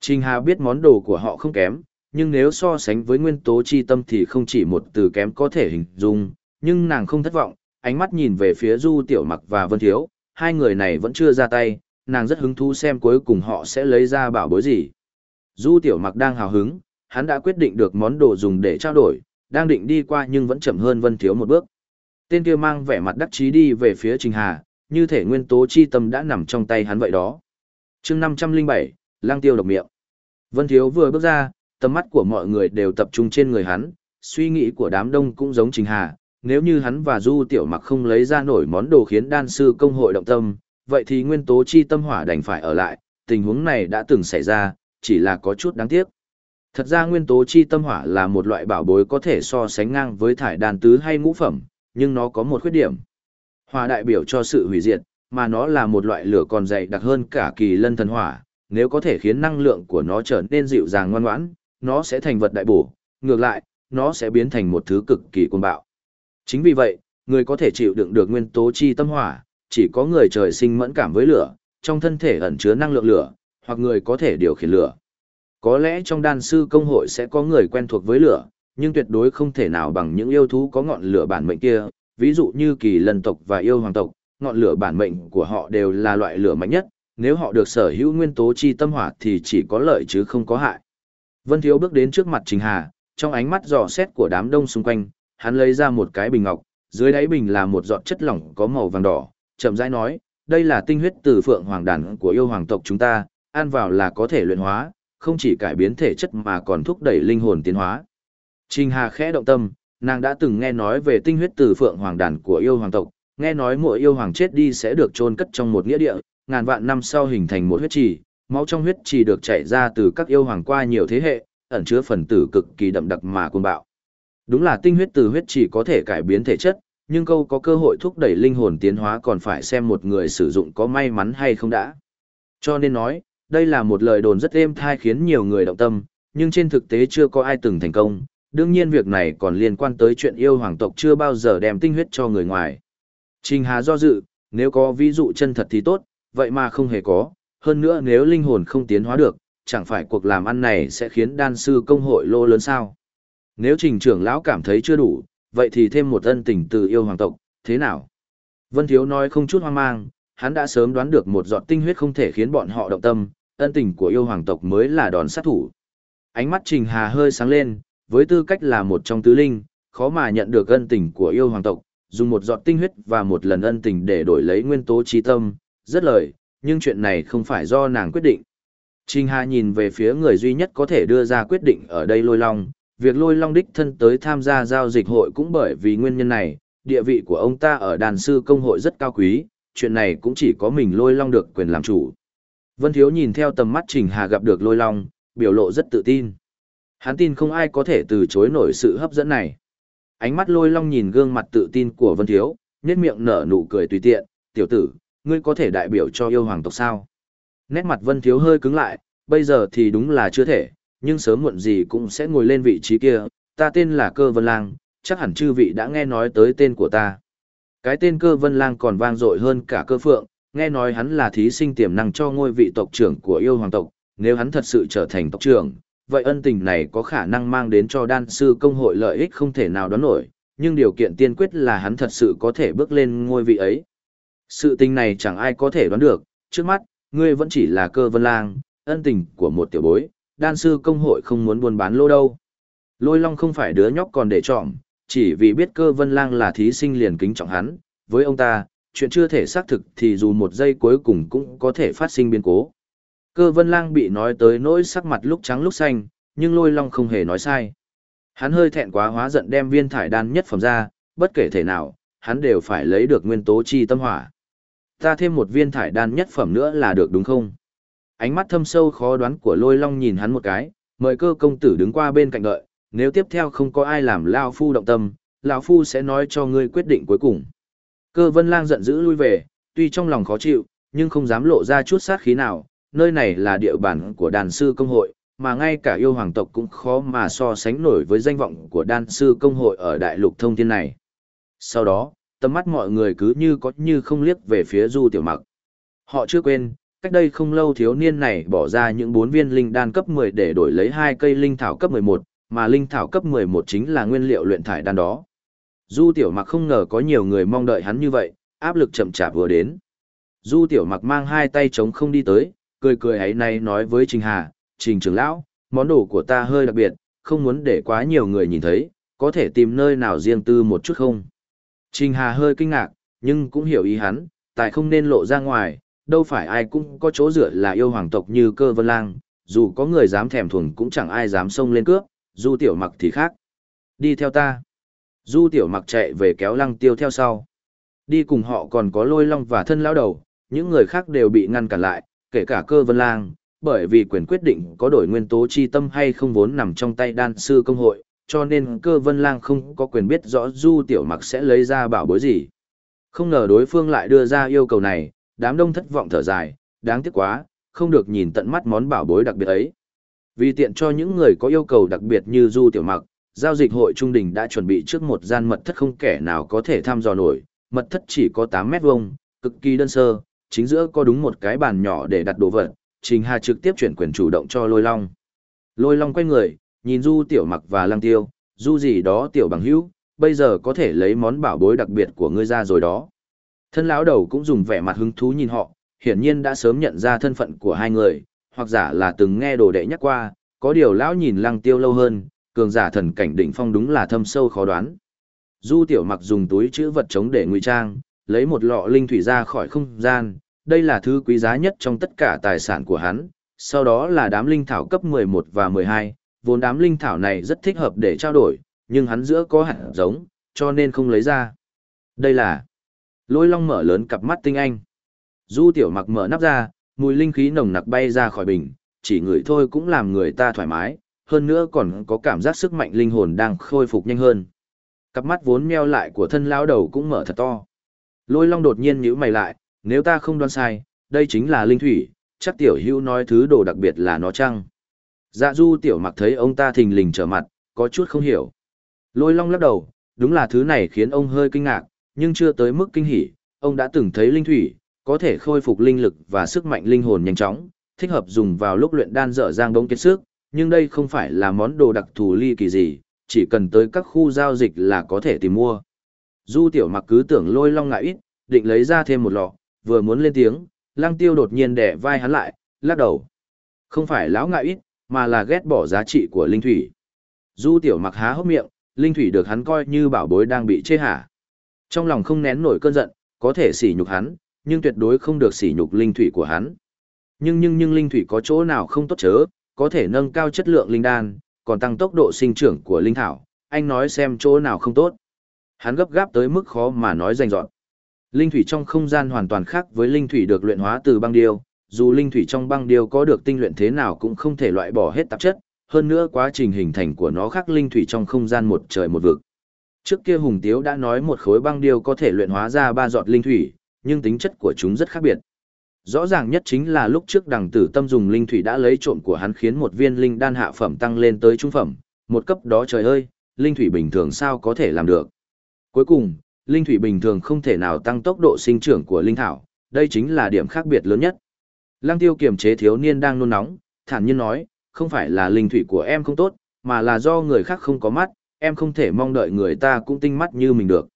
Trình Hà biết món đồ của họ không kém, nhưng nếu so sánh với nguyên tố chi tâm thì không chỉ một từ kém có thể hình dung, nhưng nàng không thất vọng, ánh mắt nhìn về phía Du Tiểu Mặc và Vân Thiếu, hai người này vẫn chưa ra tay, nàng rất hứng thú xem cuối cùng họ sẽ lấy ra bảo bối gì. Du Tiểu Mặc đang hào hứng, hắn đã quyết định được món đồ dùng để trao đổi, đang định đi qua nhưng vẫn chậm hơn Vân Thiếu một bước. Tên kia mang vẻ mặt đắc chí đi về phía Trình Hà, như thể nguyên tố chi tâm đã nằm trong tay hắn vậy đó. chương 507, lang tiêu độc miệng. Vân Thiếu vừa bước ra, tầm mắt của mọi người đều tập trung trên người hắn, suy nghĩ của đám đông cũng giống Trình Hà, nếu như hắn và Du Tiểu Mặc không lấy ra nổi món đồ khiến đan sư công hội động tâm, vậy thì nguyên tố chi tâm hỏa đành phải ở lại, tình huống này đã từng xảy ra, chỉ là có chút đáng tiếc. Thật ra nguyên tố chi tâm hỏa là một loại bảo bối có thể so sánh ngang với thải đan tứ hay ngũ phẩm, nhưng nó có một khuyết điểm. Hỏa đại biểu cho sự hủy diệt, mà nó là một loại lửa còn dày đặc hơn cả kỳ lân thần hỏa, nếu có thể khiến năng lượng của nó trở nên dịu dàng ngoan ngoãn, nó sẽ thành vật đại bổ, ngược lại, nó sẽ biến thành một thứ cực kỳ cuồng bạo. Chính vì vậy, người có thể chịu đựng được nguyên tố chi tâm hỏa, chỉ có người trời sinh mẫn cảm với lửa, trong thân thể ẩn chứa năng lượng lửa, hoặc người có thể điều khiển lửa. Có lẽ trong đan sư công hội sẽ có người quen thuộc với lửa, nhưng tuyệt đối không thể nào bằng những yêu thú có ngọn lửa bản mệnh kia, ví dụ như kỳ lân tộc và yêu hoàng tộc, ngọn lửa bản mệnh của họ đều là loại lửa mạnh nhất, nếu họ được sở hữu nguyên tố chi tâm hỏa thì chỉ có lợi chứ không có hại. Vân Thiếu bước đến trước mặt Trình Hà, trong ánh mắt dò xét của đám đông xung quanh, hắn lấy ra một cái bình ngọc, dưới đáy bình là một giọt chất lỏng có màu vàng đỏ, chậm rãi nói, đây là tinh huyết từ phượng hoàng đàn của yêu hoàng tộc chúng ta, ăn vào là có thể luyện hóa, không chỉ cải biến thể chất mà còn thúc đẩy linh hồn tiến hóa. Trình Hà khẽ động tâm, nàng đã từng nghe nói về tinh huyết từ phượng hoàng đàn của yêu hoàng tộc, nghe nói mỗi yêu hoàng chết đi sẽ được chôn cất trong một nghĩa địa, ngàn vạn năm sau hình thành một huyết trì, máu trong huyết chỉ được chảy ra từ các yêu hoàng qua nhiều thế hệ, ẩn chứa phần tử cực kỳ đậm đặc mà cuồng bạo. Đúng là tinh huyết từ huyết chỉ có thể cải biến thể chất, nhưng câu có cơ hội thúc đẩy linh hồn tiến hóa còn phải xem một người sử dụng có may mắn hay không đã. Cho nên nói, đây là một lời đồn rất êm thai khiến nhiều người động tâm, nhưng trên thực tế chưa có ai từng thành công, đương nhiên việc này còn liên quan tới chuyện yêu hoàng tộc chưa bao giờ đem tinh huyết cho người ngoài. Trình Hà do dự, nếu có ví dụ chân thật thì tốt, vậy mà không hề có, hơn nữa nếu linh hồn không tiến hóa được, chẳng phải cuộc làm ăn này sẽ khiến đan sư công hội lô lớn sao. Nếu trình trưởng lão cảm thấy chưa đủ, vậy thì thêm một ân tình từ yêu hoàng tộc, thế nào? Vân Thiếu nói không chút hoang mang, hắn đã sớm đoán được một giọt tinh huyết không thể khiến bọn họ động tâm, ân tình của yêu hoàng tộc mới là đòn sát thủ. Ánh mắt Trình Hà hơi sáng lên, với tư cách là một trong tứ linh, khó mà nhận được ân tình của yêu hoàng tộc, dùng một giọt tinh huyết và một lần ân tình để đổi lấy nguyên tố trí tâm, rất lời, nhưng chuyện này không phải do nàng quyết định. Trình Hà nhìn về phía người duy nhất có thể đưa ra quyết định ở đây lôi long, việc lôi long đích thân tới tham gia giao dịch hội cũng bởi vì nguyên nhân này, địa vị của ông ta ở đàn sư công hội rất cao quý, chuyện này cũng chỉ có mình lôi long được quyền làm chủ. Vân Thiếu nhìn theo tầm mắt Trình Hà gặp được lôi long, biểu lộ rất tự tin. Hắn tin không ai có thể từ chối nổi sự hấp dẫn này. Ánh mắt lôi long nhìn gương mặt tự tin của Vân Thiếu, nét miệng nở nụ cười tùy tiện, tiểu tử, ngươi có thể đại biểu cho yêu hoàng tộc sao? Nét mặt Vân Thiếu hơi cứng lại, bây giờ thì đúng là chưa thể, nhưng sớm muộn gì cũng sẽ ngồi lên vị trí kia, ta tên là Cơ Vân Lang, chắc hẳn chư vị đã nghe nói tới tên của ta. Cái tên Cơ Vân Lang còn vang dội hơn cả Cơ Phượng, nghe nói hắn là thí sinh tiềm năng cho ngôi vị tộc trưởng của yêu hoàng tộc, nếu hắn thật sự trở thành tộc trưởng, vậy ân tình này có khả năng mang đến cho đan sư công hội lợi ích không thể nào đoán nổi, nhưng điều kiện tiên quyết là hắn thật sự có thể bước lên ngôi vị ấy. Sự tình này chẳng ai có thể đoán được, trước mắt, ngươi vẫn chỉ là cơ vân lang, ân tình của một tiểu bối, đan sư công hội không muốn buôn bán lô đâu. Lôi long không phải đứa nhóc còn để chọn, chỉ vì biết cơ vân lang là thí sinh liền kính trọng hắn, với ông ta, chuyện chưa thể xác thực thì dù một giây cuối cùng cũng có thể phát sinh biến cố. Cơ vân lang bị nói tới nỗi sắc mặt lúc trắng lúc xanh, nhưng lôi long không hề nói sai. Hắn hơi thẹn quá hóa giận đem viên thải đan nhất phẩm ra, bất kể thể nào, hắn đều phải lấy được nguyên tố chi tâm hỏa. Ta thêm một viên thải đan nhất phẩm nữa là được đúng không? Ánh mắt thâm sâu khó đoán của lôi long nhìn hắn một cái, mời cơ công tử đứng qua bên cạnh đợi, nếu tiếp theo không có ai làm Lao Phu động tâm, lão Phu sẽ nói cho ngươi quyết định cuối cùng. Cơ vân lang giận dữ lui về, tuy trong lòng khó chịu, nhưng không dám lộ ra chút sát khí nào, nơi này là địa bàn của đàn sư công hội, mà ngay cả yêu hoàng tộc cũng khó mà so sánh nổi với danh vọng của đan sư công hội ở đại lục thông thiên này. Sau đó, tầm mắt mọi người cứ như có như không liếc về phía du tiểu mặc. Họ chưa quên, cách đây không lâu thiếu niên này bỏ ra những bốn viên linh đan cấp 10 để đổi lấy hai cây linh thảo cấp 11, mà linh thảo cấp 11 chính là nguyên liệu luyện thải đan đó. Du tiểu mặc không ngờ có nhiều người mong đợi hắn như vậy, áp lực chậm chạp vừa đến. Du tiểu mặc mang hai tay trống không đi tới, cười cười ấy nay nói với Trình Hà, Trình trưởng lão, món đồ của ta hơi đặc biệt, không muốn để quá nhiều người nhìn thấy, có thể tìm nơi nào riêng tư một chút không? Trình Hà hơi kinh ngạc, nhưng cũng hiểu ý hắn, tại không nên lộ ra ngoài, đâu phải ai cũng có chỗ dựa là yêu hoàng tộc như cơ vân lang, dù có người dám thèm thuồng cũng chẳng ai dám xông lên cướp, du tiểu mặc thì khác. Đi theo ta. Du tiểu mặc chạy về kéo lăng tiêu theo sau. Đi cùng họ còn có lôi long và thân lão đầu, những người khác đều bị ngăn cản lại, kể cả cơ vân lang, bởi vì quyền quyết định có đổi nguyên tố chi tâm hay không vốn nằm trong tay đan sư công hội, cho nên cơ vân lang không có quyền biết rõ du tiểu mặc sẽ lấy ra bảo bối gì. Không ngờ đối phương lại đưa ra yêu cầu này, đám đông thất vọng thở dài, đáng tiếc quá, không được nhìn tận mắt món bảo bối đặc biệt ấy. Vì tiện cho những người có yêu cầu đặc biệt như du tiểu mặc, giao dịch hội trung đình đã chuẩn bị trước một gian mật thất không kẻ nào có thể thăm dò nổi, mật thất chỉ có 8 mét vuông, cực kỳ đơn sơ, chính giữa có đúng một cái bàn nhỏ để đặt đồ vật, Trình Hà trực tiếp chuyển quyền chủ động cho Lôi Long. Lôi Long quay người, nhìn Du Tiểu Mặc và Lăng Tiêu, Du gì đó Tiểu Bằng Hữu, bây giờ có thể lấy món bảo bối đặc biệt của ngươi ra rồi đó. Thân lão đầu cũng dùng vẻ mặt hứng thú nhìn họ, hiển nhiên đã sớm nhận ra thân phận của hai người, hoặc giả là từng nghe đồ đệ nhắc qua, có điều lão nhìn Lăng Tiêu lâu hơn, cường giả thần cảnh đỉnh phong đúng là thâm sâu khó đoán. Du Tiểu Mặc dùng túi chữ vật chống để ngụy trang, lấy một lọ linh thủy ra khỏi không gian, đây là thứ quý giá nhất trong tất cả tài sản của hắn, sau đó là đám linh thảo cấp 11 và 12, vốn đám linh thảo này rất thích hợp để trao đổi, nhưng hắn giữa có hạt giống, cho nên không lấy ra. Đây là lôi long mở lớn cặp mắt tinh anh. Du tiểu mặc mở nắp ra, mùi linh khí nồng nặc bay ra khỏi bình, chỉ ngửi thôi cũng làm người ta thoải mái, hơn nữa còn có cảm giác sức mạnh linh hồn đang khôi phục nhanh hơn. Cặp mắt vốn meo lại của thân lão đầu cũng mở thật to. Lôi long đột nhiên nhíu mày lại, nếu ta không đoán sai, đây chính là linh thủy, chắc tiểu hữu nói thứ đồ đặc biệt là nó chăng? Dạ du tiểu mặc thấy ông ta thình lình trở mặt, có chút không hiểu. Lôi long lắc đầu, đúng là thứ này khiến ông hơi kinh ngạc, nhưng chưa tới mức kinh hỉ, ông đã từng thấy linh thủy, có thể khôi phục linh lực và sức mạnh linh hồn nhanh chóng, thích hợp dùng vào lúc luyện đan dở dang đống kết sức, nhưng đây không phải là món đồ đặc thù ly kỳ gì, chỉ cần tới các khu giao dịch là có thể tìm mua. Du tiểu mặc cứ tưởng lôi long ngại ít, định lấy ra thêm một lọ, vừa muốn lên tiếng, lăng tiêu đột nhiên đẻ vai hắn lại, lắc đầu. Không phải lão ngại ít, mà là ghét bỏ giá trị của linh thủy. Du tiểu mặc há hốc miệng, linh thủy được hắn coi như bảo bối đang bị chê hả. Trong lòng không nén nổi cơn giận, có thể sỉ nhục hắn, nhưng tuyệt đối không được sỉ nhục linh thủy của hắn. Nhưng nhưng nhưng linh thủy có chỗ nào không tốt chớ, có thể nâng cao chất lượng linh đan, còn tăng tốc độ sinh trưởng của linh thảo, anh nói xem chỗ nào không tốt. Hắn gấp gáp tới mức khó mà nói danh dọn. Linh thủy trong không gian hoàn toàn khác với linh thủy được luyện hóa từ băng điêu, dù linh thủy trong băng điêu có được tinh luyện thế nào cũng không thể loại bỏ hết tạp chất, hơn nữa quá trình hình thành của nó khác linh thủy trong không gian một trời một vực. Trước kia Hùng Tiếu đã nói một khối băng điêu có thể luyện hóa ra ba giọt linh thủy, nhưng tính chất của chúng rất khác biệt. Rõ ràng nhất chính là lúc trước đằng tử tâm dùng linh thủy đã lấy trộm của hắn khiến một viên linh đan hạ phẩm tăng lên tới trung phẩm, một cấp đó trời ơi, linh thủy bình thường sao có thể làm được. Cuối cùng, linh thủy bình thường không thể nào tăng tốc độ sinh trưởng của linh thảo, đây chính là điểm khác biệt lớn nhất. Lăng tiêu kiềm chế thiếu niên đang nôn nóng, thản nhiên nói, không phải là linh thủy của em không tốt, mà là do người khác không có mắt, em không thể mong đợi người ta cũng tinh mắt như mình được.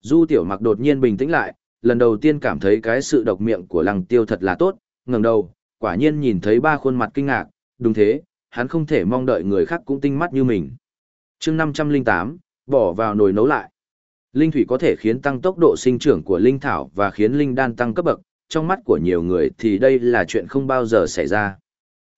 Du tiểu mặc đột nhiên bình tĩnh lại, lần đầu tiên cảm thấy cái sự độc miệng của lăng tiêu thật là tốt, ngẩng đầu, quả nhiên nhìn thấy ba khuôn mặt kinh ngạc, đúng thế, hắn không thể mong đợi người khác cũng tinh mắt như mình. chương 508, bỏ vào nồi nấu lại. Linh thủy có thể khiến tăng tốc độ sinh trưởng của linh thảo và khiến linh đan tăng cấp bậc, trong mắt của nhiều người thì đây là chuyện không bao giờ xảy ra.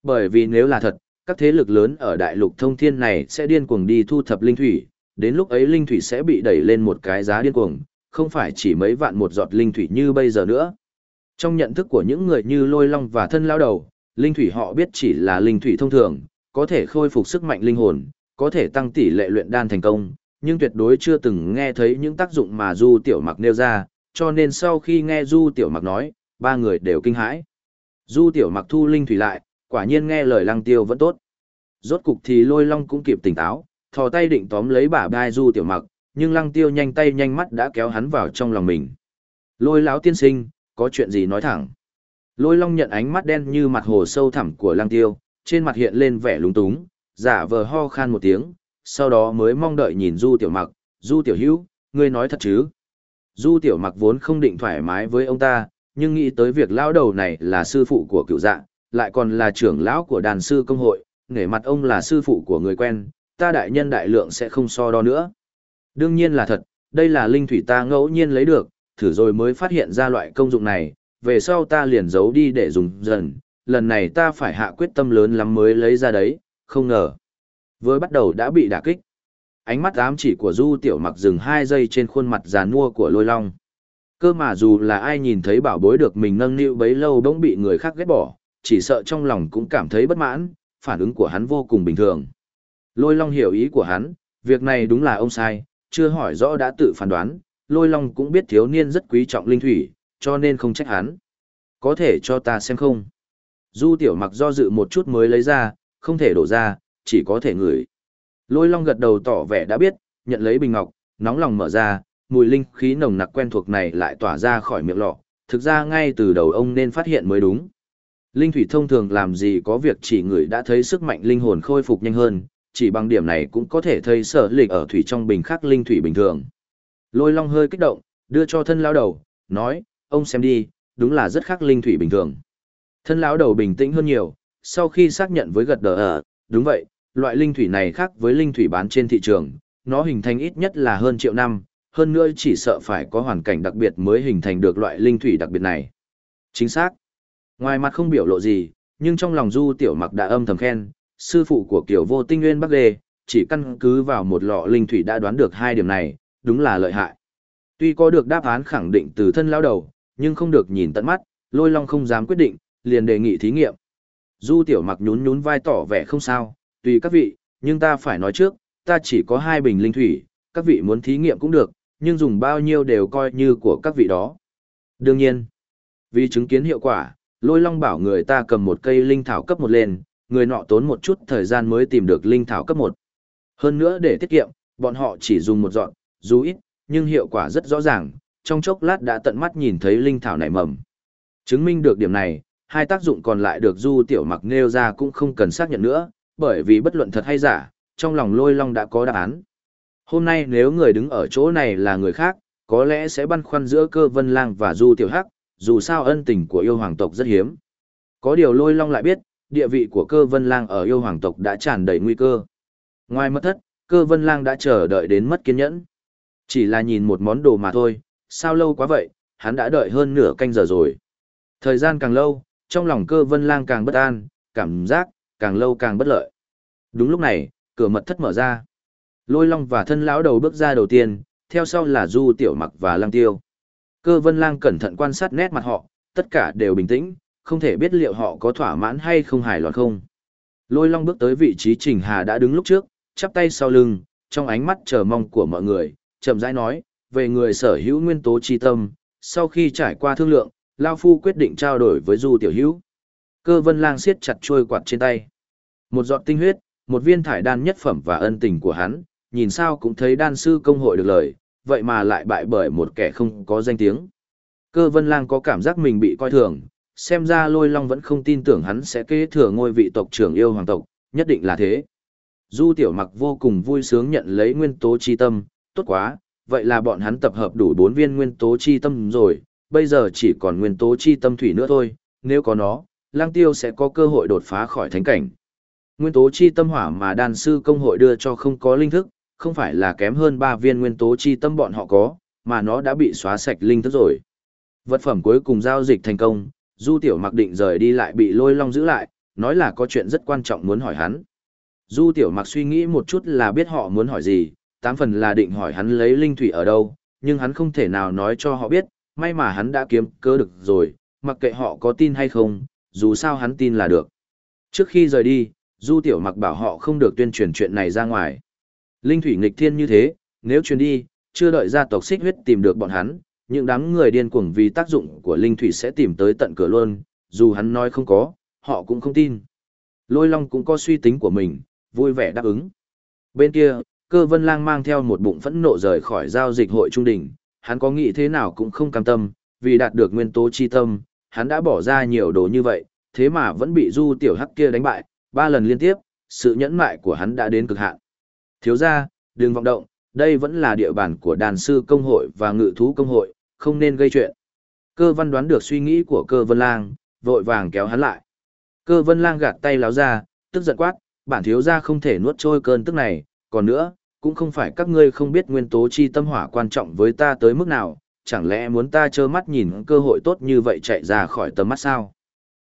Bởi vì nếu là thật, các thế lực lớn ở đại lục thông thiên này sẽ điên cuồng đi thu thập linh thủy, đến lúc ấy linh thủy sẽ bị đẩy lên một cái giá điên cuồng, không phải chỉ mấy vạn một giọt linh thủy như bây giờ nữa. Trong nhận thức của những người như lôi long và thân lao đầu, linh thủy họ biết chỉ là linh thủy thông thường, có thể khôi phục sức mạnh linh hồn, có thể tăng tỷ lệ luyện đan thành công, nhưng tuyệt đối chưa từng nghe thấy những tác dụng mà Du Tiểu Mặc nêu ra, cho nên sau khi nghe Du Tiểu Mặc nói, ba người đều kinh hãi. Du Tiểu Mặc thu linh thủy lại, quả nhiên nghe lời Lăng Tiêu vẫn tốt. Rốt cục thì Lôi Long cũng kịp tỉnh táo, thò tay định tóm lấy bả vai Du Tiểu Mặc, nhưng Lăng Tiêu nhanh tay nhanh mắt đã kéo hắn vào trong lòng mình. Lôi lão tiên sinh, có chuyện gì nói thẳng. Lôi Long nhận ánh mắt đen như mặt hồ sâu thẳm của Lăng Tiêu, trên mặt hiện lên vẻ lúng túng, giả vờ ho khan một tiếng, sau đó mới mong đợi nhìn Du Tiểu Mặc, Du Tiểu Hữu, ngươi nói thật chứ? Du Tiểu Mặc vốn không định thoải mái với ông ta, nhưng nghĩ tới việc lão đầu này là sư phụ của cựu dạ, lại còn là trưởng lão của đàn sư công hội, nể mặt ông là sư phụ của người quen, ta đại nhân đại lượng sẽ không so đo nữa. Đương nhiên là thật, đây là linh thủy ta ngẫu nhiên lấy được, thử rồi mới phát hiện ra loại công dụng này, về sau ta liền giấu đi để dùng dần, lần này ta phải hạ quyết tâm lớn lắm mới lấy ra đấy, không ngờ. Vừa bắt đầu đã bị đả kích. Ánh mắt ám chỉ của Du Tiểu Mặc dừng hai giây trên khuôn mặt già nua của Lôi Long. Cơ mà dù là ai nhìn thấy bảo bối được mình nâng niu bấy lâu bỗng bị người khác ghét bỏ, chỉ sợ trong lòng cũng cảm thấy bất mãn, phản ứng của hắn vô cùng bình thường. Lôi Long hiểu ý của hắn, việc này đúng là ông sai, chưa hỏi rõ đã tự phán đoán, Lôi Long cũng biết thiếu niên rất quý trọng linh thủy, cho nên không trách hắn. Có thể cho ta xem không? Du Tiểu Mặc do dự một chút mới lấy ra, không thể đổ ra, chỉ có thể ngửi. Lôi long gật đầu tỏ vẻ đã biết, nhận lấy bình ngọc, nóng lòng mở ra, mùi linh khí nồng nặc quen thuộc này lại tỏa ra khỏi miệng lọ, thực ra ngay từ đầu ông nên phát hiện mới đúng. Linh thủy thông thường làm gì có việc chỉ người đã thấy sức mạnh linh hồn khôi phục nhanh hơn, chỉ bằng điểm này cũng có thể thấy sở lịch ở thủy trong bình khác linh thủy bình thường. Lôi long hơi kích động, đưa cho thân lão đầu, nói, ông xem đi, đúng là rất khác linh thủy bình thường. Thân lão đầu bình tĩnh hơn nhiều, sau khi xác nhận với gật đờ ở, đúng vậy, loại linh thủy này khác với linh thủy bán trên thị trường, nó hình thành ít nhất là hơn triệu năm, hơn nữa chỉ sợ phải có hoàn cảnh đặc biệt mới hình thành được loại linh thủy đặc biệt này. Chính xác. Ngoài mặt không biểu lộ gì, nhưng trong lòng Du Tiểu Mặc đã âm thầm khen, sư phụ của Kiều Vô Tinh Nguyên Bắc Lê, chỉ căn cứ vào một lọ linh thủy đã đoán được hai điểm này, đúng là lợi hại. Tuy có được đáp án khẳng định từ thân lão đầu, nhưng không được nhìn tận mắt, Lôi Long không dám quyết định, liền đề nghị thí nghiệm. Du Tiểu Mặc nhún nhún vai tỏ vẻ không sao, tùy các vị, nhưng ta phải nói trước, ta chỉ có hai bình linh thủy, các vị muốn thí nghiệm cũng được, nhưng dùng bao nhiêu đều coi như của các vị đó. Đương nhiên, vì chứng kiến hiệu quả, lôi long bảo người ta cầm một cây linh thảo cấp một lên, người nọ tốn một chút thời gian mới tìm được linh thảo cấp một. Hơn nữa để tiết kiệm, bọn họ chỉ dùng một dọn, dù ít, nhưng hiệu quả rất rõ ràng, trong chốc lát đã tận mắt nhìn thấy linh thảo nảy mầm. Chứng minh được điểm này, hai tác dụng còn lại được Du Tiểu Mặc nêu ra cũng không cần xác nhận nữa, bởi vì bất luận thật hay giả, trong lòng lôi long đã có đáp án. Hôm nay nếu người đứng ở chỗ này là người khác, có lẽ sẽ băn khoăn giữa cơ vân lang và du tiểu hắc, dù sao ân tình của yêu hoàng tộc rất hiếm. Có điều lôi long lại biết, địa vị của cơ vân lang ở yêu hoàng tộc đã tràn đầy nguy cơ. Ngoài mất thất, cơ vân lang đã chờ đợi đến mất kiên nhẫn. Chỉ là nhìn một món đồ mà thôi, sao lâu quá vậy, hắn đã đợi hơn nửa canh giờ rồi. Thời gian càng lâu, trong lòng cơ vân lang càng bất an, cảm giác, càng lâu càng bất lợi. Đúng lúc này, cửa mật thất mở ra. Lôi long và thân lão đầu bước ra đầu tiên, theo sau là du tiểu mặc và lang tiêu. Cơ vân lang cẩn thận quan sát nét mặt họ, tất cả đều bình tĩnh, không thể biết liệu họ có thỏa mãn hay không hài lòng không. Lôi long bước tới vị trí Trình Hà đã đứng lúc trước, chắp tay sau lưng, trong ánh mắt chờ mong của mọi người, chậm rãi nói, về người sở hữu nguyên tố chi tâm, sau khi trải qua thương lượng, Lao Phu quyết định trao đổi với Du Tiểu Hữu. Cơ vân lang siết chặt trôi quạt trên tay. Một giọt tinh huyết, một viên thải đan nhất phẩm và ân tình của hắn, nhìn sao cũng thấy đan sư công hội được lời, vậy mà lại bại bởi một kẻ không có danh tiếng. Cơ vân lang có cảm giác mình bị coi thường, xem ra lôi long vẫn không tin tưởng hắn sẽ kế thừa ngôi vị tộc trưởng yêu hoàng tộc, nhất định là thế. Du tiểu mặc vô cùng vui sướng nhận lấy nguyên tố chi tâm, tốt quá, vậy là bọn hắn tập hợp đủ bốn viên nguyên tố chi tâm rồi, bây giờ chỉ còn nguyên tố chi tâm thủy nữa thôi, nếu có nó, lang tiêu sẽ có cơ hội đột phá khỏi thánh cảnh. Nguyên tố chi tâm hỏa mà đan sư công hội đưa cho không có linh thức, không phải là kém hơn ba viên nguyên tố chi tâm bọn họ có, mà nó đã bị xóa sạch linh thức rồi. Vật phẩm cuối cùng giao dịch thành công, Du Tiểu Mặc định rời đi lại bị Lôi Long giữ lại, nói là có chuyện rất quan trọng muốn hỏi hắn. Du Tiểu Mặc suy nghĩ một chút là biết họ muốn hỏi gì, tám phần là định hỏi hắn lấy linh thủy ở đâu, nhưng hắn không thể nào nói cho họ biết, may mà hắn đã kiếm cơ được rồi, mặc kệ họ có tin hay không, dù sao hắn tin là được. Trước khi rời đi, Du Tiểu Mặc bảo họ không được tuyên truyền chuyện này ra ngoài. Linh thủy nghịch thiên như thế, nếu truyền đi, chưa đợi gia tộc xích huyết tìm được bọn hắn, những đám người điên cuồng vì tác dụng của linh thủy sẽ tìm tới tận cửa luôn, dù hắn nói không có, họ cũng không tin. Lôi Long cũng có suy tính của mình, vui vẻ đáp ứng. Bên kia, cơ vân lang mang theo một bụng phẫn nộ rời khỏi giao dịch hội trung đỉnh, hắn có nghĩ thế nào cũng không cam tâm, vì đạt được nguyên tố chi tâm, hắn đã bỏ ra nhiều đồ như vậy, thế mà vẫn bị du tiểu hắc kia đánh bại, ba lần liên tiếp, sự nhẫn mại của hắn đã đến cực hạn. Thiếu ra, đừng vọng động, đây vẫn là địa bàn của đàn sư công hội và ngự thú công hội, không nên gây chuyện. Cơ văn đoán được suy nghĩ của cơ vân lang, vội vàng kéo hắn lại. Cơ vân lang gạt tay láo ra, tức giận quát, bản thiếu ra không thể nuốt trôi cơn tức này, còn nữa, cũng không phải các ngươi không biết nguyên tố chi tâm hỏa quan trọng với ta tới mức nào, chẳng lẽ muốn ta trơ mắt nhìn cơ hội tốt như vậy chạy ra khỏi tầm mắt sao?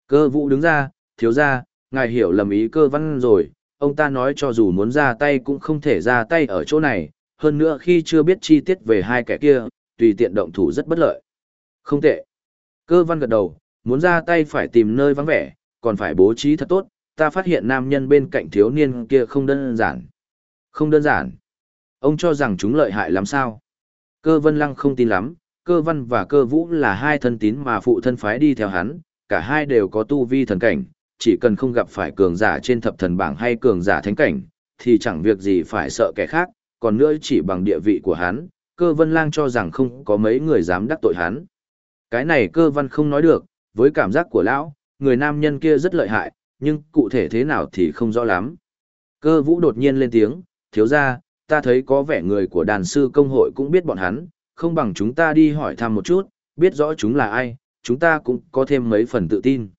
Cơ vũ đứng ra, thiếu ra, ngài hiểu lầm ý cơ văn rồi, ông ta nói cho dù muốn ra tay cũng không thể ra tay ở chỗ này, hơn nữa khi chưa biết chi tiết về hai kẻ kia, tùy tiện động thủ rất bất lợi. Không tệ. Cơ văn gật đầu, muốn ra tay phải tìm nơi vắng vẻ, còn phải bố trí thật tốt, ta phát hiện nam nhân bên cạnh thiếu niên kia không đơn giản. Không đơn giản. Ông cho rằng chúng lợi hại lắm sao? Cơ vân lăng không tin lắm, cơ văn và cơ vũ là hai thân tín mà phụ thân phái đi theo hắn, cả hai đều có tu vi thần cảnh, chỉ cần không gặp phải cường giả trên thập thần bảng hay cường giả thánh cảnh, thì chẳng việc gì phải sợ kẻ khác, còn nữa chỉ bằng địa vị của hắn, cơ vân lang cho rằng không có mấy người dám đắc tội hắn. Cái này cơ văn không nói được, với cảm giác của lão, người nam nhân kia rất lợi hại, nhưng cụ thể thế nào thì không rõ lắm. Cơ vũ đột nhiên lên tiếng, thiếu ra, ta thấy có vẻ người của đàn sư công hội cũng biết bọn hắn, không bằng chúng ta đi hỏi thăm một chút, biết rõ chúng là ai, chúng ta cũng có thêm mấy phần tự tin.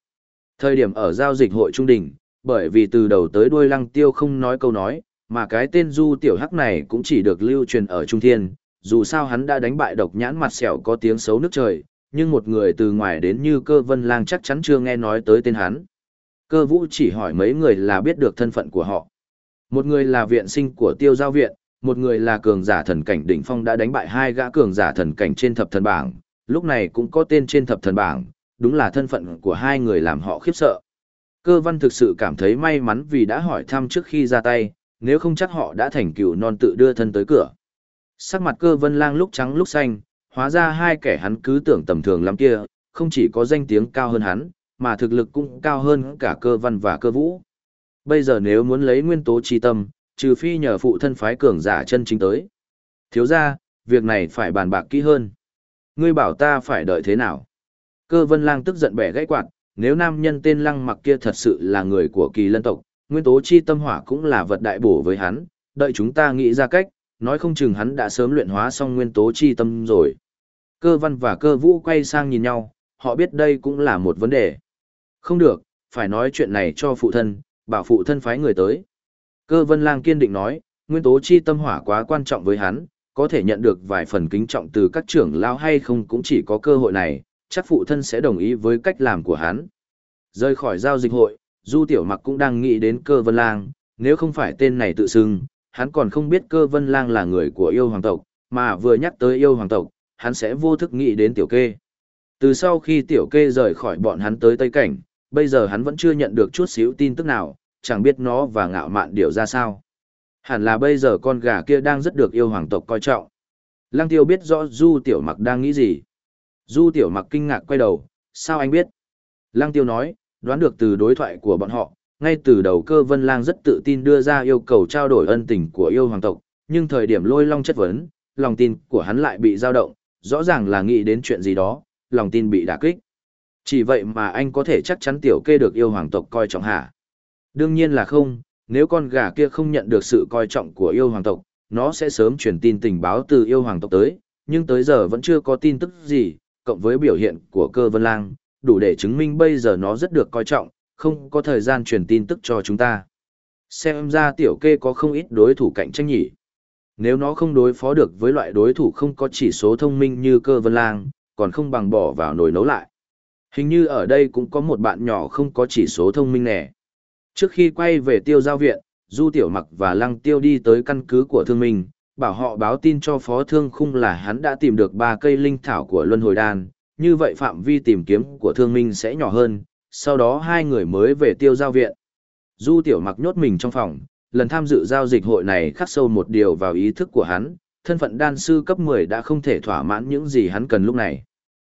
Thời điểm ở giao dịch hội trung đỉnh, bởi vì từ đầu tới đuôi lăng tiêu không nói câu nói, mà cái tên du tiểu hắc này cũng chỉ được lưu truyền ở trung thiên, dù sao hắn đã đánh bại độc nhãn mặt sẹo có tiếng xấu nước trời, nhưng một người từ ngoài đến như cơ vân lang chắc chắn chưa nghe nói tới tên hắn. Cơ vũ chỉ hỏi mấy người là biết được thân phận của họ. Một người là viện sinh của tiêu giao viện, một người là cường giả thần cảnh đỉnh phong đã đánh bại hai gã cường giả thần cảnh trên thập thần bảng, lúc này cũng có tên trên thập thần bảng, đúng là thân phận của hai người làm họ khiếp sợ. Cơ văn thực sự cảm thấy may mắn vì đã hỏi thăm trước khi ra tay, nếu không chắc họ đã thành cựu non tự đưa thân tới cửa. Sắc mặt cơ vân lang lúc trắng lúc xanh, hóa ra hai kẻ hắn cứ tưởng tầm thường lắm kia, không chỉ có danh tiếng cao hơn hắn, mà thực lực cũng cao hơn cả cơ văn và cơ vũ. Bây giờ nếu muốn lấy nguyên tố chi tâm, trừ phi nhờ phụ thân phái cường giả chân chính tới. Thiếu ra, việc này phải bàn bạc kỹ hơn. Ngươi bảo ta phải đợi thế nào? Cơ vân lang tức giận bẻ gãy quạt, nếu nam nhân tên lăng mặc kia thật sự là người của kỳ lân tộc, nguyên tố chi tâm hỏa cũng là vật đại bổ với hắn, đợi chúng ta nghĩ ra cách, nói không chừng hắn đã sớm luyện hóa xong nguyên tố chi tâm rồi. Cơ văn và cơ vũ quay sang nhìn nhau, họ biết đây cũng là một vấn đề. Không được, phải nói chuyện này cho phụ thân, bảo phụ thân phái người tới. Cơ vân lang kiên định nói, nguyên tố chi tâm hỏa quá quan trọng với hắn, có thể nhận được vài phần kính trọng từ các trưởng lao hay không cũng chỉ có cơ hội này, chắc phụ thân sẽ đồng ý với cách làm của hắn. Rời khỏi giao dịch hội, Du Tiểu Mặc cũng đang nghĩ đến cơ vân lang, nếu không phải tên này tự xưng, hắn còn không biết cơ vân lang là người của yêu hoàng tộc, mà vừa nhắc tới yêu hoàng tộc, hắn sẽ vô thức nghĩ đến tiểu kê. Từ sau khi tiểu kê rời khỏi bọn hắn tới Tây Cảnh, bây giờ hắn vẫn chưa nhận được chút xíu tin tức nào, chẳng biết nó và ngạo mạn điều ra sao. Hẳn là bây giờ con gà kia đang rất được yêu hoàng tộc coi trọng. Lăng tiêu biết rõ Du Tiểu Mặc đang nghĩ gì. Du Tiểu Mặc kinh ngạc quay đầu, sao anh biết? Lăng tiêu nói, đoán được từ đối thoại của bọn họ, ngay từ đầu cơ vân lang rất tự tin đưa ra yêu cầu trao đổi ân tình của yêu hoàng tộc, nhưng thời điểm lôi long chất vấn, lòng tin của hắn lại bị dao động, rõ ràng là nghĩ đến chuyện gì đó, lòng tin bị đả kích. Chỉ vậy mà anh có thể chắc chắn tiểu kê được yêu hoàng tộc coi trọng hả? Đương nhiên là không, nếu con gà kia không nhận được sự coi trọng của yêu hoàng tộc, nó sẽ sớm truyền tin tình báo từ yêu hoàng tộc tới, nhưng tới giờ vẫn chưa có tin tức gì, cộng với biểu hiện của cơ vân lang, đủ để chứng minh bây giờ nó rất được coi trọng, không có thời gian truyền tin tức cho chúng ta. Xem ra tiểu kê có không ít đối thủ cạnh tranh nhỉ. Nếu nó không đối phó được với loại đối thủ không có chỉ số thông minh như cơ vân lang, còn không bằng bỏ vào nồi nấu lại. Hình như ở đây cũng có một bạn nhỏ không có chỉ số thông minh nè. Trước khi quay về tiêu giao viện, Du Tiểu Mặc và Lăng Tiêu đi tới căn cứ của thương minh, bảo họ báo tin cho Phó Thương Khung là hắn đã tìm được ba cây linh thảo của Luân Hồi Đan, như vậy phạm vi tìm kiếm của thương minh sẽ nhỏ hơn, sau đó hai người mới về tiêu giao viện. Du Tiểu Mặc nhốt mình trong phòng, lần tham dự giao dịch hội này khắc sâu một điều vào ý thức của hắn, thân phận đan sư cấp 10 đã không thể thỏa mãn những gì hắn cần lúc này.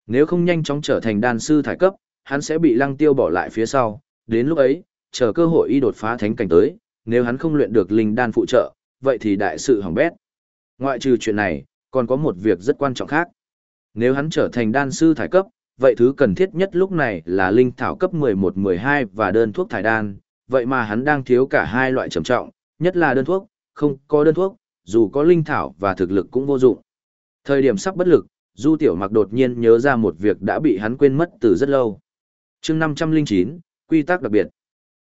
Nếu không nhanh chóng trở thành đan sư thải cấp, hắn sẽ bị lăng tiêu bỏ lại phía sau, đến lúc ấy, chờ cơ hội y đột phá thánh cảnh tới, nếu hắn không luyện được linh đan phụ trợ, vậy thì đại sự hỏng bét. Ngoại trừ chuyện này, còn có một việc rất quan trọng khác. Nếu hắn trở thành đan sư thải cấp, vậy thứ cần thiết nhất lúc này là linh thảo cấp 11-12 và đơn thuốc thải đan, vậy mà hắn đang thiếu cả hai loại trầm trọng, nhất là đơn thuốc, không có đơn thuốc, dù có linh thảo và thực lực cũng vô dụng. Thời điểm sắp bất lực, Du Tiểu Mặc đột nhiên nhớ ra một việc đã bị hắn quên mất từ rất lâu. chương 509, quy tắc đặc biệt.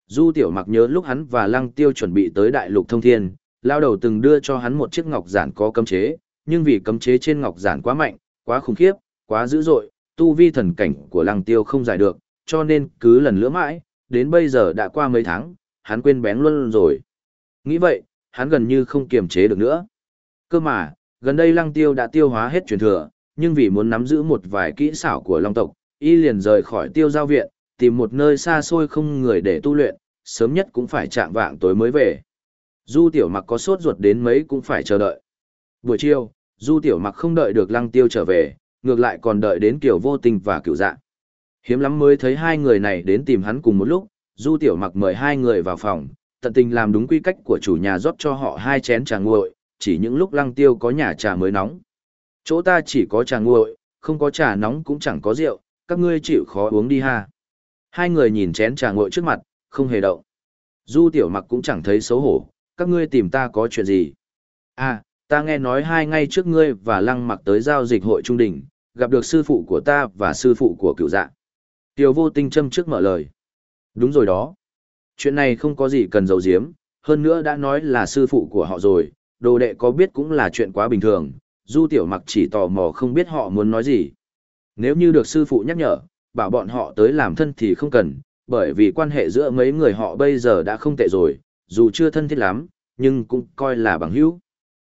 Du Tiểu Mặc nhớ lúc hắn và Lăng Tiêu chuẩn bị tới Đại Lục Thông Thiên, lao đầu từng đưa cho hắn một chiếc ngọc giản có cấm chế, nhưng vì cấm chế trên ngọc giản quá mạnh, quá khủng khiếp, quá dữ dội, tu vi thần cảnh của Lăng Tiêu không giải được, cho nên cứ lần lữa mãi, đến bây giờ đã qua mấy tháng, hắn quên bén luôn rồi. Nghĩ vậy, hắn gần như không kiềm chế được nữa. Cơ mà, gần đây Lăng Tiêu đã tiêu hóa hết truyền thừa, nhưng vì muốn nắm giữ một vài kỹ xảo của Long tộc, y liền rời khỏi tiêu giao viện, tìm một nơi xa xôi không người để tu luyện, sớm nhất cũng phải chạm vạng tối mới về. Du tiểu mặc có sốt ruột đến mấy cũng phải chờ đợi. Buổi chiều, du tiểu mặc không đợi được lăng tiêu trở về, ngược lại còn đợi đến kiểu vô tình và kiểu dạ. Hiếm lắm mới thấy hai người này đến tìm hắn cùng một lúc, du tiểu mặc mời hai người vào phòng, tận tình làm đúng quy cách của chủ nhà rót cho họ hai chén trà nguội, chỉ những lúc lăng tiêu có nhà trà mới nóng. Chỗ ta chỉ có trà nguội, không có trà nóng cũng chẳng có rượu, các ngươi chịu khó uống đi ha. Hai người nhìn chén trà nguội trước mặt, không hề động. Du tiểu mặc cũng chẳng thấy xấu hổ, các ngươi tìm ta có chuyện gì. À, ta nghe nói hai ngày trước ngươi và lăng mặc tới giao dịch hội trung đỉnh, gặp được sư phụ của ta và sư phụ của cựu dạ. Tiểu vô tinh châm trước mở lời. Đúng rồi đó. Chuyện này không có gì cần giấu giếm, hơn nữa đã nói là sư phụ của họ rồi, đồ đệ có biết cũng là chuyện quá bình thường, du tiểu mặc chỉ tò mò không biết họ muốn nói gì. Nếu như được sư phụ nhắc nhở, bảo bọn họ tới làm thân thì không cần, bởi vì quan hệ giữa mấy người họ bây giờ đã không tệ rồi, dù chưa thân thiết lắm, nhưng cũng coi là bằng hữu.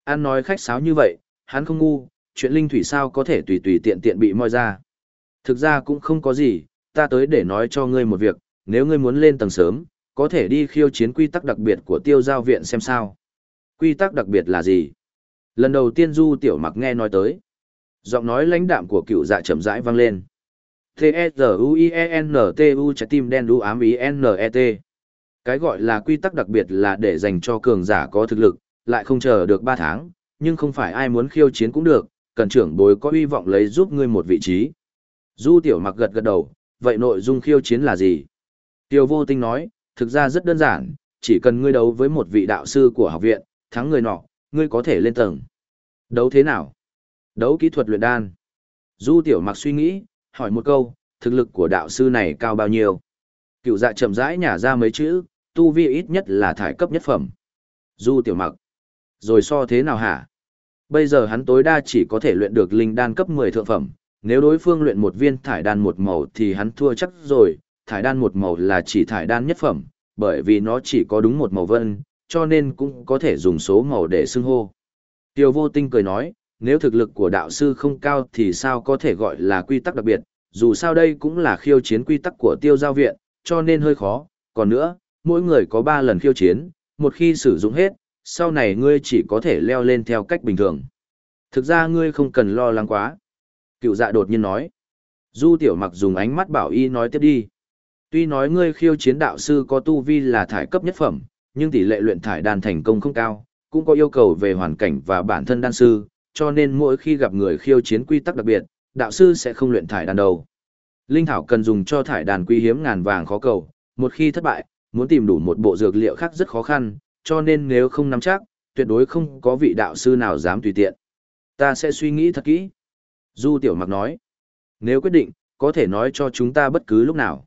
An nói khách sáo như vậy, hắn không ngu, chuyện linh thủy sao có thể tùy tùy tiện tiện bị moi ra. Thực ra cũng không có gì, ta tới để nói cho ngươi một việc, nếu ngươi muốn lên tầng sớm, có thể đi khiêu chiến quy tắc đặc biệt của tiêu giao viện xem sao. Quy tắc đặc biệt là gì? Lần đầu tiên Du Tiểu Mặc nghe nói tới. Giọng nói lãnh đạm của cựu dạ chậm rãi vang lên. T-E-Z-U-I-E-N-T-U trái tim đen đu ám ý N-E-T. Cái gọi là quy tắc đặc biệt là để dành cho cường giả có thực lực, lại không chờ được 3 tháng, nhưng không phải ai muốn khiêu chiến cũng được, cần trưởng bối có hy vọng lấy giúp ngươi một vị trí. Du tiểu mặc gật gật đầu, vậy nội dung khiêu chiến là gì? Tiêu vô tinh nói, thực ra rất đơn giản, chỉ cần ngươi đấu với một vị đạo sư của học viện, thắng người nọ, ngươi có thể lên tầng. Đấu thế nào? Đấu kỹ thuật luyện đan. Du tiểu mặc suy nghĩ, hỏi một câu, thực lực của đạo sư này cao bao nhiêu? Cựu dạ chậm rãi nhả ra mấy chữ, tu vi ít nhất là thải cấp nhất phẩm. Du tiểu mặc. Rồi so thế nào hả? Bây giờ hắn tối đa chỉ có thể luyện được linh đan cấp 10 thượng phẩm, nếu đối phương luyện một viên thải đan một màu thì hắn thua chắc rồi, thải đan một màu là chỉ thải đan nhất phẩm, bởi vì nó chỉ có đúng một màu vân, cho nên cũng có thể dùng số màu để xưng hô. Tiêu vô tinh cười nói, nếu thực lực của đạo sư không cao thì sao có thể gọi là quy tắc đặc biệt, dù sao đây cũng là khiêu chiến quy tắc của tiêu giao viện, cho nên hơi khó, còn nữa, mỗi người có 3 lần khiêu chiến, một khi sử dụng hết, sau này ngươi chỉ có thể leo lên theo cách bình thường. Thực ra ngươi không cần lo lắng quá. Cựu dạ đột nhiên nói. Du tiểu mặc dùng ánh mắt bảo y nói tiếp đi. Tuy nói ngươi khiêu chiến đạo sư có tu vi là thải cấp nhất phẩm, nhưng tỷ lệ luyện thải đàn thành công không cao, cũng có yêu cầu về hoàn cảnh và bản thân đan sư, cho nên mỗi khi gặp người khiêu chiến quy tắc đặc biệt, đạo sư sẽ không luyện thải đàn đầu. Linh thảo cần dùng cho thải đàn quý hiếm ngàn vàng khó cầu, một khi thất bại, muốn tìm đủ một bộ dược liệu khác rất khó khăn, cho nên nếu không nắm chắc, tuyệt đối không có vị đạo sư nào dám tùy tiện. Ta sẽ suy nghĩ thật kỹ. Du Tiểu Mặc nói, nếu quyết định, có thể nói cho chúng ta bất cứ lúc nào.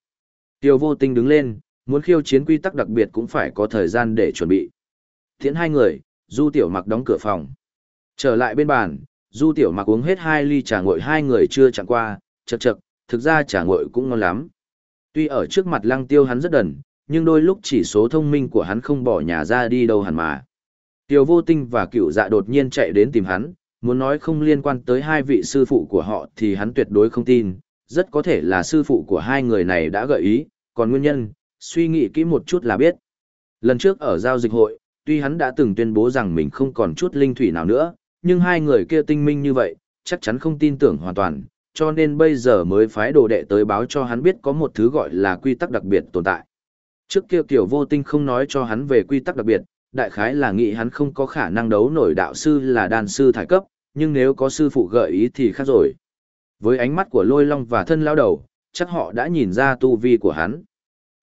Tiêu vô tinh đứng lên, muốn khiêu chiến quy tắc đặc biệt cũng phải có thời gian để chuẩn bị. Thiện hai người, Du Tiểu Mặc đóng cửa phòng. Trở lại bên bàn, Du Tiểu Mặc uống hết hai ly trà nguội hai người chưa chẳng qua, chật chật, thực ra trà nguội cũng ngon lắm. Tuy ở trước mặt lăng tiêu hắn rất đần, nhưng đôi lúc chỉ số thông minh của hắn không bỏ nhà ra đi đâu hẳn mà. Tiêu vô tinh và cựu dạ đột nhiên chạy đến tìm hắn, muốn nói không liên quan tới hai vị sư phụ của họ thì hắn tuyệt đối không tin, rất có thể là sư phụ của hai người này đã gợi ý, còn nguyên nhân, suy nghĩ kỹ một chút là biết. Lần trước ở giao dịch hội, tuy hắn đã từng tuyên bố rằng mình không còn chút linh thủy nào nữa, nhưng hai người kia tinh minh như vậy, chắc chắn không tin tưởng hoàn toàn, cho nên bây giờ mới phái đồ đệ tới báo cho hắn biết có một thứ gọi là quy tắc đặc biệt tồn tại. Trước kia tiểu vô tinh không nói cho hắn về quy tắc đặc biệt, đại khái là nghĩ hắn không có khả năng đấu nổi đạo sư là đàn sư thải cấp, nhưng nếu có sư phụ gợi ý thì khác rồi. Với ánh mắt của lôi long và thân lao đầu, chắc họ đã nhìn ra tu vi của hắn.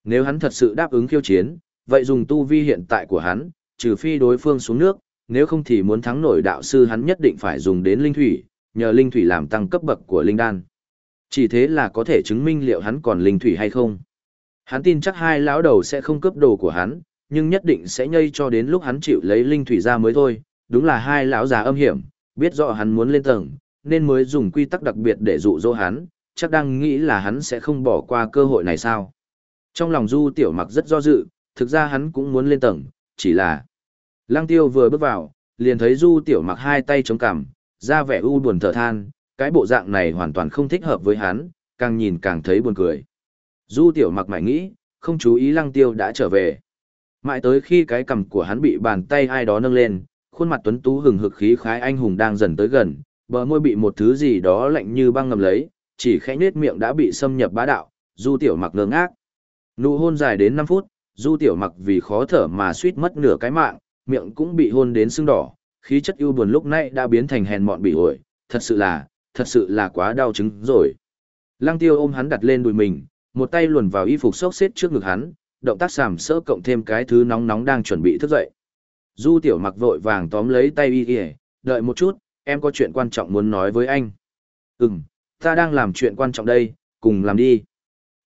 Nếu hắn thật sự đáp ứng khiêu chiến, vậy dùng tu vi hiện tại của hắn, trừ phi đối phương xuống nước, nếu không thì muốn thắng nổi đạo sư hắn nhất định phải dùng đến linh thủy, nhờ linh thủy làm tăng cấp bậc của linh đan. Chỉ thế là có thể chứng minh liệu hắn còn linh thủy hay không. Hắn tin chắc hai lão đầu sẽ không cướp đồ của hắn, nhưng nhất định sẽ nhây cho đến lúc hắn chịu lấy linh thủy ra mới thôi. Đúng là hai lão già âm hiểm, biết rõ hắn muốn lên tầng, nên mới dùng quy tắc đặc biệt để dụ dỗ hắn, chắc đang nghĩ là hắn sẽ không bỏ qua cơ hội này sao. Trong lòng Du Tiểu Mặc rất do dự, thực ra hắn cũng muốn lên tầng, chỉ là... Lăng Tiêu vừa bước vào, liền thấy Du Tiểu Mặc hai tay chống cằm, ra vẻ u buồn thở than, cái bộ dạng này hoàn toàn không thích hợp với hắn, càng nhìn càng thấy buồn cười. Du tiểu mặc mải nghĩ, không chú ý lăng tiêu đã trở về. Mãi tới khi cái cầm của hắn bị bàn tay ai đó nâng lên, khuôn mặt tuấn tú hừng hực khí khái anh hùng đang dần tới gần, bờ môi bị một thứ gì đó lạnh như băng ngầm lấy, chỉ khẽ nết miệng đã bị xâm nhập bá đạo, du tiểu mặc ngơ ngác. Nụ hôn dài đến 5 phút, du tiểu mặc vì khó thở mà suýt mất nửa cái mạng, miệng cũng bị hôn đến sưng đỏ, khí chất ưu buồn lúc nãy đã biến thành hèn mọn bị ổi, thật sự là, thật sự là quá đau chứng rồi. Lăng tiêu ôm hắn đặt lên đùi mình, một tay luồn vào y phục xốc xếp trước ngực hắn, động tác sàm sỡ cộng thêm cái thứ nóng nóng đang chuẩn bị thức dậy. Du tiểu mặc vội vàng tóm lấy tay y y, đợi một chút, em có chuyện quan trọng muốn nói với anh. Ừm, ta đang làm chuyện quan trọng đây, cùng làm đi.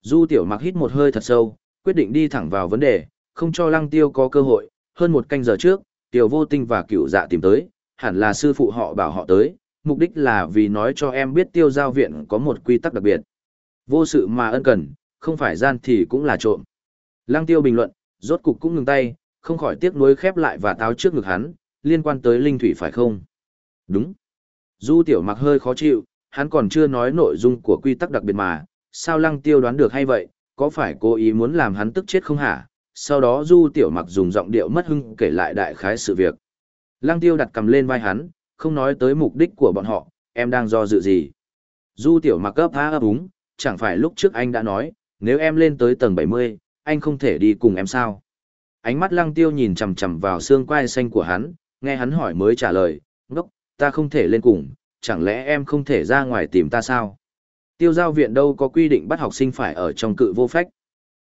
Du tiểu mặc hít một hơi thật sâu, quyết định đi thẳng vào vấn đề, không cho lăng tiêu có cơ hội, hơn một canh giờ trước, tiểu vô tinh và cựu dạ tìm tới, hẳn là sư phụ họ bảo họ tới, mục đích là vì nói cho em biết tiêu giao viện có một quy tắc đặc biệt. Vô sự mà ân cần, không phải gian thì cũng là trộm. Lăng tiêu bình luận, rốt cục cũng ngừng tay, không khỏi tiếc nuối khép lại và táo trước ngực hắn, liên quan tới linh thủy phải không? Đúng. Du tiểu mặc hơi khó chịu, hắn còn chưa nói nội dung của quy tắc đặc biệt mà, sao lăng tiêu đoán được hay vậy, có phải cố ý muốn làm hắn tức chết không hả? Sau đó du tiểu mặc dùng giọng điệu mất hưng kể lại đại khái sự việc. Lăng tiêu đặt cầm lên vai hắn, không nói tới mục đích của bọn họ, em đang do dự gì. Du tiểu mặc ấp há ấp úng, chẳng phải lúc trước anh đã nói, nếu em lên tới tầng 70, anh không thể đi cùng em sao. Ánh mắt lăng tiêu nhìn chầm chầm vào xương quai xanh của hắn, nghe hắn hỏi mới trả lời, ngốc, ta không thể lên cùng, chẳng lẽ em không thể ra ngoài tìm ta sao? Tiêu giao viện đâu có quy định bắt học sinh phải ở trong cự vô phách.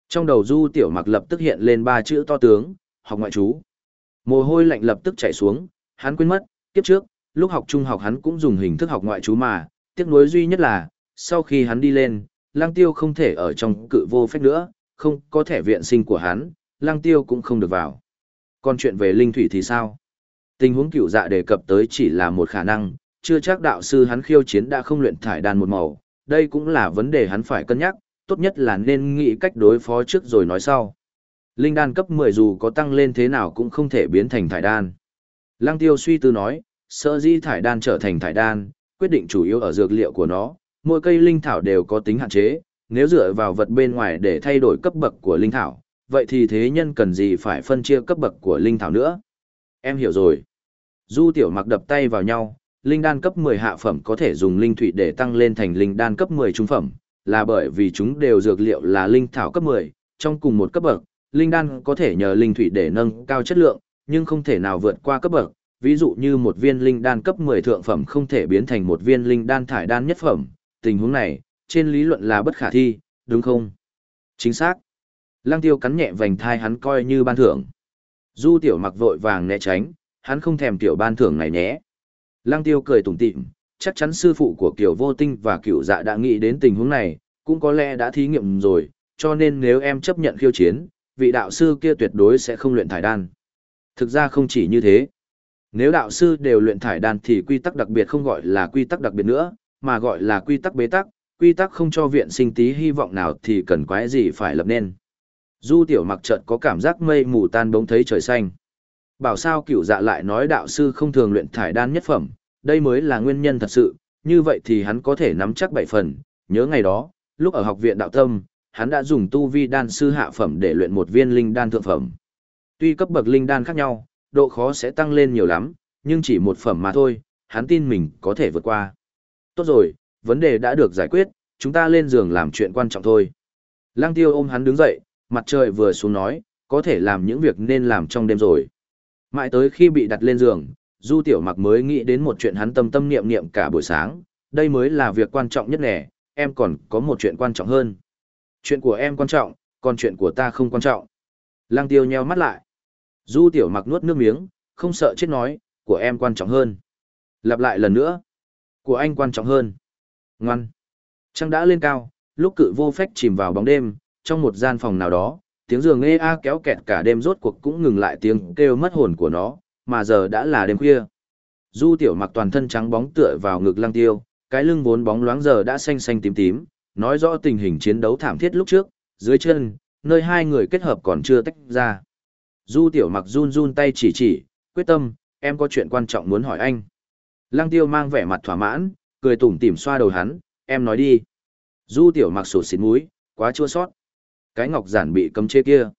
Trong đầu du tiểu mặc lập tức hiện lên ba chữ to tướng, học ngoại trú. Mồ hôi lạnh lập tức chảy xuống, hắn quên mất, kiếp trước, lúc học trung học hắn cũng dùng hình thức học ngoại trú mà, tiếc nuối duy nhất là, sau khi hắn đi lên, lang tiêu không thể ở trong cự vô phách nữa, không có thể viện sinh của hắn, lang tiêu cũng không được vào. Còn chuyện về linh thủy thì sao? Tình huống cựu dạ đề cập tới chỉ là một khả năng, chưa chắc đạo sư hắn khiêu chiến đã không luyện thải đan một màu, đây cũng là vấn đề hắn phải cân nhắc, tốt nhất là nên nghĩ cách đối phó trước rồi nói sau. Linh đan cấp 10 dù có tăng lên thế nào cũng không thể biến thành thải đan. Lăng tiêu suy tư nói, sợ di thải đan trở thành thải đan, quyết định chủ yếu ở dược liệu của nó, mỗi cây linh thảo đều có tính hạn chế, nếu dựa vào vật bên ngoài để thay đổi cấp bậc của linh thảo, vậy thì thế nhân cần gì phải phân chia cấp bậc của linh thảo nữa? Em hiểu rồi. Du tiểu mặc đập tay vào nhau, linh đan cấp 10 hạ phẩm có thể dùng linh thủy để tăng lên thành linh đan cấp 10 trung phẩm, là bởi vì chúng đều dược liệu là linh thảo cấp 10, trong cùng một cấp bậc, linh đan có thể nhờ linh thủy để nâng cao chất lượng, nhưng không thể nào vượt qua cấp bậc, ví dụ như một viên linh đan cấp 10 thượng phẩm không thể biến thành một viên linh đan thải đan nhất phẩm, tình huống này, trên lý luận là bất khả thi, đúng không? Chính xác. Lăng tiêu cắn nhẹ vành thai hắn coi như ban thưởng. Du tiểu mặc vội vàng né tránh, hắn không thèm tiểu ban thưởng này nhé. Lăng tiêu cười tủm tỉm, chắc chắn sư phụ của kiểu Vô Tinh và kiểu Dạ đã nghĩ đến tình huống này, cũng có lẽ đã thí nghiệm rồi, cho nên nếu em chấp nhận khiêu chiến, vị đạo sư kia tuyệt đối sẽ không luyện thải đan. Thực ra không chỉ như thế. Nếu đạo sư đều luyện thải đan thì quy tắc đặc biệt không gọi là quy tắc đặc biệt nữa, mà gọi là quy tắc bế tắc, quy tắc không cho viện sinh tí hy vọng nào thì cần quái gì phải lập nên. Du tiểu mặc chợt có cảm giác mây mù tan bỗng thấy trời xanh. Bảo sao cửu dạ lại nói đạo sư không thường luyện thải đan nhất phẩm, đây mới là nguyên nhân thật sự, như vậy thì hắn có thể nắm chắc bảy phần, nhớ ngày đó, lúc ở học viện đạo tâm, hắn đã dùng tu vi đan sư hạ phẩm để luyện một viên linh đan thượng phẩm. Tuy cấp bậc linh đan khác nhau, độ khó sẽ tăng lên nhiều lắm, nhưng chỉ một phẩm mà thôi, hắn tin mình có thể vượt qua. Tốt rồi, vấn đề đã được giải quyết, chúng ta lên giường làm chuyện quan trọng thôi. Lăng tiêu ôm hắn đứng dậy, mặt trời vừa xuống nói, có thể làm những việc nên làm trong đêm rồi. Mãi tới khi bị đặt lên giường, Du Tiểu Mặc mới nghĩ đến một chuyện hắn tâm tâm niệm niệm cả buổi sáng, đây mới là việc quan trọng nhất nè, em còn có một chuyện quan trọng hơn. Chuyện của em quan trọng, còn chuyện của ta không quan trọng. Lăng Tiêu nheo mắt lại. Du Tiểu Mặc nuốt nước miếng, không sợ chết nói, của em quan trọng hơn. Lặp lại lần nữa. Của anh quan trọng hơn. Ngoan. Trăng đã lên cao, lúc cự vô phách chìm vào bóng đêm, trong một gian phòng nào đó, tiếng giường nghe a kéo kẹt cả đêm rốt cuộc cũng ngừng lại tiếng kêu mất hồn của nó, mà giờ đã là đêm khuya. Du tiểu mặc toàn thân trắng bóng tựa vào ngực lăng tiêu, cái lưng vốn bóng loáng giờ đã xanh xanh tím tím, nói rõ tình hình chiến đấu thảm thiết lúc trước, dưới chân, nơi hai người kết hợp còn chưa tách ra. Du tiểu mặc run run tay chỉ chỉ, quyết tâm, em có chuyện quan trọng muốn hỏi anh. Lăng tiêu mang vẻ mặt thỏa mãn, cười tủm tỉm xoa đầu hắn, em nói đi. Du tiểu mặc sổ xịt mũi, quá chua sót. Cái ngọc giản bị cấm chế kia.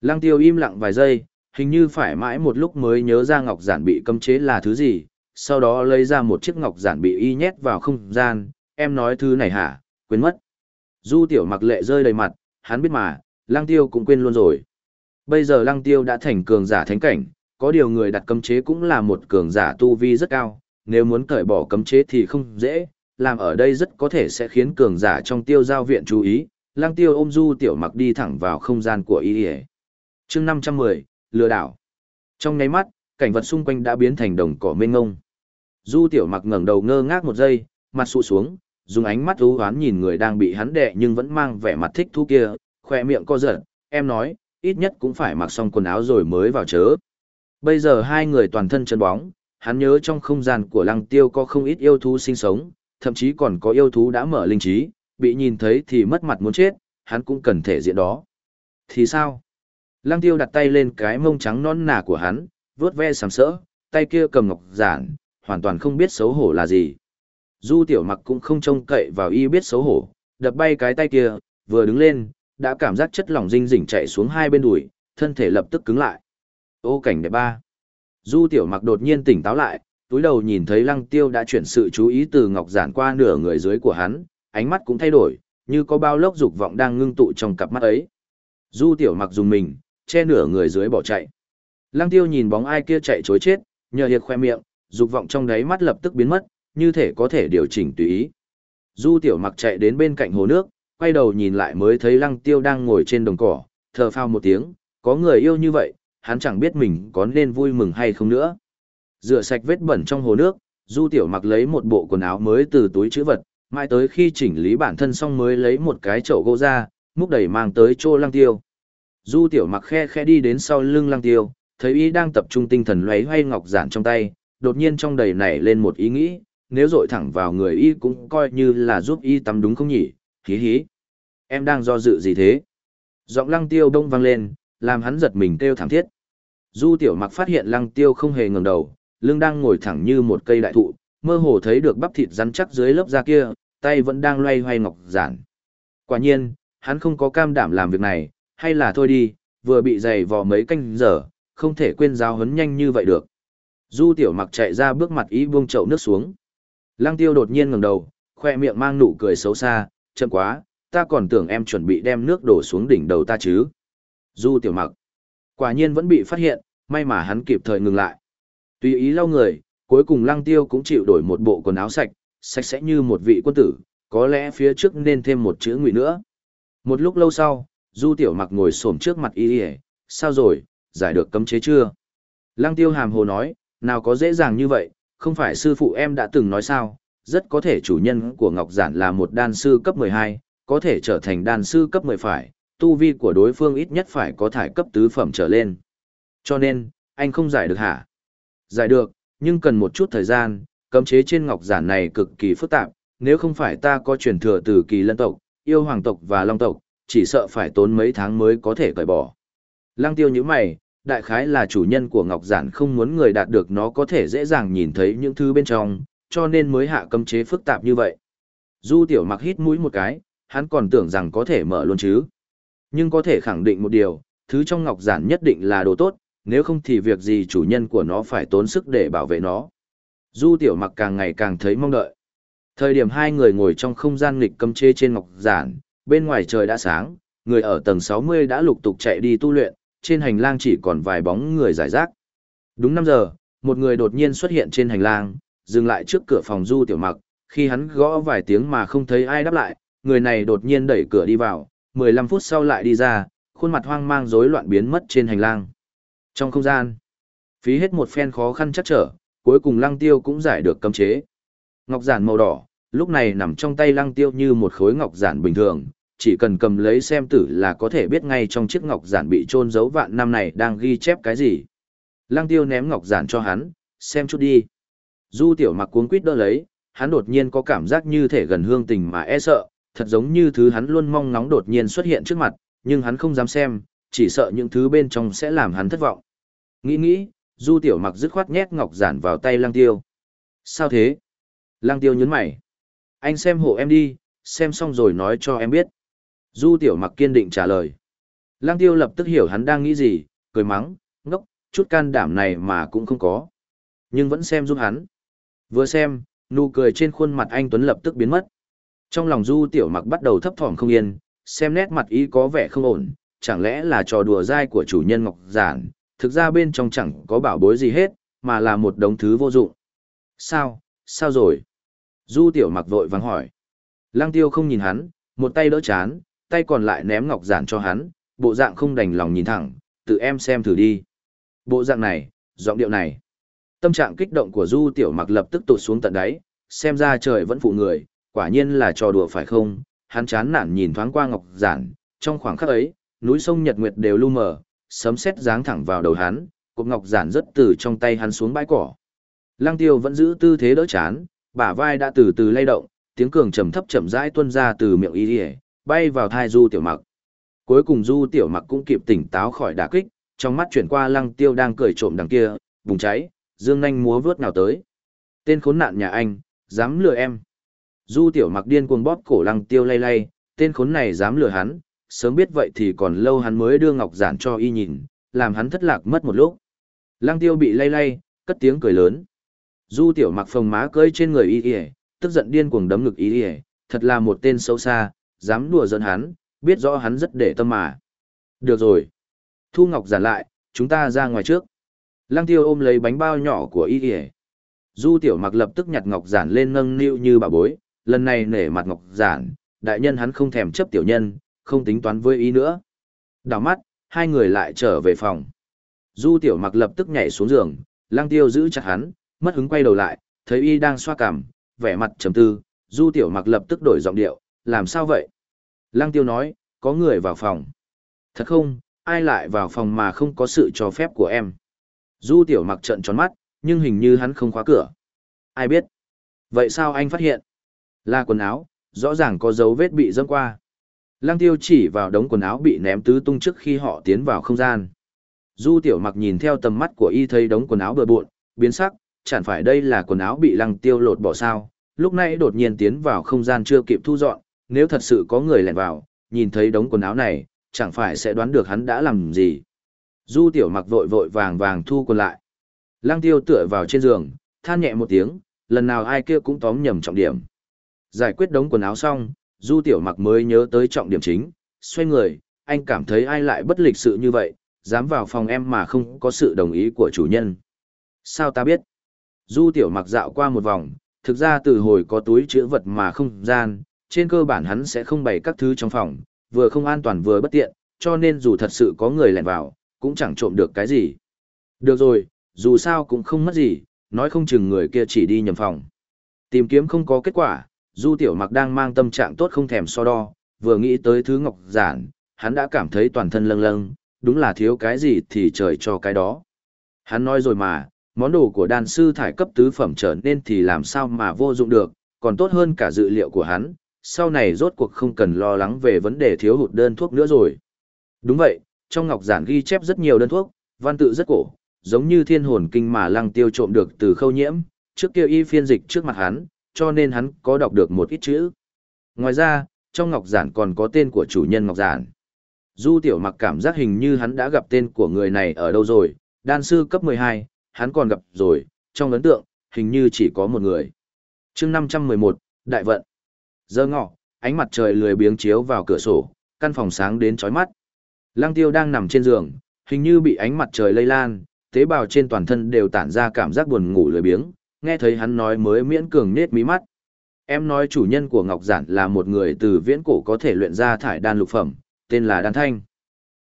Lăng tiêu im lặng vài giây, hình như phải mãi một lúc mới nhớ ra ngọc giản bị cấm chế là thứ gì, sau đó lấy ra một chiếc ngọc giản bị y nhét vào không gian, em nói thứ này hả, quên mất. Du tiểu mặc lệ rơi đầy mặt, hắn biết mà, lăng tiêu cũng quên luôn rồi. Bây giờ lăng tiêu đã thành cường giả thánh cảnh, có điều người đặt cấm chế cũng là một cường giả tu vi rất cao, nếu muốn cởi bỏ cấm chế thì không dễ, làm ở đây rất có thể sẽ khiến cường giả trong tiêu giao viện chú ý, lang tiêu ôm du tiểu mặc đi thẳng vào không gian của y ỉa chương năm trăm mười lừa đảo. Trong nháy mắt cảnh vật xung quanh đã biến thành đồng cỏ mênh ngông du tiểu mặc ngẩng đầu ngơ ngác một giây mặt sụ xuống dùng ánh mắt ưu hoán nhìn người đang bị hắn đệ nhưng vẫn mang vẻ mặt thích thú kia khoe miệng co giật em nói ít nhất cũng phải mặc xong quần áo rồi mới vào chớ. Bây giờ hai người toàn thân chân bóng hắn nhớ trong không gian của lăng tiêu có không ít yêu thú sinh sống thậm chí còn có yêu thú đã mở linh trí bị nhìn thấy thì mất mặt muốn chết, hắn cũng cần thể diện đó. Thì sao? Lăng tiêu đặt tay lên cái mông trắng non nà của hắn, vướt ve sàm sỡ, tay kia cầm ngọc giản, hoàn toàn không biết xấu hổ là gì. Du tiểu mặc cũng không trông cậy vào y biết xấu hổ, đập bay cái tay kia, vừa đứng lên, đã cảm giác chất lỏng dinh dỉnh chạy xuống hai bên đùi, thân thể lập tức cứng lại. Ô cảnh đẹp ba. Du tiểu mặc đột nhiên tỉnh táo lại, túi đầu nhìn thấy lăng tiêu đã chuyển sự chú ý từ ngọc giản qua nửa người dưới của hắn, ánh mắt cũng thay đổi, như có bao lốc dục vọng đang ngưng tụ trong cặp mắt ấy. Du tiểu mặc dùng mình, che nửa người dưới bỏ chạy. Lăng tiêu nhìn bóng ai kia chạy chối chết, nhờ hiệt khoe miệng, dục vọng trong đáy mắt lập tức biến mất, như thể có thể điều chỉnh tùy ý. Du tiểu mặc chạy đến bên cạnh hồ nước, quay đầu nhìn lại mới thấy lăng tiêu đang ngồi trên đồng cỏ, thở phao một tiếng, có người yêu như vậy, hắn chẳng biết mình có nên vui mừng hay không nữa. Rửa sạch vết bẩn trong hồ nước, Du tiểu mặc lấy một bộ quần áo mới từ túi chữ vật, Mai tới khi chỉnh lý bản thân xong mới lấy một cái chậu gỗ ra, múc đầy mang tới chỗ lăng tiêu. Du tiểu mặc khe khe đi đến sau lưng lăng tiêu, thấy y đang tập trung tinh thần loáy hoay ngọc giản trong tay, đột nhiên trong đầy nảy lên một ý nghĩ, nếu dội thẳng vào người y cũng coi như là giúp y tắm đúng không nhỉ, hí hí. Em đang do dự gì thế? Giọng lăng tiêu đông vang lên, làm hắn giật mình kêu thảm thiết. Du tiểu mặc phát hiện lăng tiêu không hề ngừng đầu, lưng đang ngồi thẳng như một cây đại thụ, mơ hồ thấy được bắp thịt rắn chắc dưới lớp da kia, tay vẫn đang loay hoay ngọc giản. Quả nhiên, hắn không có cam đảm làm việc này, hay là thôi đi, vừa bị dày vò mấy canh giờ, không thể quên giáo hấn nhanh như vậy được. Du tiểu mặc chạy ra bước mặt ý buông chậu nước xuống. Lăng tiêu đột nhiên ngẩng đầu, khoe miệng mang nụ cười xấu xa, chậm quá, ta còn tưởng em chuẩn bị đem nước đổ xuống đỉnh đầu ta chứ. Du tiểu mặc, quả nhiên vẫn bị phát hiện, may mà hắn kịp thời ngừng lại. Tùy ý lau người, cuối cùng lăng tiêu cũng chịu đổi một bộ quần áo sạch, sạch sẽ như một vị quân tử, có lẽ phía trước nên thêm một chữ ngụy nữa. Một lúc lâu sau, Du Tiểu Mặc ngồi xổm trước mặt y y, sao rồi, giải được cấm chế chưa? Lăng tiêu hàm hồ nói, nào có dễ dàng như vậy, không phải sư phụ em đã từng nói sao, rất có thể chủ nhân của Ngọc Giản là một đan sư cấp 12, có thể trở thành đan sư cấp 10 phải, tu vi của đối phương ít nhất phải có thải cấp tứ phẩm trở lên. Cho nên, anh không giải được hả? Giải được, nhưng cần một chút thời gian, cấm chế trên Ngọc Giản này cực kỳ phức tạp, nếu không phải ta có truyền thừa từ kỳ lân tộc, yêu hoàng tộc và long tộc, chỉ sợ phải tốn mấy tháng mới có thể cởi bỏ. Lăng tiêu như mày, đại khái là chủ nhân của Ngọc Giản không muốn người đạt được nó có thể dễ dàng nhìn thấy những thứ bên trong, cho nên mới hạ cấm chế phức tạp như vậy. Du tiểu mặc hít mũi một cái, hắn còn tưởng rằng có thể mở luôn chứ. Nhưng có thể khẳng định một điều, thứ trong Ngọc Giản nhất định là đồ tốt, nếu không thì việc gì chủ nhân của nó phải tốn sức để bảo vệ nó. Du tiểu mặc càng ngày càng thấy mong đợi. Thời điểm hai người ngồi trong không gian nghịch cấm chê trên Ngọc Giản, bên ngoài trời đã sáng, người ở tầng 60 đã lục tục chạy đi tu luyện, trên hành lang chỉ còn vài bóng người giải rác. Đúng 5 giờ, một người đột nhiên xuất hiện trên hành lang, dừng lại trước cửa phòng Du Tiểu Mặc, khi hắn gõ vài tiếng mà không thấy ai đáp lại, người này đột nhiên đẩy cửa đi vào, 15 phút sau lại đi ra, khuôn mặt hoang mang rối loạn biến mất trên hành lang. Trong không gian, phí hết một phen khó khăn chắc trở, cuối cùng Lăng Tiêu cũng giải được cấm chế. Ngọc giản màu đỏ, lúc này nằm trong tay Lăng Tiêu như một khối ngọc giản bình thường, chỉ cần cầm lấy xem tử là có thể biết ngay trong chiếc ngọc giản bị trôn giấu vạn năm này đang ghi chép cái gì. Lăng tiêu ném ngọc giản cho hắn, xem chút đi. Du tiểu mặc cuống quýt đỡ lấy, hắn đột nhiên có cảm giác như thể gần hương tình mà e sợ, thật giống như thứ hắn luôn mong ngóng đột nhiên xuất hiện trước mặt, nhưng hắn không dám xem, chỉ sợ những thứ bên trong sẽ làm hắn thất vọng. Nghĩ nghĩ, du tiểu mặc dứt khoát nhét ngọc giản vào tay lăng tiêu. Sao thế? Lăng tiêu nhấn mày. Anh xem hộ em đi, xem xong rồi nói cho em biết. Du tiểu mặc kiên định trả lời. Lang tiêu lập tức hiểu hắn đang nghĩ gì, cười mắng, ngốc, chút can đảm này mà cũng không có. Nhưng vẫn xem giúp hắn. Vừa xem, nụ cười trên khuôn mặt anh Tuấn lập tức biến mất. Trong lòng du tiểu mặc bắt đầu thấp thỏm không yên, xem nét mặt ý có vẻ không ổn, chẳng lẽ là trò đùa dai của chủ nhân Ngọc Giản, thực ra bên trong chẳng có bảo bối gì hết, mà là một đống thứ vô dụng. Sao, sao rồi? Du tiểu mặc vội vắng hỏi. Lăng tiêu không nhìn hắn, một tay đỡ chán, tay còn lại ném ngọc giản cho hắn, bộ dạng không đành lòng nhìn thẳng, tự em xem thử đi. Bộ dạng này, giọng điệu này. Tâm trạng kích động của Du Tiểu Mặc lập tức tụt xuống tận đáy, xem ra trời vẫn phụ người, quả nhiên là trò đùa phải không? Hắn chán nản nhìn thoáng qua ngọc giản, trong khoảng khắc ấy, núi sông Nhật Nguyệt đều lu mờ, sấm sét giáng thẳng vào đầu hắn, cục ngọc giản rất từ trong tay hắn xuống bãi cỏ. Lăng Tiêu vẫn giữ tư thế đỡ chán, bả vai đã từ từ lay động, tiếng cường trầm thấp chậm rãi tuôn ra từ miệng y ỉa bay vào thai du tiểu mặc cuối cùng du tiểu mặc cũng kịp tỉnh táo khỏi đả kích trong mắt chuyển qua lăng tiêu đang cười trộm đằng kia bùng cháy dương nhanh múa vớt nào tới tên khốn nạn nhà anh dám lừa em du tiểu mặc điên cuồng bóp cổ lăng tiêu lay lay tên khốn này dám lừa hắn sớm biết vậy thì còn lâu hắn mới đưa ngọc giản cho y nhìn làm hắn thất lạc mất một lúc lăng tiêu bị lay lay cất tiếng cười lớn du tiểu mặc phồng má cơi trên người y ỉa tức giận điên cuồng đấm ngực y ỉa thật là một tên xấu xa dám đùa giỡn hắn, biết rõ hắn rất để tâm mà. Được rồi. Thu Ngọc giản lại, chúng ta ra ngoài trước. Lăng tiêu ôm lấy bánh bao nhỏ của y kìa. Du tiểu mặc lập tức nhặt Ngọc giản lên nâng niu như bà bối, lần này nể mặt Ngọc giản, đại nhân hắn không thèm chấp tiểu nhân, không tính toán với ý nữa. Đào mắt, hai người lại trở về phòng. Du tiểu mặc lập tức nhảy xuống giường, lang tiêu giữ chặt hắn, mất hứng quay đầu lại, thấy y đang xoa cằm, vẻ mặt trầm tư, du tiểu mặc lập tức đổi giọng điệu, làm sao vậy? lang tiêu nói, có người vào phòng. Thật không, ai lại vào phòng mà không có sự cho phép của em? Du tiểu mặc trợn tròn mắt, nhưng hình như hắn không khóa cửa. Ai biết? Vậy sao anh phát hiện? Là quần áo, rõ ràng có dấu vết bị dẫm qua. Lăng tiêu chỉ vào đống quần áo bị ném tứ tung trước khi họ tiến vào không gian. Du tiểu mặc nhìn theo tầm mắt của y thấy đống quần áo bừa bộn, biến sắc, chẳng phải đây là quần áo bị lăng tiêu lột bỏ sao, lúc nãy đột nhiên tiến vào không gian chưa kịp thu dọn, nếu thật sự có người lẻn vào, nhìn thấy đống quần áo này, chẳng phải sẽ đoán được hắn đã làm gì. Du tiểu mặc vội vội vàng vàng thu quần lại. Lăng tiêu tựa vào trên giường, than nhẹ một tiếng, lần nào ai kia cũng tóm nhầm trọng điểm. Giải quyết đống quần áo xong, du tiểu mặc mới nhớ tới trọng điểm chính, xoay người, anh cảm thấy ai lại bất lịch sự như vậy, dám vào phòng em mà không có sự đồng ý của chủ nhân. Sao ta biết? Du tiểu mặc dạo qua một vòng, thực ra từ hồi có túi chữ vật mà không gian, trên cơ bản hắn sẽ không bày các thứ trong phòng, vừa không an toàn vừa bất tiện, cho nên dù thật sự có người lẻn vào, cũng chẳng trộm được cái gì. Được rồi, dù sao cũng không mất gì, nói không chừng người kia chỉ đi nhầm phòng. Tìm kiếm không có kết quả, Du Tiểu Mặc đang mang tâm trạng tốt không thèm so đo, vừa nghĩ tới thứ ngọc giản, hắn đã cảm thấy toàn thân lâng lâng, đúng là thiếu cái gì thì trời cho cái đó. Hắn nói rồi mà, món đồ của đan sư thải cấp tứ phẩm trở nên thì làm sao mà vô dụng được, còn tốt hơn cả dự liệu của hắn, sau này rốt cuộc không cần lo lắng về vấn đề thiếu hụt đơn thuốc nữa rồi. Đúng vậy, trong ngọc giản ghi chép rất nhiều đơn thuốc, văn tự rất cổ, giống như thiên hồn kinh mà lăng tiêu trộm được từ khâu nhiễm, trước kia y phiên dịch trước mặt hắn, cho nên hắn có đọc được một ít chữ. Ngoài ra, trong ngọc giản còn có tên của chủ nhân ngọc giản. Du tiểu mặc cảm giác hình như hắn đã gặp tên của người này ở đâu rồi, đan sư cấp 12, hắn còn gặp rồi, trong ấn tượng, hình như chỉ có một người. chương 511, Đại vận. Giờ ngọ, ánh mặt trời lười biếng chiếu vào cửa sổ, căn phòng sáng đến chói mắt. Lăng tiêu đang nằm trên giường, hình như bị ánh mặt trời lây lan, tế bào trên toàn thân đều tản ra cảm giác buồn ngủ lười biếng, nghe thấy hắn nói mới miễn cường nết mí mắt. Em nói chủ nhân của Ngọc Giản là một người từ viễn cổ có thể luyện ra thải đan lục phẩm, tên là Đan Thanh.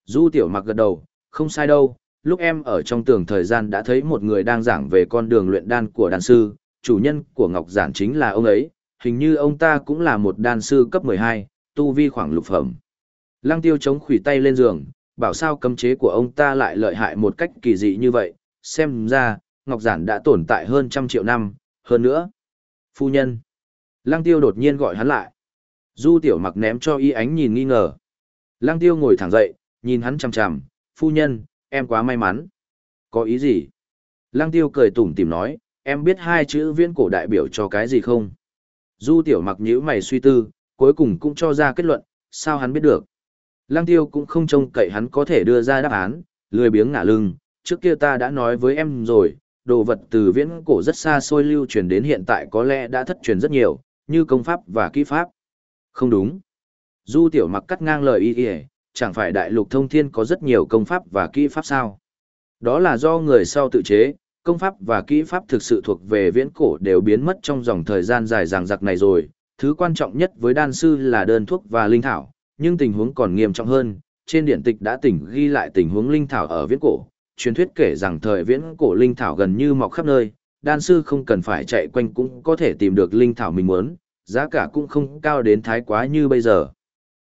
Du tiểu mặc gật đầu, không sai đâu, lúc em ở trong tường thời gian đã thấy một người đang giảng về con đường luyện đan của đan sư, chủ nhân của Ngọc Giản chính là ông ấy, hình như ông ta cũng là một đan sư cấp 12, tu vi khoảng lục phẩm. Lăng tiêu chống khủy tay lên giường, bảo sao cấm chế của ông ta lại lợi hại một cách kỳ dị như vậy, xem ra, Ngọc Giản đã tồn tại hơn trăm triệu năm, hơn nữa. Phu nhân. Lăng tiêu đột nhiên gọi hắn lại. Du tiểu mặc ném cho y ánh nhìn nghi ngờ. Lăng tiêu ngồi thẳng dậy, nhìn hắn chằm chằm, phu nhân, em quá may mắn. Có ý gì? Lăng tiêu cười tủm tìm nói, em biết hai chữ viễn cổ đại biểu cho cái gì không? Du tiểu mặc nhíu mày suy tư, cuối cùng cũng cho ra kết luận, sao hắn biết được? Lăng tiêu cũng không trông cậy hắn có thể đưa ra đáp án, lười biếng ngả lưng, trước kia ta đã nói với em rồi, đồ vật từ viễn cổ rất xa xôi lưu truyền đến hiện tại có lẽ đã thất truyền rất nhiều, như công pháp và kỹ pháp. Không đúng. Du tiểu mặc cắt ngang lời y y, chẳng phải đại lục thông thiên có rất nhiều công pháp và kỹ pháp sao? Đó là do người sau tự chế, công pháp và kỹ pháp thực sự thuộc về viễn cổ đều biến mất trong dòng thời gian dài dằng dặc này rồi. Thứ quan trọng nhất với đan sư là đơn thuốc và linh thảo, nhưng tình huống còn nghiêm trọng hơn. Trên điện tịch đã tỉnh ghi lại tình huống linh thảo ở viễn cổ, truyền thuyết kể rằng thời viễn cổ linh thảo gần như mọc khắp nơi, đan sư không cần phải chạy quanh cũng có thể tìm được linh thảo mình muốn, giá cả cũng không cao đến thái quá như bây giờ.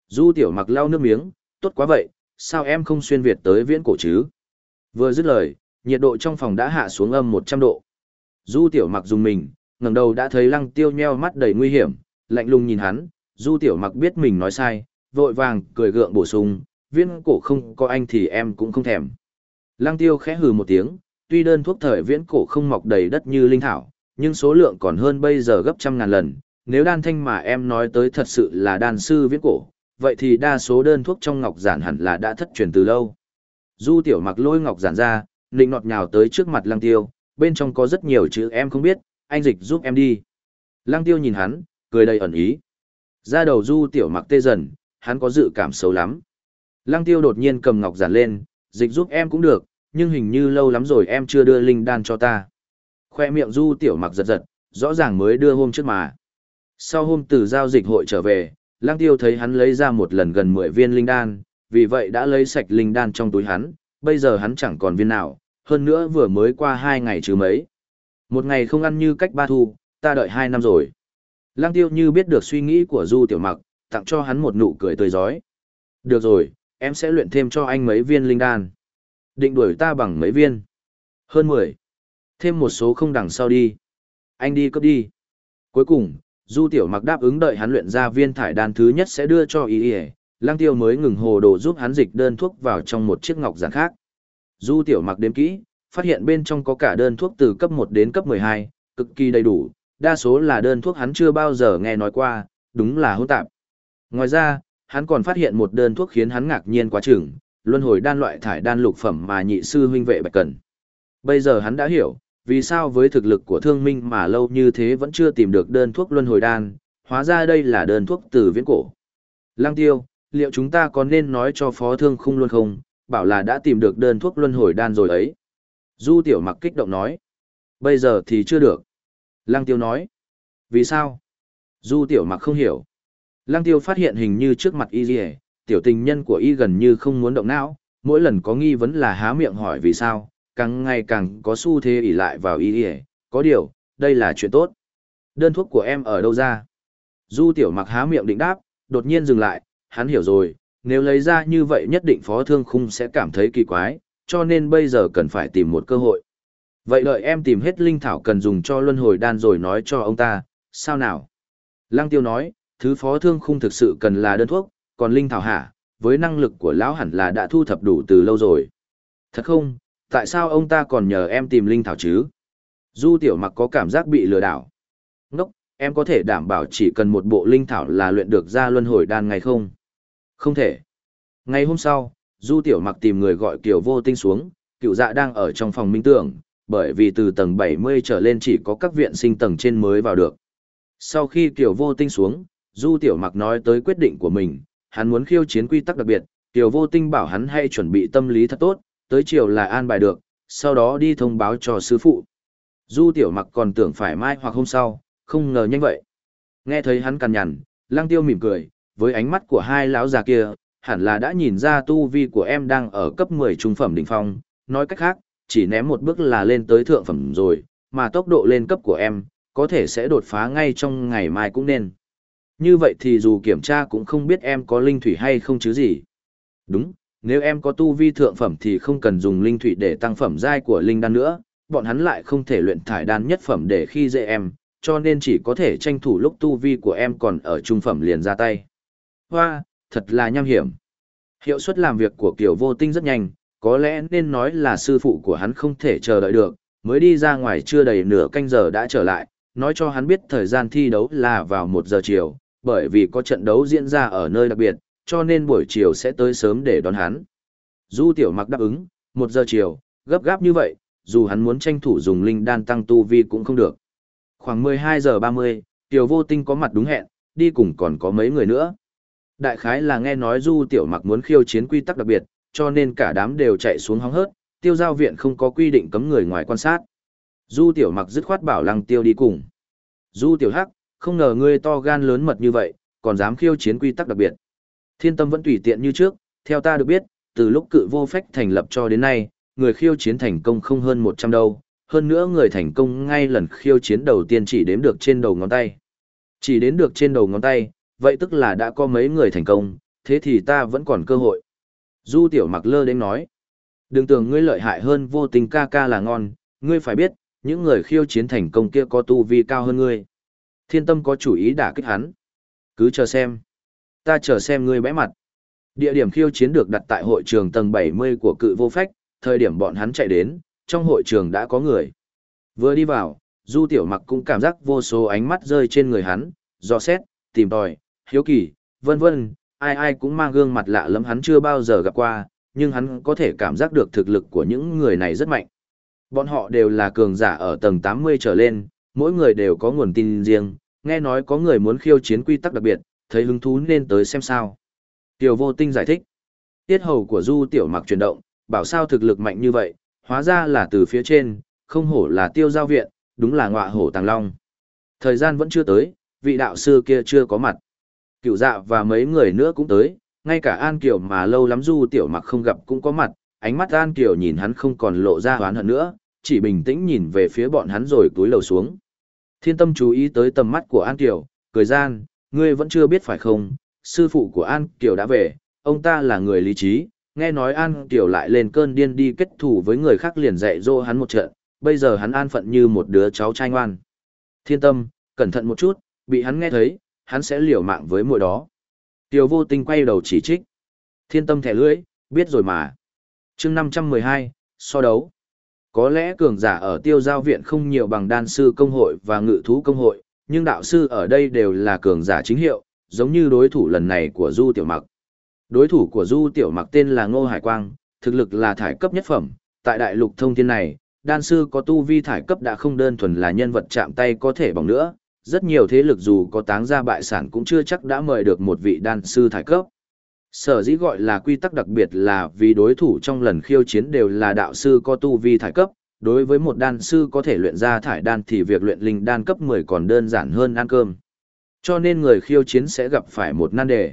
Du tiểu mặc lau nước miếng, tốt quá vậy, sao em không xuyên Việt tới viễn cổ chứ? Vừa dứt lời, nhiệt độ trong phòng đã hạ xuống âm 100 độ. Du tiểu mặc dùng mình, ngẩng đầu đã thấy lăng tiêu nheo mắt đầy nguy hiểm, lạnh lùng nhìn hắn, du tiểu mặc biết mình nói sai, vội vàng cười gượng bổ sung, viễn cổ không có anh thì em cũng không thèm. Lăng tiêu khẽ hừ một tiếng, tuy đơn thuốc thời viễn cổ không mọc đầy đất như linh thảo, nhưng số lượng còn hơn bây giờ gấp trăm ngàn lần. Nếu đan thanh mà em nói tới thật sự là đan sư viễn cổ, vậy thì đa số đơn thuốc trong ngọc giản hẳn là đã thất truyền từ lâu. Du tiểu mặc lôi ngọc giản ra, nịnh nọt nhào tới trước mặt lăng tiêu, bên trong có rất nhiều chữ em không biết, anh dịch giúp em đi. Lăng tiêu nhìn hắn, cười đầy ẩn ý. Ra đầu du tiểu mặc tê dần, hắn có dự cảm xấu lắm. Lăng tiêu đột nhiên cầm ngọc giản lên, dịch giúp em cũng được, nhưng hình như lâu lắm rồi em chưa đưa linh đan cho ta. Khoe miệng du tiểu mặc giật giật, rõ ràng mới đưa hôm trước mà. Sau hôm từ giao dịch hội trở về, lang tiêu thấy hắn lấy ra một lần gần 10 viên linh đan, vì vậy đã lấy sạch linh đan trong túi hắn, bây giờ hắn chẳng còn viên nào, hơn nữa vừa mới qua hai ngày chứ mấy. Một ngày không ăn như cách ba thu, ta đợi hai năm rồi. Lang tiêu như biết được suy nghĩ của du tiểu mặc, tặng cho hắn một nụ cười tươi giói. Được rồi, em sẽ luyện thêm cho anh mấy viên linh đan. Định đuổi ta bằng mấy viên. Hơn 10. Thêm một số không đằng sau đi. Anh đi cấp đi. Cuối cùng, Du Tiểu Mặc đáp ứng đợi hắn luyện ra viên thải đan thứ nhất sẽ đưa cho ý ý, Lang Tiêu mới ngừng hồ đồ giúp hắn dịch đơn thuốc vào trong một chiếc ngọc giản khác. Du Tiểu Mặc đếm kỹ, phát hiện bên trong có cả đơn thuốc từ cấp 1 đến cấp 12, cực kỳ đầy đủ, đa số là đơn thuốc hắn chưa bao giờ nghe nói qua, đúng là hỗn tạp. Ngoài ra, hắn còn phát hiện một đơn thuốc khiến hắn ngạc nhiên quá chừng, luân hồi đan loại thải đan lục phẩm mà nhị sư huynh vệ bạch cần. Bây giờ hắn đã hiểu, vì sao với thực lực của thương minh mà lâu như thế vẫn chưa tìm được đơn thuốc luân hồi đan, hóa ra đây là đơn thuốc từ viễn cổ. Lăng tiêu, liệu chúng ta có nên nói cho phó thương khung luôn không, bảo là đã tìm được đơn thuốc luân hồi đan rồi ấy. Du tiểu mặc kích động nói. Bây giờ thì chưa được. Lăng tiêu nói. Vì sao? Du tiểu mặc không hiểu. Lăng tiêu phát hiện hình như trước mặt y dì tiểu tình nhân của y gần như không muốn động não, mỗi lần có nghi vấn là há miệng hỏi vì sao, càng ngày càng có xu thế ỉ lại vào y dì có điều, đây là chuyện tốt. Đơn thuốc của em ở đâu ra? Du tiểu mặc há miệng định đáp, đột nhiên dừng lại, hắn hiểu rồi, nếu lấy ra như vậy nhất định phó thương khung sẽ cảm thấy kỳ quái, cho nên bây giờ cần phải tìm một cơ hội. Vậy đợi em tìm hết linh thảo cần dùng cho luân hồi đan rồi nói cho ông ta, sao nào? Lăng tiêu nói, thứ phó thương khung thực sự cần là đơn thuốc, còn linh thảo hạ, với năng lực của lão hẳn là đã thu thập đủ từ lâu rồi. Thật không, tại sao ông ta còn nhờ em tìm linh thảo chứ? Du tiểu mặc có cảm giác bị lừa đảo. Ngốc, em có thể đảm bảo chỉ cần một bộ linh thảo là luyện được ra luân hồi đan ngày không? Không thể. Ngày hôm sau, Du Tiểu Mặc tìm người gọi Kiều Vô Tinh xuống, cựu dạ đang ở trong phòng minh tưởng, bởi vì từ tầng 70 trở lên chỉ có các viện sinh tầng trên mới vào được. Sau khi Kiều Vô Tinh xuống, Du Tiểu Mặc nói tới quyết định của mình, hắn muốn khiêu chiến quy tắc đặc biệt, Tiểu Vô Tinh bảo hắn hãy chuẩn bị tâm lý thật tốt, tới chiều là an bài được, sau đó đi thông báo cho sư phụ. Du Tiểu Mặc còn tưởng phải mai hoặc hôm sau, không ngờ nhanh vậy. Nghe thấy hắn cằn nhằn, Lăng Tiêu mỉm cười, với ánh mắt của hai lão già kia, hẳn là đã nhìn ra tu vi của em đang ở cấp 10 trung phẩm đỉnh phong, nói cách khác, chỉ ném một bước là lên tới thượng phẩm rồi, mà tốc độ lên cấp của em, có thể sẽ đột phá ngay trong ngày mai cũng nên. Như vậy thì dù kiểm tra cũng không biết em có linh thủy hay không chứ gì. Đúng, nếu em có tu vi thượng phẩm thì không cần dùng linh thủy để tăng phẩm giai của linh đan nữa, bọn hắn lại không thể luyện thải đan nhất phẩm để khi dễ em, cho nên chỉ có thể tranh thủ lúc tu vi của em còn ở trung phẩm liền ra tay. Hoa, thật là nham hiểm. Hiệu suất làm việc của Kiều Vô Tinh rất nhanh, có lẽ nên nói là sư phụ của hắn không thể chờ đợi được, mới đi ra ngoài chưa đầy nửa canh giờ đã trở lại, nói cho hắn biết thời gian thi đấu là vào một giờ chiều, bởi vì có trận đấu diễn ra ở nơi đặc biệt, cho nên buổi chiều sẽ tới sớm để đón hắn. Du Tiểu Mặc đáp ứng, một giờ chiều, gấp gáp như vậy, dù hắn muốn tranh thủ dùng linh đan tăng tu vi cũng không được. Khoảng 12 giờ 30, Tiểu Vô Tinh có mặt đúng hẹn, đi cùng còn có mấy người nữa. Đại khái là nghe nói Du Tiểu Mặc muốn khiêu chiến quy tắc đặc biệt, cho nên cả đám đều chạy xuống hóng hớt, tiêu giao viện không có quy định cấm người ngoài quan sát. Du Tiểu Mặc dứt khoát bảo Lăng Tiêu đi cùng. Du Tiểu Hắc, không ngờ ngươi to gan lớn mật như vậy, còn dám khiêu chiến quy tắc đặc biệt. Thiên tâm vẫn tùy tiện như trước, theo ta được biết, từ lúc cự vô phách thành lập cho đến nay, người khiêu chiến thành công không hơn 100 đâu, hơn nữa người thành công ngay lần khiêu chiến đầu tiên chỉ đếm được trên đầu ngón tay. Chỉ đến được trên đầu ngón tay, vậy tức là đã có mấy người thành công, thế thì ta vẫn còn cơ hội. Du tiểu mặc lơ đến nói, đừng tưởng ngươi lợi hại hơn vô tình ca ca là ngon, ngươi phải biết, những người khiêu chiến thành công kia có tu vi cao hơn ngươi. Thiên tâm có chủ ý đả kích hắn. Cứ chờ xem. Ta chờ xem ngươi bẽ mặt. Địa điểm khiêu chiến được đặt tại hội trường tầng 70 của cự vô phách, thời điểm bọn hắn chạy đến, trong hội trường đã có người. Vừa đi vào, Du Tiểu Mặc cũng cảm giác vô số ánh mắt rơi trên người hắn, dò xét, tìm tòi, hiếu kỳ, vân vân, ai ai cũng mang gương mặt lạ lẫm hắn chưa bao giờ gặp qua, nhưng hắn có thể cảm giác được thực lực của những người này rất mạnh. Bọn họ đều là cường giả ở tầng 80 trở lên, mỗi người đều có nguồn tin riêng, nghe nói có người muốn khiêu chiến quy tắc đặc biệt, thấy hứng thú nên tới xem sao. Tiểu vô tinh giải thích. Tiết hầu của Du Tiểu Mặc chuyển động, bảo sao thực lực mạnh như vậy, hóa ra là từ phía trên, không hổ là tiêu giao viện, đúng là ngọa hổ tàng long. Thời gian vẫn chưa tới, vị đạo sư kia chưa có mặt cựu dạ và mấy người nữa cũng tới, ngay cả An Kiều mà lâu lắm Du Tiểu Mặc không gặp cũng có mặt, ánh mắt An Kiều nhìn hắn không còn lộ ra hoán hận nữa, chỉ bình tĩnh nhìn về phía bọn hắn rồi túi lầu xuống. Thiên tâm chú ý tới tầm mắt của An Kiều, cười gian, ngươi vẫn chưa biết phải không, sư phụ của An Kiều đã về, ông ta là người lý trí, nghe nói An Kiều lại lên cơn điên đi kết thù với người khác liền dạy dỗ hắn một trận, bây giờ hắn an phận như một đứa cháu trai ngoan. Thiên tâm, cẩn thận một chút, bị hắn nghe thấy, hắn sẽ liều mạng với mỗi đó. Tiêu vô tình quay đầu chỉ trích. Thiên tâm thẻ lưỡi, biết rồi mà. chương 512, so đấu. Có lẽ cường giả ở tiêu giao viện không nhiều bằng đan sư công hội và ngự thú công hội, nhưng đạo sư ở đây đều là cường giả chính hiệu, giống như đối thủ lần này của Du Tiểu Mặc. Đối thủ của Du Tiểu Mặc tên là Ngô Hải Quang, thực lực là thải cấp nhất phẩm, tại đại lục thông thiên này, đan sư có tu vi thải cấp đã không đơn thuần là nhân vật chạm tay có thể bằng nữa, rất nhiều thế lực dù có táng ra bại sản cũng chưa chắc đã mời được một vị đan sư thải cấp. Sở dĩ gọi là quy tắc đặc biệt là vì đối thủ trong lần khiêu chiến đều là đạo sư có tu vi thải cấp, đối với một đan sư có thể luyện ra thải đan thì việc luyện linh đan cấp 10 còn đơn giản hơn ăn cơm. Cho nên người khiêu chiến sẽ gặp phải một nan đề.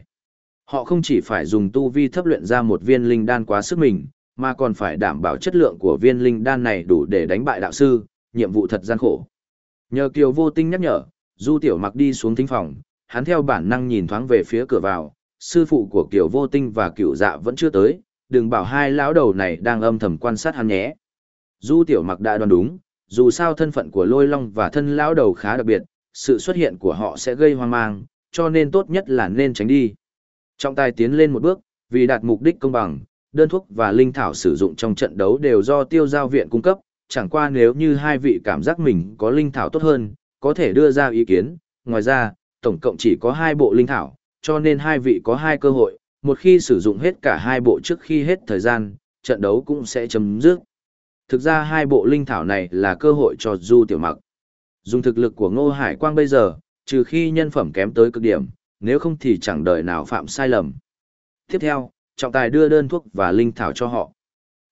Họ không chỉ phải dùng tu vi thấp luyện ra một viên linh đan quá sức mình, mà còn phải đảm bảo chất lượng của viên linh đan này đủ để đánh bại đạo sư, nhiệm vụ thật gian khổ. Nhờ Kiều Vô Tinh nhắc nhở, Du Tiểu Mặc đi xuống thính phòng, hắn theo bản năng nhìn thoáng về phía cửa vào, sư phụ của Kiều Vô Tinh và Cửu Dạ vẫn chưa tới, đừng bảo hai lão đầu này đang âm thầm quan sát hắn nhé. Du Tiểu Mặc đã đoán đúng, dù sao thân phận của Lôi Long và thân lão đầu khá đặc biệt, sự xuất hiện của họ sẽ gây hoang mang, cho nên tốt nhất là nên tránh đi. Trọng tài tiến lên một bước, vì đạt mục đích công bằng, đơn thuốc và linh thảo sử dụng trong trận đấu đều do tiêu giao viện cung cấp, chẳng qua nếu như hai vị cảm giác mình có linh thảo tốt hơn, có thể đưa ra ý kiến, ngoài ra, tổng cộng chỉ có hai bộ linh thảo, cho nên hai vị có hai cơ hội, một khi sử dụng hết cả hai bộ trước khi hết thời gian, trận đấu cũng sẽ chấm dứt. Thực ra hai bộ linh thảo này là cơ hội cho Du Tiểu Mặc. Dùng thực lực của Ngô Hải Quang bây giờ, trừ khi nhân phẩm kém tới cực điểm, nếu không thì chẳng đời nào phạm sai lầm. Tiếp theo, trọng tài đưa đơn thuốc và linh thảo cho họ.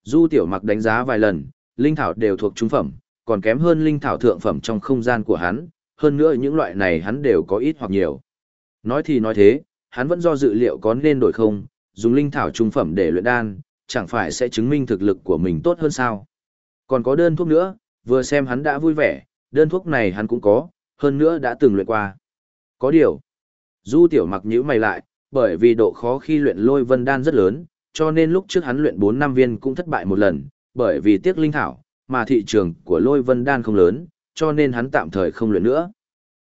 Du Tiểu Mặc đánh giá vài lần, linh thảo đều thuộc trung phẩm, còn kém hơn linh thảo thượng phẩm trong không gian của hắn, hơn nữa những loại này hắn đều có ít hoặc nhiều. Nói thì nói thế, hắn vẫn do dự liệu có nên đổi không, dùng linh thảo trung phẩm để luyện đan, chẳng phải sẽ chứng minh thực lực của mình tốt hơn sao. Còn có đơn thuốc nữa, vừa xem hắn đã vui vẻ, đơn thuốc này hắn cũng có, hơn nữa đã từng luyện qua. Có điều, Du Tiểu Mặc nhíu mày lại, bởi vì độ khó khi luyện lôi vân đan rất lớn, cho nên lúc trước hắn luyện 4 năm viên cũng thất bại một lần, bởi vì tiếc linh thảo, mà thị trường của lôi vân đan không lớn, cho nên hắn tạm thời không luyện nữa.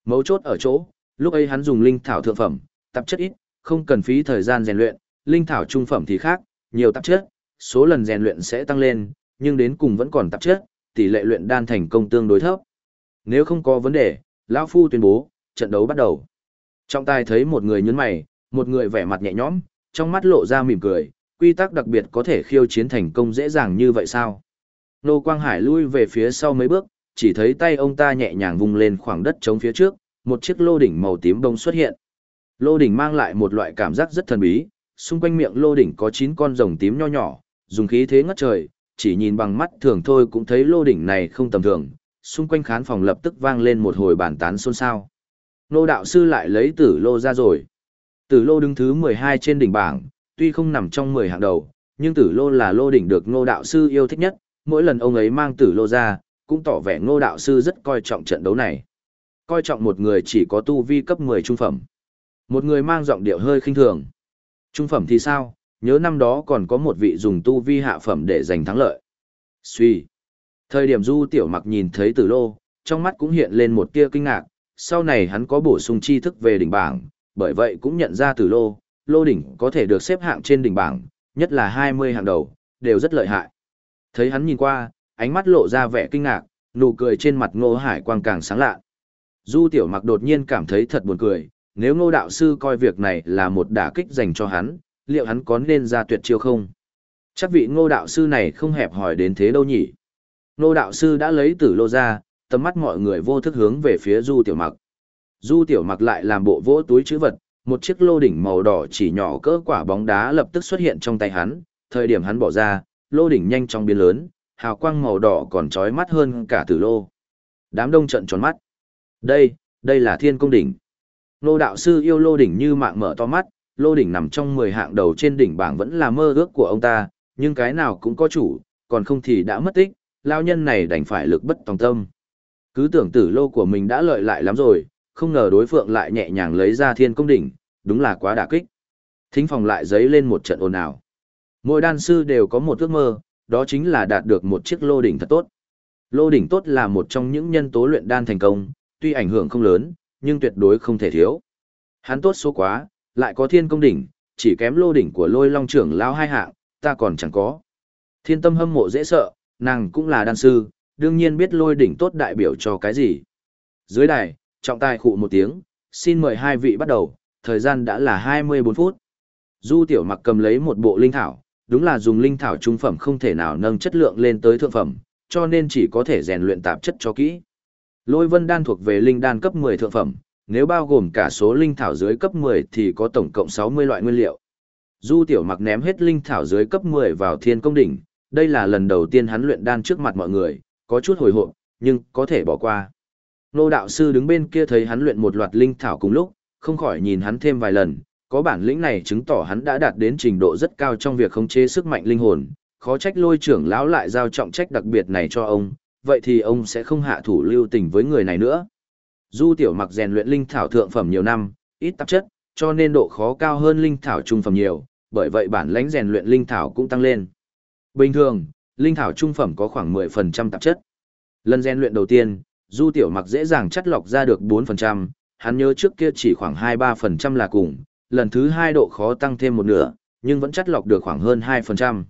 Mấu chốt ở chỗ, lúc ấy hắn dùng linh thảo thượng phẩm, tạp chất ít, không cần phí thời gian rèn luyện, linh thảo trung phẩm thì khác, nhiều tạp chất, số lần rèn luyện sẽ tăng lên, nhưng đến cùng vẫn còn tạp chất, tỷ lệ luyện đan thành công tương đối thấp. Nếu không có vấn đề, lão phu tuyên bố, trận đấu bắt đầu. Trọng tài thấy một người nhấn mày, một người vẻ mặt nhẹ nhõm, trong mắt lộ ra mỉm cười, quy tắc đặc biệt có thể khiêu chiến thành công dễ dàng như vậy sao? Nô Quang Hải lui về phía sau mấy bước, chỉ thấy tay ông ta nhẹ nhàng vung lên khoảng đất trống phía trước, một chiếc lô đỉnh màu tím bông xuất hiện. Lô đỉnh mang lại một loại cảm giác rất thần bí, xung quanh miệng lô đỉnh có 9 con rồng tím nho nhỏ, dùng khí thế ngất trời, chỉ nhìn bằng mắt thường thôi cũng thấy lô đỉnh này không tầm thường, xung quanh khán phòng lập tức vang lên một hồi bàn tán xôn xao. Lô đạo sư lại lấy tử lô ra rồi. Tử lô đứng thứ 12 trên đỉnh bảng, tuy không nằm trong 10 hạng đầu, nhưng tử lô là lô đỉnh được Ngô đạo sư yêu thích nhất, mỗi lần ông ấy mang tử lô ra, cũng tỏ vẻ Ngô đạo sư rất coi trọng trận đấu này. Coi trọng một người chỉ có tu vi cấp 10 trung phẩm. Một người mang giọng điệu hơi khinh thường. Trung phẩm thì sao, nhớ năm đó còn có một vị dùng tu vi hạ phẩm để giành thắng lợi. Suy. Thời điểm du tiểu mặc nhìn thấy tử lô, trong mắt cũng hiện lên một tia kinh ngạc, sau này hắn có bổ sung tri thức về đỉnh bảng, bởi vậy cũng nhận ra tử lô, lô đỉnh có thể được xếp hạng trên đỉnh bảng, nhất là 20 hạng đầu, đều rất lợi hại. Thấy hắn nhìn qua, ánh mắt lộ ra vẻ kinh ngạc, nụ cười trên mặt ngô hải quang càng sáng lạ. Du tiểu mặc đột nhiên cảm thấy thật buồn cười, nếu ngô đạo sư coi việc này là một đả kích dành cho hắn, liệu hắn có nên ra tuyệt chiêu không? Chắc vị ngô đạo sư này không hẹp hỏi đến thế đâu nhỉ? Ngô đạo sư đã lấy tử lô ra, tầm mắt mọi người vô thức hướng về phía du tiểu mặc. Du tiểu mặc lại làm bộ vỗ túi chữ vật, một chiếc lô đỉnh màu đỏ chỉ nhỏ cỡ quả bóng đá lập tức xuất hiện trong tay hắn, thời điểm hắn bỏ ra, lô đỉnh nhanh chóng biến lớn, hào quang màu đỏ còn chói mắt hơn cả tử lô. Đám đông trận tròn mắt. Đây, đây là thiên công đỉnh. Lô đạo sư yêu lô đỉnh như mạng mở to mắt, lô đỉnh nằm trong 10 hạng đầu trên đỉnh bảng vẫn là mơ ước của ông ta, nhưng cái nào cũng có chủ, còn không thì đã mất tích, lao nhân này đành phải lực bất tòng tâm. Cứ tưởng tử lô của mình đã lợi lại lắm rồi, không ngờ đối phượng lại nhẹ nhàng lấy ra thiên công đỉnh, đúng là quá đả kích. Thính phòng lại giấy lên một trận ồn ào. Mỗi đan sư đều có một ước mơ, đó chính là đạt được một chiếc lô đỉnh thật tốt. Lô đỉnh tốt là một trong những nhân tố luyện đan thành công, tuy ảnh hưởng không lớn, nhưng tuyệt đối không thể thiếu. Hắn tốt số quá, lại có thiên công đỉnh, chỉ kém lô đỉnh của lôi long trưởng lao hai hạng, ta còn chẳng có. Thiên tâm hâm mộ dễ sợ, nàng cũng là đan sư, đương nhiên biết lôi đỉnh tốt đại biểu cho cái gì. Dưới đài, trọng tài khụ một tiếng, xin mời hai vị bắt đầu, thời gian đã là 24 phút. Du tiểu mặc cầm lấy một bộ linh thảo, đúng là dùng linh thảo trung phẩm không thể nào nâng chất lượng lên tới thượng phẩm, cho nên chỉ có thể rèn luyện tạp chất cho kỹ. Lôi vân đan thuộc về linh đan cấp 10 thượng phẩm, nếu bao gồm cả số linh thảo dưới cấp 10 thì có tổng cộng 60 loại nguyên liệu. Du tiểu mặc ném hết linh thảo dưới cấp 10 vào thiên công đỉnh, đây là lần đầu tiên hắn luyện đan trước mặt mọi người, có chút hồi hộp, nhưng có thể bỏ qua. Nô đạo sư đứng bên kia thấy hắn luyện một loạt linh thảo cùng lúc, không khỏi nhìn hắn thêm vài lần, có bản lĩnh này chứng tỏ hắn đã đạt đến trình độ rất cao trong việc khống chế sức mạnh linh hồn, khó trách lôi trưởng lão lại giao trọng trách đặc biệt này cho ông, vậy thì ông sẽ không hạ thủ lưu tình với người này nữa. Du tiểu mặc rèn luyện linh thảo thượng phẩm nhiều năm, ít tạp chất, cho nên độ khó cao hơn linh thảo trung phẩm nhiều, bởi vậy bản lãnh rèn luyện linh thảo cũng tăng lên. Bình thường, linh thảo trung phẩm có khoảng 10% tạp chất. Lần rèn luyện đầu tiên, Du tiểu mặc dễ dàng chắt lọc ra được 4%, hắn nhớ trước kia chỉ khoảng 2-3% là cùng, lần thứ hai độ khó tăng thêm một nửa, nhưng vẫn chắt lọc được khoảng hơn 2%.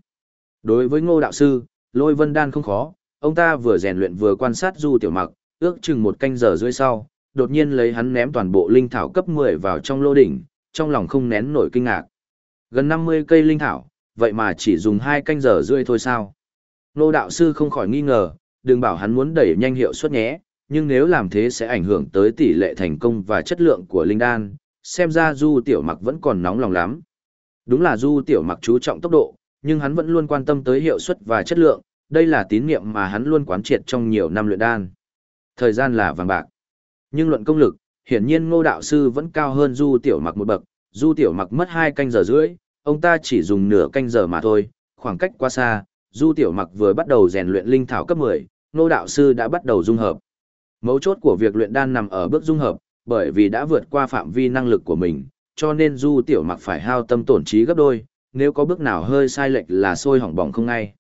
Đối với ngô đạo sư, lôi vân đan không khó, ông ta vừa rèn luyện vừa quan sát du tiểu mặc, ước chừng một canh giờ rưỡi sau, đột nhiên lấy hắn ném toàn bộ linh thảo cấp 10 vào trong lô đỉnh, trong lòng không nén nổi kinh ngạc. Gần 50 cây linh thảo, vậy mà chỉ dùng hai canh giờ rưỡi thôi sao? Nô đạo sư không khỏi nghi ngờ, đừng bảo hắn muốn đẩy nhanh hiệu suất nhé, nhưng nếu làm thế sẽ ảnh hưởng tới tỷ lệ thành công và chất lượng của linh đan, xem ra du tiểu mặc vẫn còn nóng lòng lắm. Đúng là du tiểu mặc chú trọng tốc độ, nhưng hắn vẫn luôn quan tâm tới hiệu suất và chất lượng, đây là tín niệm mà hắn luôn quán triệt trong nhiều năm luyện đan. Thời gian là vàng bạc. Nhưng luận công lực, hiển nhiên ngô đạo sư vẫn cao hơn du tiểu mặc một bậc, du tiểu mặc mất hai canh giờ rưỡi, ông ta chỉ dùng nửa canh giờ mà thôi, khoảng cách quá xa, du tiểu mặc vừa bắt đầu rèn luyện linh thảo cấp 10, ngô đạo sư đã bắt đầu dung hợp. Mấu chốt của việc luyện đan nằm ở bước dung hợp, bởi vì đã vượt qua phạm vi năng lực của mình, cho nên du tiểu mặc phải hao tâm tổn trí gấp đôi, nếu có bước nào hơi sai lệch là sôi hỏng bỏng không ngay.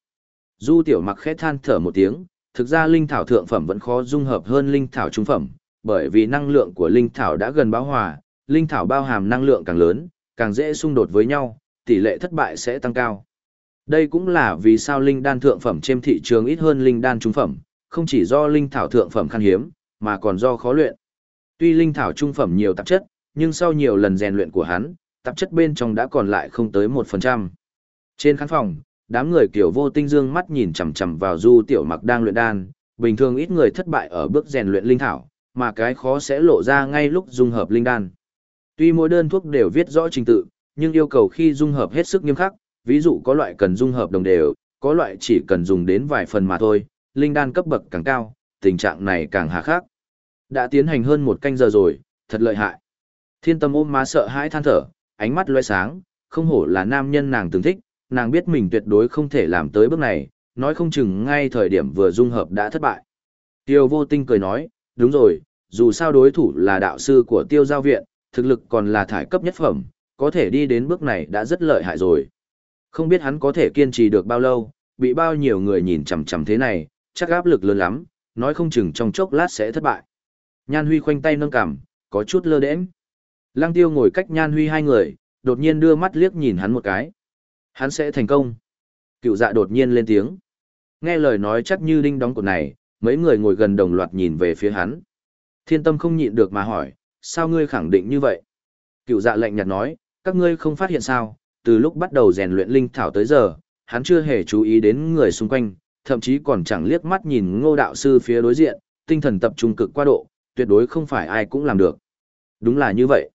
Du tiểu mặc khẽ than thở một tiếng, thực ra linh thảo thượng phẩm vẫn khó dung hợp hơn linh thảo trung phẩm, bởi vì năng lượng của linh thảo đã gần bão hòa, linh thảo bao hàm năng lượng càng lớn, càng dễ xung đột với nhau, tỷ lệ thất bại sẽ tăng cao. Đây cũng là vì sao linh đan thượng phẩm trên thị trường ít hơn linh đan trung phẩm, không chỉ do linh thảo thượng phẩm khan hiếm, mà còn do khó luyện. Tuy linh thảo trung phẩm nhiều tạp chất, nhưng sau nhiều lần rèn luyện của hắn, tạp chất bên trong đã còn lại không tới 1%. Trên khán phòng, đám người kiểu vô tinh dương mắt nhìn chằm chằm vào Du Tiểu Mặc đang luyện đan, bình thường ít người thất bại ở bước rèn luyện linh thảo, mà cái khó sẽ lộ ra ngay lúc dung hợp linh đan. Tuy mỗi đơn thuốc đều viết rõ trình tự, nhưng yêu cầu khi dung hợp hết sức nghiêm khắc, ví dụ có loại cần dung hợp đồng đều, có loại chỉ cần dùng đến vài phần mà thôi, linh đan cấp bậc càng cao, tình trạng này càng hà khắc. Đã tiến hành hơn một canh giờ rồi, thật lợi hại. Thiên tâm ôm má sợ hãi than thở, ánh mắt loe sáng, không hổ là nam nhân nàng từng thích, nàng biết mình tuyệt đối không thể làm tới bước này, nói không chừng ngay thời điểm vừa dung hợp đã thất bại. Tiêu vô tinh cười nói, đúng rồi, dù sao đối thủ là đạo sư của tiêu giao viện, thực lực còn là thải cấp nhất phẩm, có thể đi đến bước này đã rất lợi hại rồi. Không biết hắn có thể kiên trì được bao lâu, bị bao nhiêu người nhìn chằm chằm thế này, chắc áp lực lớn lắm, nói không chừng trong chốc lát sẽ thất bại. Nhan Huy khoanh tay nâng cằm, có chút lơ đễnh. Lăng Tiêu ngồi cách Nhan Huy hai người, đột nhiên đưa mắt liếc nhìn hắn một cái. Hắn sẽ thành công. Cựu dạ đột nhiên lên tiếng. Nghe lời nói chắc như đinh đóng cột này, mấy người ngồi gần đồng loạt nhìn về phía hắn. Thiên tâm không nhịn được mà hỏi, sao ngươi khẳng định như vậy? Cựu dạ lạnh nhạt nói, các ngươi không phát hiện sao, từ lúc bắt đầu rèn luyện linh thảo tới giờ, hắn chưa hề chú ý đến người xung quanh, thậm chí còn chẳng liếc mắt nhìn ngô đạo sư phía đối diện, tinh thần tập trung cực qua độ, tuyệt đối không phải ai cũng làm được. Đúng là như vậy.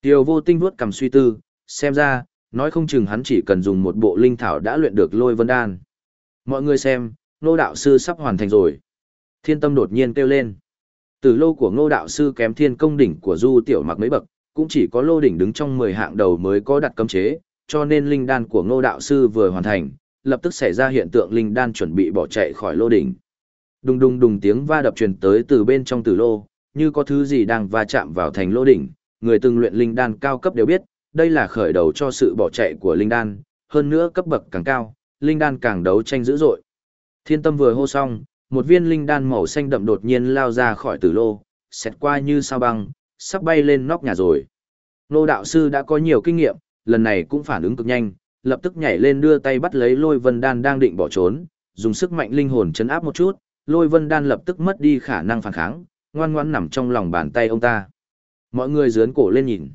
Tiêu vô tinh vuốt cầm suy tư, xem ra, nói không chừng hắn chỉ cần dùng một bộ linh thảo đã luyện được lôi vân đan. Mọi người xem, ngô đạo sư sắp hoàn thành rồi. Thiên tâm đột nhiên kêu lên. Từ lô của ngô đạo sư kém thiên công đỉnh của du tiểu mặc mấy bậc, cũng chỉ có lô đỉnh đứng trong 10 hạng đầu mới có đặt cấm chế, cho nên linh đan của ngô đạo sư vừa hoàn thành, lập tức xảy ra hiện tượng linh đan chuẩn bị bỏ chạy khỏi lô đỉnh. Đùng đùng đùng tiếng va đập truyền tới từ bên trong tử lô, như có thứ gì đang va chạm vào thành lô đỉnh, người từng luyện linh đan cao cấp đều biết, đây là khởi đầu cho sự bỏ chạy của linh đan, hơn nữa cấp bậc càng cao, linh đan càng đấu tranh dữ dội. Thiên tâm vừa hô xong, một viên linh đan màu xanh đậm đột nhiên lao ra khỏi tử lô, xẹt qua như sao băng, sắp bay lên nóc nhà rồi. Nô đạo sư đã có nhiều kinh nghiệm, lần này cũng phản ứng cực nhanh, lập tức nhảy lên đưa tay bắt lấy lôi vân đan đang định bỏ trốn, dùng sức mạnh linh hồn chấn áp một chút, lôi vân đan lập tức mất đi khả năng phản kháng, ngoan ngoãn nằm trong lòng bàn tay ông ta. Mọi người dướn cổ lên nhìn.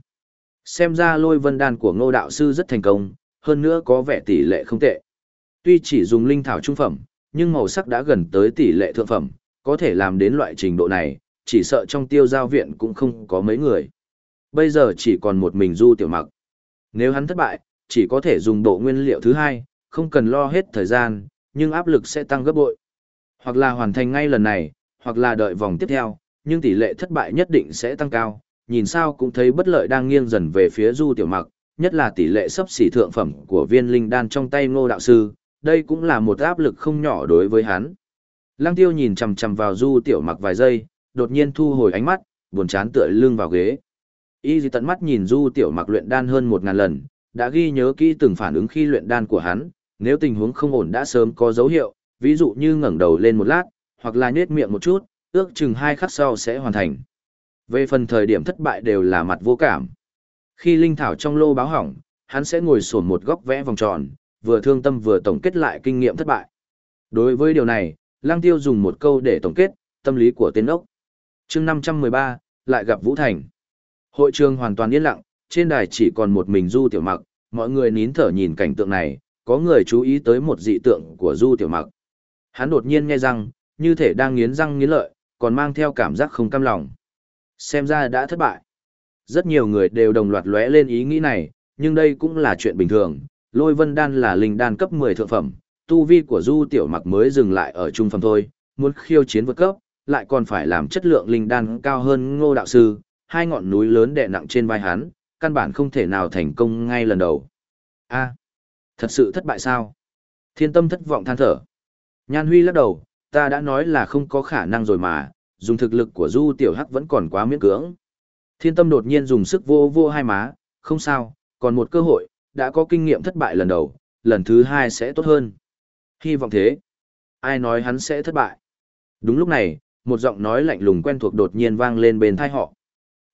Xem ra lôi vân đan của ngô đạo sư rất thành công, hơn nữa có vẻ tỷ lệ không tệ. Tuy chỉ dùng linh thảo trung phẩm, nhưng màu sắc đã gần tới tỷ lệ thượng phẩm, có thể làm đến loại trình độ này, chỉ sợ trong tiêu giao viện cũng không có mấy người. Bây giờ chỉ còn một mình du tiểu mặc. Nếu hắn thất bại, chỉ có thể dùng bộ nguyên liệu thứ hai, không cần lo hết thời gian, nhưng áp lực sẽ tăng gấp bội. Hoặc là hoàn thành ngay lần này, hoặc là đợi vòng tiếp theo, nhưng tỷ lệ thất bại nhất định sẽ tăng cao. Nhìn sao cũng thấy bất lợi đang nghiêng dần về phía du tiểu mặc, nhất là tỷ lệ sấp xỉ thượng phẩm của viên linh đan trong tay ngô đạo sư, đây cũng là một áp lực không nhỏ đối với hắn. Lăng tiêu nhìn chằm chằm vào du tiểu mặc vài giây, đột nhiên thu hồi ánh mắt, buồn chán tựa lưng vào ghế. Y dì tận mắt nhìn du tiểu mặc luyện đan hơn một ngàn lần, đã ghi nhớ kỹ từng phản ứng khi luyện đan của hắn, nếu tình huống không ổn đã sớm có dấu hiệu, ví dụ như ngẩng đầu lên một lát, hoặc là nhếch miệng một chút, ước chừng hai khắc sau sẽ hoàn thành. Về phần thời điểm thất bại đều là mặt vô cảm. Khi linh thảo trong lô báo hỏng, hắn sẽ ngồi sổn một góc vẽ vòng tròn, vừa thương tâm vừa tổng kết lại kinh nghiệm thất bại. Đối với điều này, Lăng Tiêu dùng một câu để tổng kết, tâm lý của tên ốc. chương 513, lại gặp Vũ Thành. Hội trường hoàn toàn yên lặng, trên đài chỉ còn một mình Du Tiểu Mặc, mọi người nín thở nhìn cảnh tượng này, có người chú ý tới một dị tượng của Du Tiểu Mặc. Hắn đột nhiên nghe răng, như thể đang nghiến răng nghiến lợi, còn mang theo cảm giác không cam lòng. Xem ra đã thất bại. Rất nhiều người đều đồng loạt lóe lên ý nghĩ này, nhưng đây cũng là chuyện bình thường. Lôi vân đan là linh đan cấp 10 thượng phẩm, tu vi của Du Tiểu Mặc mới dừng lại ở trung phẩm thôi, muốn khiêu chiến vượt cấp, lại còn phải làm chất lượng linh đan cao hơn ngô đạo sư, hai ngọn núi lớn đè nặng trên vai hắn, căn bản không thể nào thành công ngay lần đầu. A, thật sự thất bại sao? Thiên tâm thất vọng than thở. Nhan Huy lắc đầu, ta đã nói là không có khả năng rồi mà, dùng thực lực của Du Tiểu Hắc vẫn còn quá miễn cưỡng. Thiên tâm đột nhiên dùng sức vô vô hai má, không sao, còn một cơ hội, đã có kinh nghiệm thất bại lần đầu, lần thứ hai sẽ tốt hơn. Hy vọng thế. Ai nói hắn sẽ thất bại? Đúng lúc này, một giọng nói lạnh lùng quen thuộc đột nhiên vang lên bên thai họ.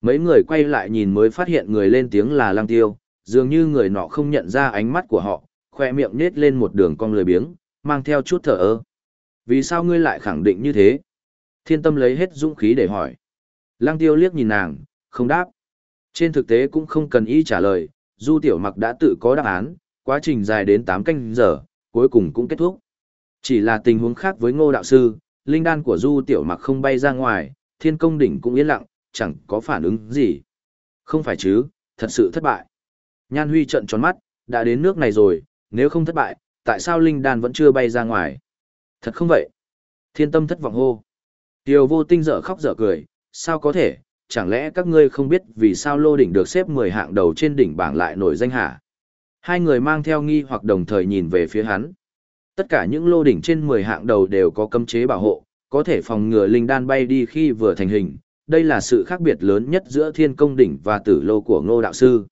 Mấy người quay lại nhìn mới phát hiện người lên tiếng là Lăng Tiêu, dường như người nọ không nhận ra ánh mắt của họ, khoe miệng nết lên một đường cong lười biếng, mang theo chút thở ơ. Vì sao ngươi lại khẳng định như thế? Thiên tâm lấy hết dũng khí để hỏi. Lăng Tiêu liếc nhìn nàng, không đáp. Trên thực tế cũng không cần y trả lời, Du Tiểu Mặc đã tự có đáp án, quá trình dài đến 8 canh giờ, cuối cùng cũng kết thúc. Chỉ là tình huống khác với Ngô đạo sư, linh đan của Du Tiểu Mặc không bay ra ngoài, Thiên Công đỉnh cũng yên lặng, chẳng có phản ứng gì. Không phải chứ, thật sự thất bại. Nhan Huy trợn tròn mắt, đã đến nước này rồi, nếu không thất bại, tại sao linh đan vẫn chưa bay ra ngoài? Thật không vậy? Thiên tâm thất vọng hô. Tiêu vô tinh dở khóc dở cười, sao có thể, chẳng lẽ các ngươi không biết vì sao lô đỉnh được xếp 10 hạng đầu trên đỉnh bảng lại nổi danh hả? Hai người mang theo nghi hoặc đồng thời nhìn về phía hắn. Tất cả những lô đỉnh trên 10 hạng đầu đều có cấm chế bảo hộ, có thể phòng ngừa linh đan bay đi khi vừa thành hình. Đây là sự khác biệt lớn nhất giữa thiên công đỉnh và tử lô của ngô đạo sư.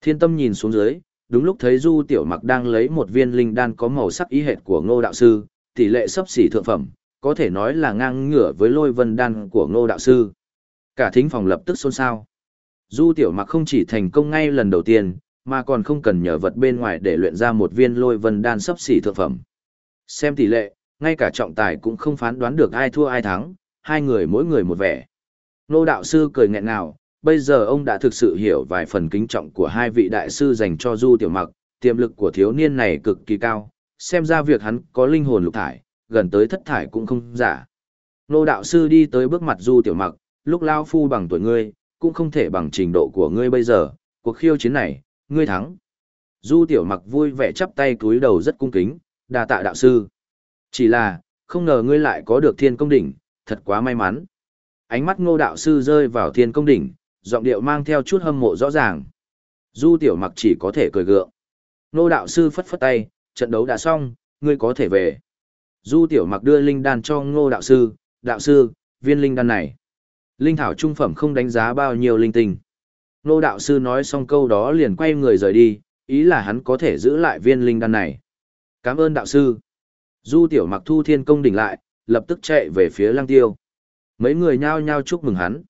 Thiên tâm nhìn xuống dưới, đúng lúc thấy Du Tiểu Mặc đang lấy một viên linh đan có màu sắc ý hệt của ngô đạo sư, tỷ lệ sấp xỉ thượng phẩm, có thể nói là ngang ngửa với lôi vân đan của ngô đạo sư. Cả thính phòng lập tức xôn xao. Du Tiểu Mặc không chỉ thành công ngay lần đầu tiên, mà còn không cần nhờ vật bên ngoài để luyện ra một viên lôi vân đan sấp xỉ thượng phẩm. Xem tỷ lệ, ngay cả trọng tài cũng không phán đoán được ai thua ai thắng, hai người mỗi người một vẻ. Nô đạo sư cười nghẹn ngào, bây giờ ông đã thực sự hiểu vài phần kính trọng của hai vị đại sư dành cho Du Tiểu Mặc, tiềm lực của thiếu niên này cực kỳ cao, xem ra việc hắn có linh hồn lục thải, gần tới thất thải cũng không giả. Nô đạo sư đi tới bước mặt Du Tiểu Mặc, lúc lao phu bằng tuổi ngươi, cũng không thể bằng trình độ của ngươi bây giờ, cuộc khiêu chiến này, ngươi thắng. Du Tiểu Mặc vui vẻ chắp tay cúi đầu rất cung kính, đa tạ đạo sư. Chỉ là, không ngờ ngươi lại có được thiên công đỉnh, thật quá may mắn. Ánh mắt ngô đạo sư rơi vào thiên công đỉnh, giọng điệu mang theo chút hâm mộ rõ ràng. Du Tiểu Mặc chỉ có thể cười gượng. Ngô đạo sư phất phất tay, trận đấu đã xong, ngươi có thể về. Du Tiểu Mặc đưa linh đan cho ngô đạo sư, đạo sư, viên linh đan này. Linh thảo trung phẩm không đánh giá bao nhiêu linh tinh. Ngô đạo sư nói xong câu đó liền quay người rời đi, ý là hắn có thể giữ lại viên linh đan này. Cảm ơn đạo sư. Du tiểu mặc thu thiên công đỉnh lại, lập tức chạy về phía lăng tiêu. Mấy người nhao nhao chúc mừng hắn.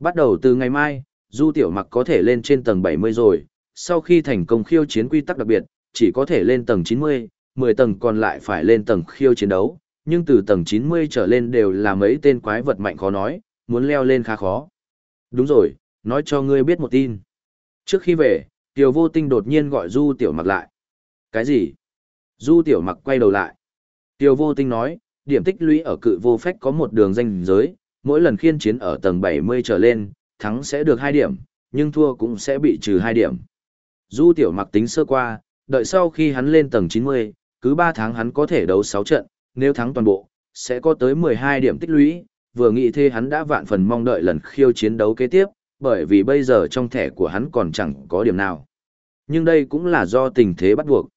Bắt đầu từ ngày mai, du tiểu mặc có thể lên trên tầng 70 rồi, sau khi thành công khiêu chiến quy tắc đặc biệt, chỉ có thể lên tầng 90, 10 tầng còn lại phải lên tầng khiêu chiến đấu, nhưng từ tầng 90 trở lên đều là mấy tên quái vật mạnh khó nói, muốn leo lên khá khó. Đúng rồi, nói cho ngươi biết một tin. Trước khi về, Tiểu Vô Tinh đột nhiên gọi Du Tiểu Mặc lại. Cái gì? Du Tiểu Mặc quay đầu lại. Tiểu Vô Tinh nói, điểm tích lũy ở cự vô phách có một đường danh giới, mỗi lần khiên chiến ở tầng 70 trở lên, thắng sẽ được 2 điểm, nhưng thua cũng sẽ bị trừ 2 điểm. Du Tiểu Mặc tính sơ qua, đợi sau khi hắn lên tầng 90, cứ 3 tháng hắn có thể đấu 6 trận, nếu thắng toàn bộ, sẽ có tới 12 điểm tích lũy, vừa nghĩ thế hắn đã vạn phần mong đợi lần khiêu chiến đấu kế tiếp, bởi vì bây giờ trong thẻ của hắn còn chẳng có điểm nào. Nhưng đây cũng là do tình thế bắt buộc.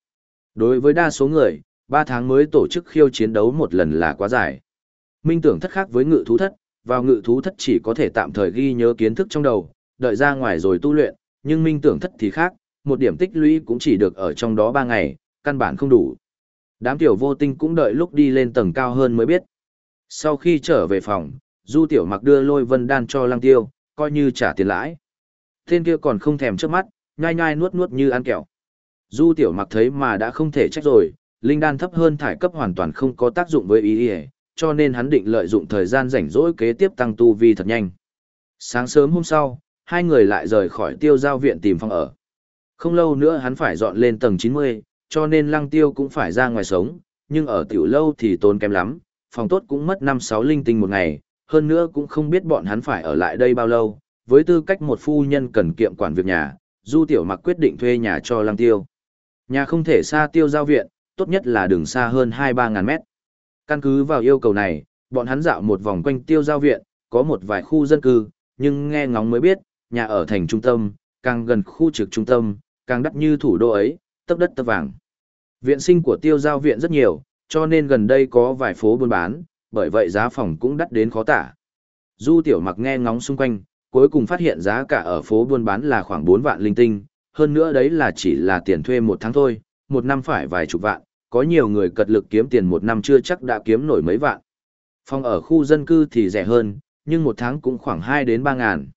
Đối với đa số người, 3 tháng mới tổ chức khiêu chiến đấu một lần là quá dài. Minh tưởng thất khác với ngự thú thất, vào ngự thú thất chỉ có thể tạm thời ghi nhớ kiến thức trong đầu, đợi ra ngoài rồi tu luyện, nhưng minh tưởng thất thì khác, một điểm tích lũy cũng chỉ được ở trong đó 3 ngày, căn bản không đủ. Đám tiểu vô tinh cũng đợi lúc đi lên tầng cao hơn mới biết. Sau khi trở về phòng, Du Tiểu Mặc đưa lôi vân đan cho Lăng Tiêu, coi như trả tiền lãi. Tên kia còn không thèm trước mắt, nhai nhai nuốt nuốt như ăn kẹo. Du Tiểu Mặc thấy mà đã không thể trách rồi, linh đan thấp hơn thải cấp hoàn toàn không có tác dụng với ý ý, cho nên hắn định lợi dụng thời gian rảnh rỗi kế tiếp tăng tu vi thật nhanh. Sáng sớm hôm sau, hai người lại rời khỏi tiêu giao viện tìm phòng ở. Không lâu nữa hắn phải dọn lên tầng 90, cho nên lăng tiêu cũng phải ra ngoài sống, nhưng ở tiểu lâu thì tốn kém lắm, phòng tốt cũng mất 5-6 linh tinh một ngày, hơn nữa cũng không biết bọn hắn phải ở lại đây bao lâu, với tư cách một phu nhân cần kiệm quản việc nhà, Du Tiểu Mặc quyết định thuê nhà cho Lăng Tiêu. Nhà không thể xa tiêu giao viện, tốt nhất là đường xa hơn 2-3 ngàn mét. Căn cứ vào yêu cầu này, bọn hắn dạo một vòng quanh tiêu giao viện, có một vài khu dân cư, nhưng nghe ngóng mới biết, nhà ở thành trung tâm, càng gần khu trực trung tâm, càng đắt như thủ đô ấy, tấp đất tấp vàng. Viện sinh của tiêu giao viện rất nhiều, cho nên gần đây có vài phố buôn bán, bởi vậy giá phòng cũng đắt đến khó tả. Du tiểu mặc nghe ngóng xung quanh, cuối cùng phát hiện giá cả ở phố buôn bán là khoảng 4 vạn linh tinh, hơn nữa đấy là chỉ là tiền thuê một tháng thôi, một năm phải vài chục vạn, có nhiều người cật lực kiếm tiền một năm chưa chắc đã kiếm nổi mấy vạn. Phòng ở khu dân cư thì rẻ hơn, nhưng một tháng cũng khoảng 2 đến 3 ngàn.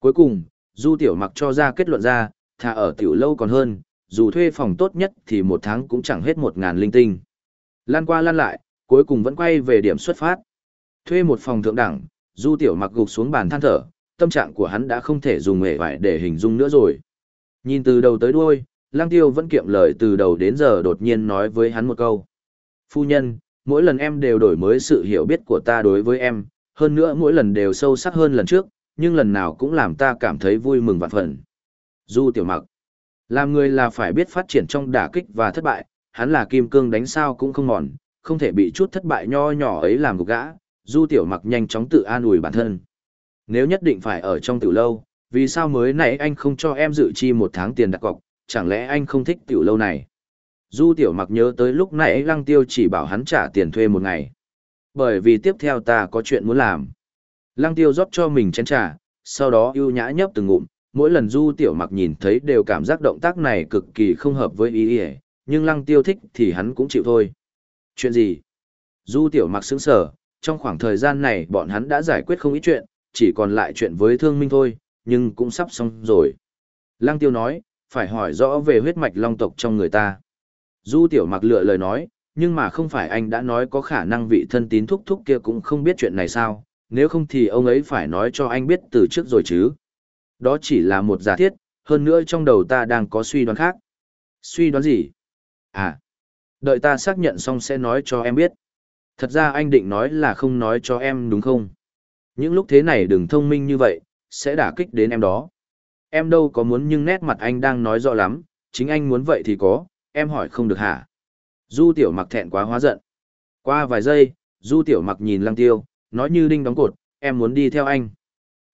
Cuối cùng, Du Tiểu Mặc cho ra kết luận ra, thà ở tiểu lâu còn hơn, dù thuê phòng tốt nhất thì một tháng cũng chẳng hết một ngàn linh tinh. Lan qua lan lại, cuối cùng vẫn quay về điểm xuất phát. Thuê một phòng thượng đẳng, Du Tiểu Mặc gục xuống bàn than thở, tâm trạng của hắn đã không thể dùng nghề vải để hình dung nữa rồi. Nhìn từ đầu tới đuôi, Lang Tiêu vẫn kiệm lời từ đầu đến giờ đột nhiên nói với hắn một câu. Phu nhân, mỗi lần em đều đổi mới sự hiểu biết của ta đối với em, hơn nữa mỗi lần đều sâu sắc hơn lần trước, nhưng lần nào cũng làm ta cảm thấy vui mừng vạn phần. Du Tiểu Mặc làm người là phải biết phát triển trong đả kích và thất bại, hắn là kim cương đánh sao cũng không mòn, không thể bị chút thất bại nho nhỏ ấy làm gục gã, du tiểu mặc nhanh chóng tự an ủi bản thân. Nếu nhất định phải ở trong tiểu lâu, vì sao mới nãy anh không cho em dự chi một tháng tiền đặt cọc, chẳng lẽ anh không thích tiểu lâu này? Du tiểu mặc nhớ tới lúc nãy lăng tiêu chỉ bảo hắn trả tiền thuê một ngày. Bởi vì tiếp theo ta có chuyện muốn làm. Lăng tiêu rót cho mình chén trà, sau đó ưu nhã nhấp từng ngụm, mỗi lần du tiểu mặc nhìn thấy đều cảm giác động tác này cực kỳ không hợp với ý ỉa nhưng lăng tiêu thích thì hắn cũng chịu thôi. Chuyện gì? Du tiểu mặc sững sở, trong khoảng thời gian này bọn hắn đã giải quyết không ít chuyện, chỉ còn lại chuyện với thương minh thôi, nhưng cũng sắp xong rồi. Lăng tiêu nói, phải hỏi rõ về huyết mạch long tộc trong người ta. Du tiểu mặc lựa lời nói, nhưng mà không phải anh đã nói có khả năng vị thân tín thúc thúc kia cũng không biết chuyện này sao, nếu không thì ông ấy phải nói cho anh biết từ trước rồi chứ. Đó chỉ là một giả thiết, hơn nữa trong đầu ta đang có suy đoán khác. Suy đoán gì? À, đợi ta xác nhận xong sẽ nói cho em biết. Thật ra anh định nói là không nói cho em đúng không? Những lúc thế này đừng thông minh như vậy, sẽ đả kích đến em đó. Em đâu có muốn nhưng nét mặt anh đang nói rõ lắm, chính anh muốn vậy thì có, em hỏi không được hả? Du tiểu mặc thẹn quá hóa giận. Qua vài giây, du tiểu mặc nhìn lăng tiêu, nói như đinh đóng cột, em muốn đi theo anh.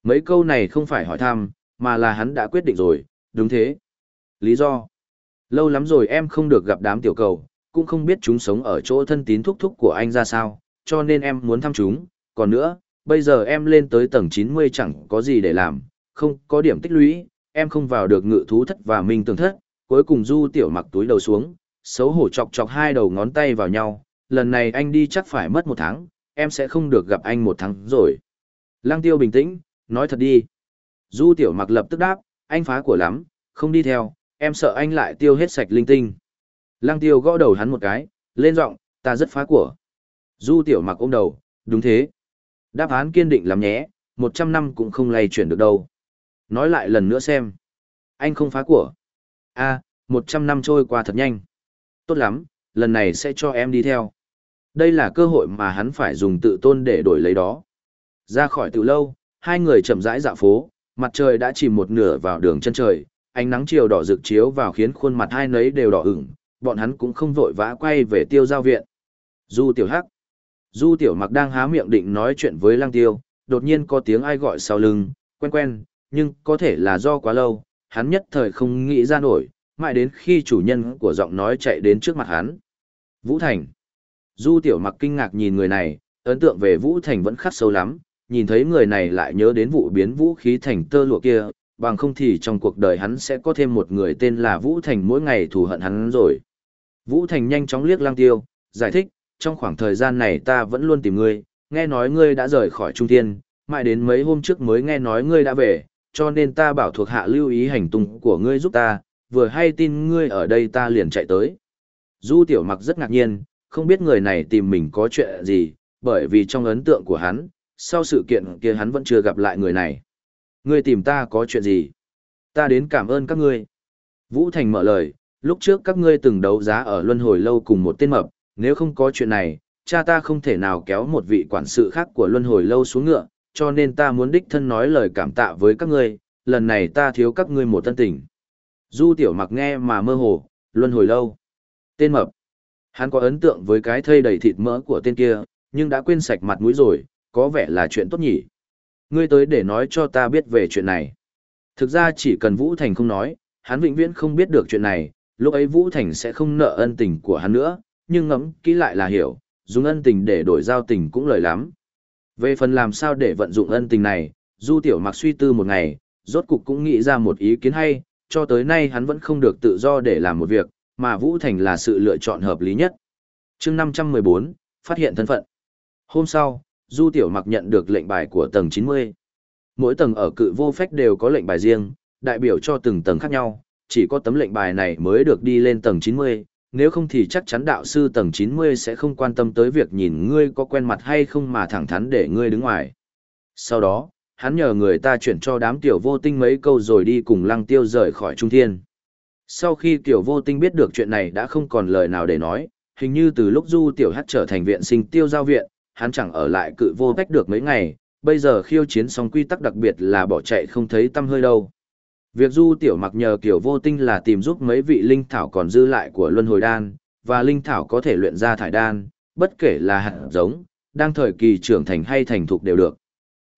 Mấy câu này không phải hỏi thăm, mà là hắn đã quyết định rồi, đúng thế. Lý do? Lâu lắm rồi em không được gặp đám tiểu cầu, cũng không biết chúng sống ở chỗ thân tín thúc thúc của anh ra sao, cho nên em muốn thăm chúng. Còn nữa, bây giờ em lên tới tầng 90 chẳng có gì để làm, không có điểm tích lũy, em không vào được ngự thú thất và minh tường thất, cuối cùng du tiểu mặc túi đầu xuống, xấu hổ chọc chọc hai đầu ngón tay vào nhau, lần này anh đi chắc phải mất một tháng, em sẽ không được gặp anh một tháng rồi. Lăng tiêu bình tĩnh, nói thật đi. Du tiểu mặc lập tức đáp, anh phá của lắm, không đi theo, em sợ anh lại tiêu hết sạch linh tinh. Lăng tiêu gõ đầu hắn một cái, lên giọng, ta rất phá của. Du tiểu mặc ôm đầu, đúng thế. Đáp án kiên định lắm nhé, một trăm năm cũng không lay chuyển được đâu. Nói lại lần nữa xem. Anh không phá của. a một trăm năm trôi qua thật nhanh. Tốt lắm, lần này sẽ cho em đi theo. Đây là cơ hội mà hắn phải dùng tự tôn để đổi lấy đó. Ra khỏi từ lâu, hai người chậm rãi dạo phố, mặt trời đã chìm một nửa vào đường chân trời, ánh nắng chiều đỏ rực chiếu vào khiến khuôn mặt hai nấy đều đỏ ửng, bọn hắn cũng không vội vã quay về tiêu giao viện. Du tiểu hắc. Du tiểu mặc đang há miệng định nói chuyện với lăng tiêu, đột nhiên có tiếng ai gọi sau lưng, quen quen, nhưng có thể là do quá lâu, hắn nhất thời không nghĩ ra nổi, mãi đến khi chủ nhân của giọng nói chạy đến trước mặt hắn. Vũ Thành. Du tiểu mặc kinh ngạc nhìn người này, ấn tượng về Vũ Thành vẫn khắc sâu lắm, nhìn thấy người này lại nhớ đến vụ biến vũ khí thành tơ lụa kia, bằng không thì trong cuộc đời hắn sẽ có thêm một người tên là Vũ Thành mỗi ngày thù hận hắn rồi. Vũ Thành nhanh chóng liếc lang tiêu, giải thích, trong khoảng thời gian này ta vẫn luôn tìm ngươi, nghe nói ngươi đã rời khỏi Trung Thiên, mãi đến mấy hôm trước mới nghe nói ngươi đã về, cho nên ta bảo thuộc hạ lưu ý hành tung của ngươi giúp ta, vừa hay tin ngươi ở đây ta liền chạy tới. Du Tiểu Mặc rất ngạc nhiên, không biết người này tìm mình có chuyện gì, bởi vì trong ấn tượng của hắn, sau sự kiện kia hắn vẫn chưa gặp lại người này. Ngươi tìm ta có chuyện gì? Ta đến cảm ơn các ngươi. Vũ Thành mở lời, lúc trước các ngươi từng đấu giá ở luân hồi lâu cùng một tên mập, nếu không có chuyện này, cha ta không thể nào kéo một vị quản sự khác của luân hồi lâu xuống ngựa, cho nên ta muốn đích thân nói lời cảm tạ với các ngươi, lần này ta thiếu các ngươi một tân tình. Du tiểu mặc nghe mà mơ hồ, luân hồi lâu. Tên mập. Hắn có ấn tượng với cái thây đầy thịt mỡ của tên kia, nhưng đã quên sạch mặt mũi rồi, có vẻ là chuyện tốt nhỉ. Ngươi tới để nói cho ta biết về chuyện này. Thực ra chỉ cần Vũ Thành không nói, hắn vĩnh viễn không biết được chuyện này, lúc ấy Vũ Thành sẽ không nợ ân tình của hắn nữa, nhưng ngẫm kỹ lại là hiểu, dùng ân tình để đổi giao tình cũng lời lắm. Về phần làm sao để vận dụng ân tình này, Du Tiểu Mặc suy tư một ngày, rốt cục cũng nghĩ ra một ý kiến hay, cho tới nay hắn vẫn không được tự do để làm một việc, mà Vũ Thành là sự lựa chọn hợp lý nhất. chương 514, phát hiện thân phận. Hôm sau, Du Tiểu Mặc nhận được lệnh bài của tầng 90. Mỗi tầng ở cự vô phách đều có lệnh bài riêng, đại biểu cho từng tầng khác nhau, chỉ có tấm lệnh bài này mới được đi lên tầng 90, nếu không thì chắc chắn đạo sư tầng 90 sẽ không quan tâm tới việc nhìn ngươi có quen mặt hay không mà thẳng thắn để ngươi đứng ngoài. Sau đó, hắn nhờ người ta chuyển cho đám tiểu vô tinh mấy câu rồi đi cùng lăng tiêu rời khỏi trung thiên. Sau khi tiểu vô tinh biết được chuyện này đã không còn lời nào để nói, hình như từ lúc du tiểu hát trở thành viện sinh tiêu giao viện, hắn chẳng ở lại cự vô cách được mấy ngày, bây giờ khiêu chiến xong quy tắc đặc biệt là bỏ chạy không thấy tâm hơi đâu. Việc du tiểu mặc nhờ kiểu vô tinh là tìm giúp mấy vị linh thảo còn dư lại của luân hồi đan, và linh thảo có thể luyện ra thải đan, bất kể là hạt giống, đang thời kỳ trưởng thành hay thành thục đều được.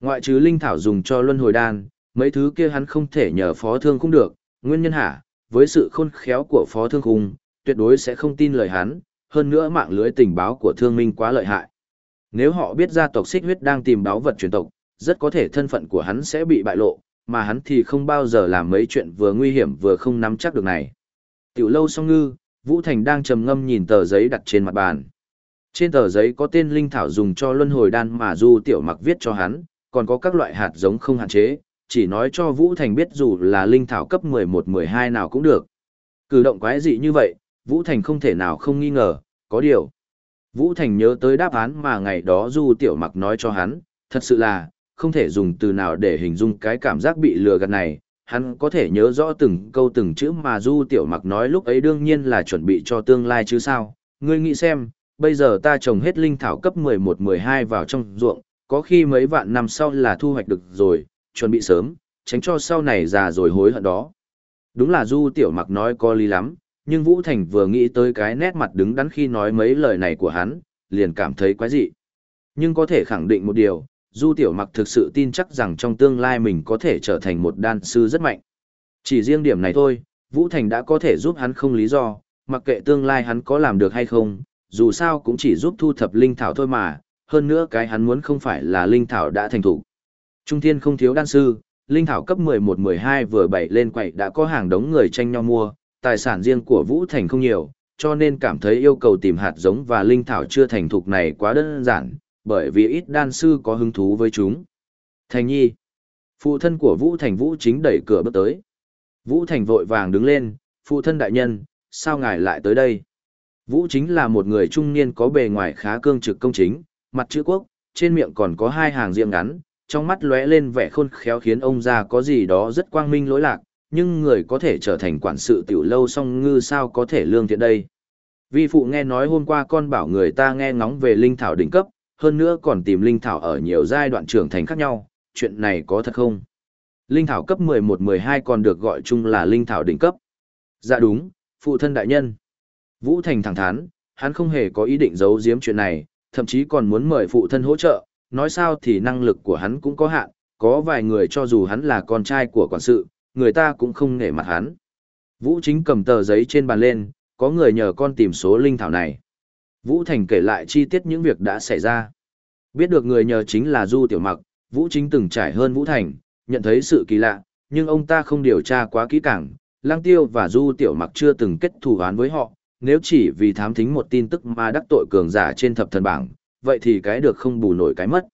Ngoại trừ linh thảo dùng cho luân hồi đan, mấy thứ kia hắn không thể nhờ phó thương cũng được, nguyên nhân hả, với sự khôn khéo của phó thương khung, tuyệt đối sẽ không tin lời hắn, hơn nữa mạng lưới tình báo của thương minh quá lợi hại. Nếu họ biết gia tộc xích huyết đang tìm báo vật truyền tộc, rất có thể thân phận của hắn sẽ bị bại lộ, mà hắn thì không bao giờ làm mấy chuyện vừa nguy hiểm vừa không nắm chắc được này. Tiểu lâu song ngư, Vũ Thành đang trầm ngâm nhìn tờ giấy đặt trên mặt bàn. Trên tờ giấy có tên linh thảo dùng cho luân hồi đan mà Du Tiểu Mặc viết cho hắn, còn có các loại hạt giống không hạn chế, chỉ nói cho Vũ Thành biết dù là linh thảo cấp 11-12 nào cũng được. Cử động quái dị như vậy, Vũ Thành không thể nào không nghi ngờ, có điều. Vũ Thành nhớ tới đáp án mà ngày đó Du Tiểu Mặc nói cho hắn, thật sự là, không thể dùng từ nào để hình dung cái cảm giác bị lừa gạt này. Hắn có thể nhớ rõ từng câu từng chữ mà Du Tiểu Mặc nói lúc ấy đương nhiên là chuẩn bị cho tương lai chứ sao. Ngươi nghĩ xem, bây giờ ta trồng hết linh thảo cấp 11-12 vào trong ruộng, có khi mấy vạn năm sau là thu hoạch được rồi, chuẩn bị sớm, tránh cho sau này già rồi hối hận đó. Đúng là Du Tiểu Mặc nói có lý lắm, nhưng Vũ Thành vừa nghĩ tới cái nét mặt đứng đắn khi nói mấy lời này của hắn, liền cảm thấy quái dị. Nhưng có thể khẳng định một điều, Du Tiểu Mặc thực sự tin chắc rằng trong tương lai mình có thể trở thành một đan sư rất mạnh. Chỉ riêng điểm này thôi, Vũ Thành đã có thể giúp hắn không lý do, mặc kệ tương lai hắn có làm được hay không, dù sao cũng chỉ giúp thu thập linh thảo thôi mà, hơn nữa cái hắn muốn không phải là linh thảo đã thành thủ. Trung thiên không thiếu đan sư, linh thảo cấp 11-12 vừa bày lên quậy đã có hàng đống người tranh nhau mua, tài sản riêng của Vũ Thành không nhiều, cho nên cảm thấy yêu cầu tìm hạt giống và linh thảo chưa thành thục này quá đơn giản, bởi vì ít đan sư có hứng thú với chúng. Thành nhi, phụ thân của Vũ Thành Vũ chính đẩy cửa bước tới. Vũ Thành vội vàng đứng lên, phụ thân đại nhân, sao ngài lại tới đây? Vũ chính là một người trung niên có bề ngoài khá cương trực công chính, mặt chữ quốc, trên miệng còn có hai hàng riêng ngắn, trong mắt lóe lên vẻ khôn khéo khiến ông già có gì đó rất quang minh lỗi lạc, nhưng người có thể trở thành quản sự tiểu lâu song ngư sao có thể lương thiện đây. Vi phụ nghe nói hôm qua con bảo người ta nghe ngóng về linh thảo đỉnh cấp, hơn nữa còn tìm linh thảo ở nhiều giai đoạn trưởng thành khác nhau, chuyện này có thật không? Linh thảo cấp 11-12 còn được gọi chung là linh thảo đỉnh cấp. Dạ đúng, phụ thân đại nhân. Vũ Thành thẳng thắn, hắn không hề có ý định giấu giếm chuyện này, thậm chí còn muốn mời phụ thân hỗ trợ, nói sao thì năng lực của hắn cũng có hạn, có vài người cho dù hắn là con trai của quản sự, người ta cũng không nể mặt hắn. Vũ chính cầm tờ giấy trên bàn lên, có người nhờ con tìm số linh thảo này. Vũ Thành kể lại chi tiết những việc đã xảy ra. Biết được người nhờ chính là Du Tiểu Mặc, Vũ chính từng trải hơn Vũ Thành, nhận thấy sự kỳ lạ, nhưng ông ta không điều tra quá kỹ càng. Lang Tiêu và Du Tiểu Mặc chưa từng kết thù án với họ, nếu chỉ vì thám thính một tin tức mà đắc tội cường giả trên thập thần bảng, vậy thì cái được không bù nổi cái mất.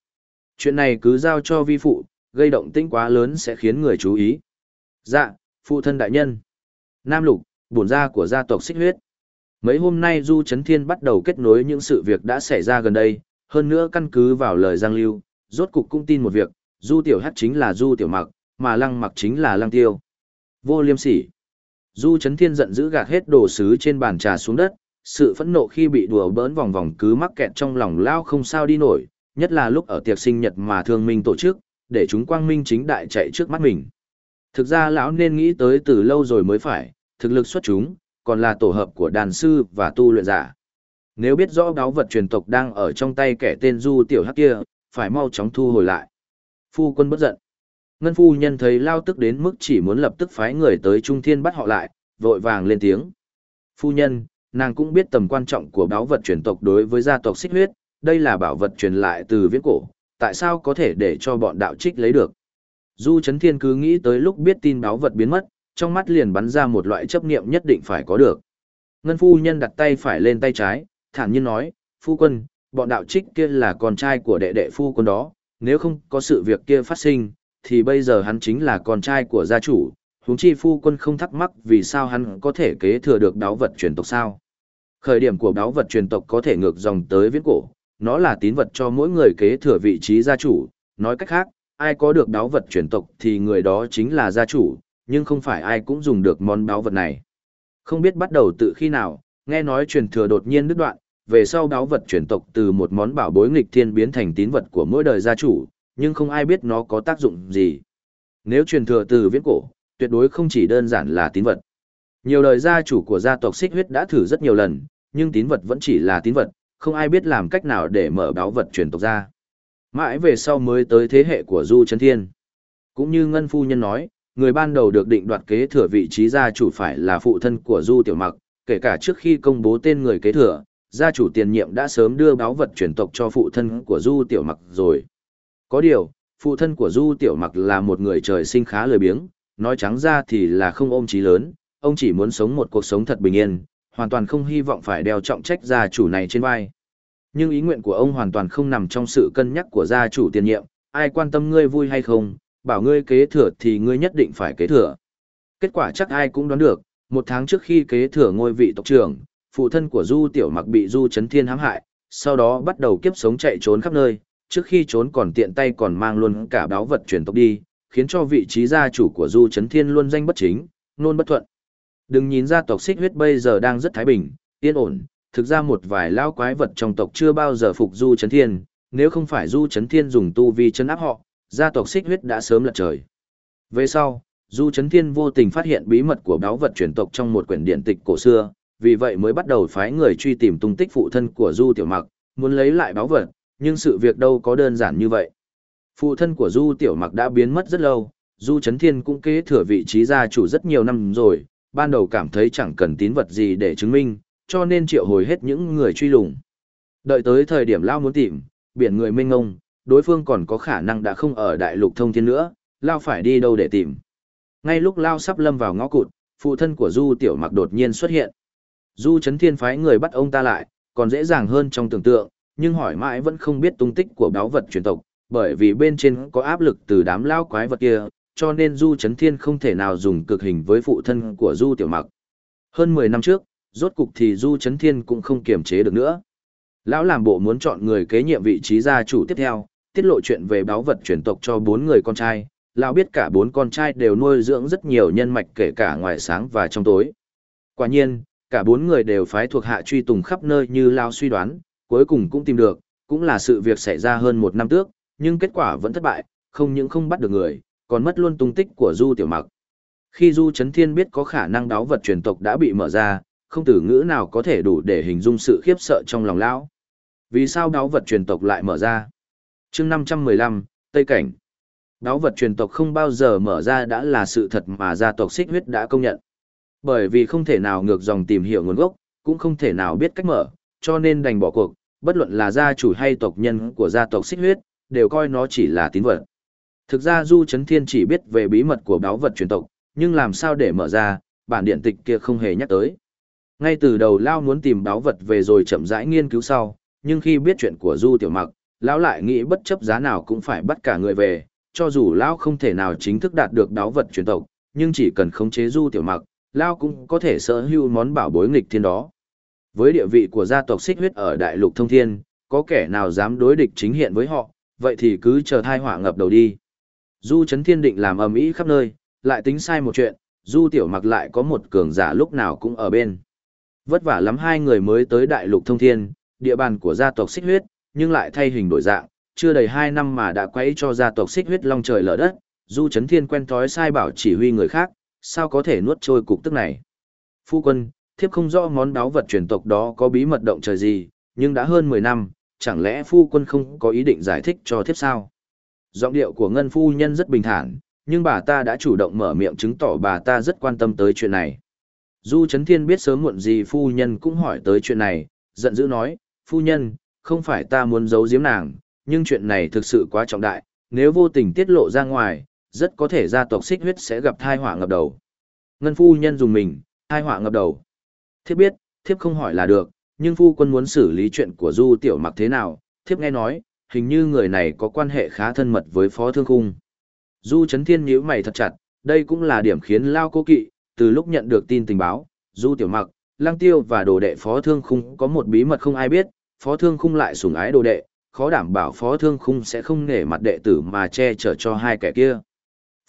Chuyện này cứ giao cho vi phụ, gây động tĩnh quá lớn sẽ khiến người chú ý. Dạ, phụ thân đại nhân. Nam Lục, bổn gia của gia tộc xích huyết. Mấy hôm nay Du Trấn Thiên bắt đầu kết nối những sự việc đã xảy ra gần đây, hơn nữa căn cứ vào lời Giang Lưu, rốt cục cũng tin một việc, Du Tiểu Hắc chính là Du Tiểu Mặc, mà Lăng Mặc chính là Lăng Tiêu. Vô liêm sỉ. Du Trấn Thiên giận dữ gạt hết đồ sứ trên bàn trà xuống đất, sự phẫn nộ khi bị đùa bỡn vòng vòng cứ mắc kẹt trong lòng lao không sao đi nổi, nhất là lúc ở tiệc sinh nhật mà thương minh tổ chức, để chúng quang minh chính đại chạy trước mắt mình. Thực ra lão nên nghĩ tới từ lâu rồi mới phải, thực lực xuất chúng, còn là tổ hợp của đàn sư và tu luyện giả. Nếu biết rõ đáo vật truyền tộc đang ở trong tay kẻ tên Du Tiểu Hắc kia, phải mau chóng thu hồi lại. Phu quân bất giận. Ngân phu nhân thấy lao tức đến mức chỉ muốn lập tức phái người tới Trung Thiên bắt họ lại, vội vàng lên tiếng. Phu nhân, nàng cũng biết tầm quan trọng của báo vật truyền tộc đối với gia tộc xích huyết, đây là bảo vật truyền lại từ viễn cổ, tại sao có thể để cho bọn đạo trích lấy được. Du Trấn Thiên cứ nghĩ tới lúc biết tin báo vật biến mất, trong mắt liền bắn ra một loại chấp niệm nhất định phải có được. Ngân phu nhân đặt tay phải lên tay trái, thản nhiên nói, phu quân, bọn đạo trích kia là con trai của đệ đệ phu quân đó, nếu không có sự việc kia phát sinh, thì bây giờ hắn chính là con trai của gia chủ, huống chi phu quân không thắc mắc vì sao hắn có thể kế thừa được đáo vật truyền tộc sao. Khởi điểm của đáo vật truyền tộc có thể ngược dòng tới viễn cổ, nó là tín vật cho mỗi người kế thừa vị trí gia chủ, nói cách khác, ai có được đáo vật truyền tộc thì người đó chính là gia chủ, nhưng không phải ai cũng dùng được món đáo vật này. Không biết bắt đầu từ khi nào, nghe nói truyền thừa đột nhiên đứt đoạn, về sau đáo vật truyền tộc từ một món bảo bối nghịch thiên biến thành tín vật của mỗi đời gia chủ, nhưng không ai biết nó có tác dụng gì. Nếu truyền thừa từ viễn cổ, tuyệt đối không chỉ đơn giản là tín vật. Nhiều đời gia chủ của gia tộc xích huyết đã thử rất nhiều lần, nhưng tín vật vẫn chỉ là tín vật, không ai biết làm cách nào để mở báo vật truyền tộc ra. Mãi về sau mới tới thế hệ của Du Trấn Thiên. Cũng như Ngân Phu Nhân nói, người ban đầu được định đoạt kế thừa vị trí gia chủ phải là phụ thân của Du Tiểu Mặc, kể cả trước khi công bố tên người kế thừa, gia chủ tiền nhiệm đã sớm đưa báo vật truyền tộc cho phụ thân của Du Tiểu Mặc rồi. Có điều, phụ thân của Du Tiểu Mặc là một người trời sinh khá lười biếng, nói trắng ra thì là không ôm chí lớn, ông chỉ muốn sống một cuộc sống thật bình yên, hoàn toàn không hy vọng phải đeo trọng trách gia chủ này trên vai. Nhưng ý nguyện của ông hoàn toàn không nằm trong sự cân nhắc của gia chủ tiền nhiệm, ai quan tâm ngươi vui hay không, bảo ngươi kế thừa thì ngươi nhất định phải kế thừa. Kết quả chắc ai cũng đoán được, một tháng trước khi kế thừa ngôi vị tộc trưởng, phụ thân của Du Tiểu Mặc bị Du Chấn Thiên hãm hại, sau đó bắt đầu kiếp sống chạy trốn khắp nơi, trước khi trốn còn tiện tay còn mang luôn cả báo vật truyền tộc đi, khiến cho vị trí gia chủ của Du Chấn Thiên luôn danh bất chính, nôn bất thuận. Đừng nhìn gia tộc xích huyết bây giờ đang rất thái bình, yên ổn, thực ra một vài lao quái vật trong tộc chưa bao giờ phục Du Chấn Thiên, nếu không phải Du Chấn Thiên dùng tu vi chấn áp họ, gia tộc xích huyết đã sớm lật trời. Về sau, Du Chấn Thiên vô tình phát hiện bí mật của báo vật truyền tộc trong một quyển điện tịch cổ xưa, vì vậy mới bắt đầu phái người truy tìm tung tích phụ thân của Du Tiểu Mặc, muốn lấy lại báo vật, nhưng sự việc đâu có đơn giản như vậy. Phụ thân của Du Tiểu Mặc đã biến mất rất lâu, Du Chấn Thiên cũng kế thừa vị trí gia chủ rất nhiều năm rồi, ban đầu cảm thấy chẳng cần tín vật gì để chứng minh, cho nên triệu hồi hết những người truy lùng. Đợi tới thời điểm Lao muốn tìm, biển người mênh ngông, đối phương còn có khả năng đã không ở đại lục thông thiên nữa, Lao phải đi đâu để tìm. Ngay lúc Lao sắp lâm vào ngõ cụt, phụ thân của Du Tiểu Mặc đột nhiên xuất hiện. Du Trấn Thiên phái người bắt ông ta lại, còn dễ dàng hơn trong tưởng tượng, nhưng hỏi mãi vẫn không biết tung tích của báo vật truyền tộc, bởi vì bên trên có áp lực từ đám lao quái vật kia, cho nên Du Trấn Thiên không thể nào dùng cực hình với phụ thân của Du Tiểu Mặc. Hơn 10 năm trước, rốt cục thì Du Chấn Thiên cũng không kiềm chế được nữa. Lão làm bộ muốn chọn người kế nhiệm vị trí gia chủ tiếp theo, tiết lộ chuyện về báo vật truyền tộc cho bốn người con trai. Lão biết cả bốn con trai đều nuôi dưỡng rất nhiều nhân mạch kể cả ngoài sáng và trong tối. Quả nhiên, cả bốn người đều phái thuộc hạ truy tùng khắp nơi như Lão suy đoán, cuối cùng cũng tìm được, cũng là sự việc xảy ra hơn một năm trước, nhưng kết quả vẫn thất bại, không những không bắt được người, còn mất luôn tung tích của Du Tiểu Mặc. Khi Du Trấn Thiên biết có khả năng đáo vật truyền tộc đã bị mở ra, không từ ngữ nào có thể đủ để hình dung sự khiếp sợ trong lòng lão. Vì sao đáo vật truyền tộc lại mở ra? chương 515, Tây Cảnh. Đáo vật truyền tộc không bao giờ mở ra đã là sự thật mà gia tộc xích huyết đã công nhận. Bởi vì không thể nào ngược dòng tìm hiểu nguồn gốc, cũng không thể nào biết cách mở, cho nên đành bỏ cuộc, bất luận là gia chủ hay tộc nhân của gia tộc xích huyết, đều coi nó chỉ là tín vật. Thực ra Du Trấn Thiên chỉ biết về bí mật của đáo vật truyền tộc, nhưng làm sao để mở ra, bản điện tịch kia không hề nhắc tới. Ngay từ đầu Lao muốn tìm đáo vật về rồi chậm rãi nghiên cứu sau, nhưng khi biết chuyện của Du Tiểu Mặc, Lão lại nghĩ bất chấp giá nào cũng phải bắt cả người về, cho dù Lão không thể nào chính thức đạt được đáo vật truyền tộc, nhưng chỉ cần khống chế Du Tiểu Mặc, Lão cũng có thể sở hữu món bảo bối nghịch thiên đó. Với địa vị của gia tộc xích huyết ở đại lục thông thiên, có kẻ nào dám đối địch chính hiện với họ, vậy thì cứ chờ thai họa ngập đầu đi. Du Trấn Thiên định làm ầm ĩ khắp nơi, lại tính sai một chuyện, Du Tiểu Mặc lại có một cường giả lúc nào cũng ở bên. Vất vả lắm hai người mới tới đại lục thông thiên, địa bàn của gia tộc xích huyết, nhưng lại thay hình đổi dạng, chưa đầy hai năm mà đã quấy cho gia tộc xích huyết long trời lở đất, Du chấn Thiên quen thói sai bảo chỉ huy người khác, sao có thể nuốt trôi cục tức này. Phu quân, thiếp không rõ món đáo vật truyền tộc đó có bí mật động trời gì, nhưng đã hơn 10 năm, chẳng lẽ phu quân không có ý định giải thích cho thiếp sao? Giọng điệu của ngân phu nhân rất bình thản, nhưng bà ta đã chủ động mở miệng chứng tỏ bà ta rất quan tâm tới chuyện này. Du Trấn Thiên biết sớm muộn gì phu nhân cũng hỏi tới chuyện này, giận dữ nói, phu nhân, không phải ta muốn giấu giếm nàng, nhưng chuyện này thực sự quá trọng đại, nếu vô tình tiết lộ ra ngoài, rất có thể gia tộc xích huyết sẽ gặp thai họa ngập đầu. Ngân phu nhân dùng mình, thai họa ngập đầu. Thiếp biết, thiếp không hỏi là được, nhưng phu quân muốn xử lý chuyện của Du Tiểu Mặc thế nào, thiếp nghe nói, hình như người này có quan hệ khá thân mật với Phó Thương Khung. Du Trấn Thiên nhíu mày thật chặt, đây cũng là điểm khiến Lao Cố Kỵ, từ lúc nhận được tin tình báo, Du Tiểu Mặc, Lang Tiêu và đồ đệ Phó Thương Khung có một bí mật không ai biết, Phó Thương Khung lại sủng ái đồ đệ, khó đảm bảo Phó Thương Khung sẽ không nể mặt đệ tử mà che chở cho hai kẻ kia.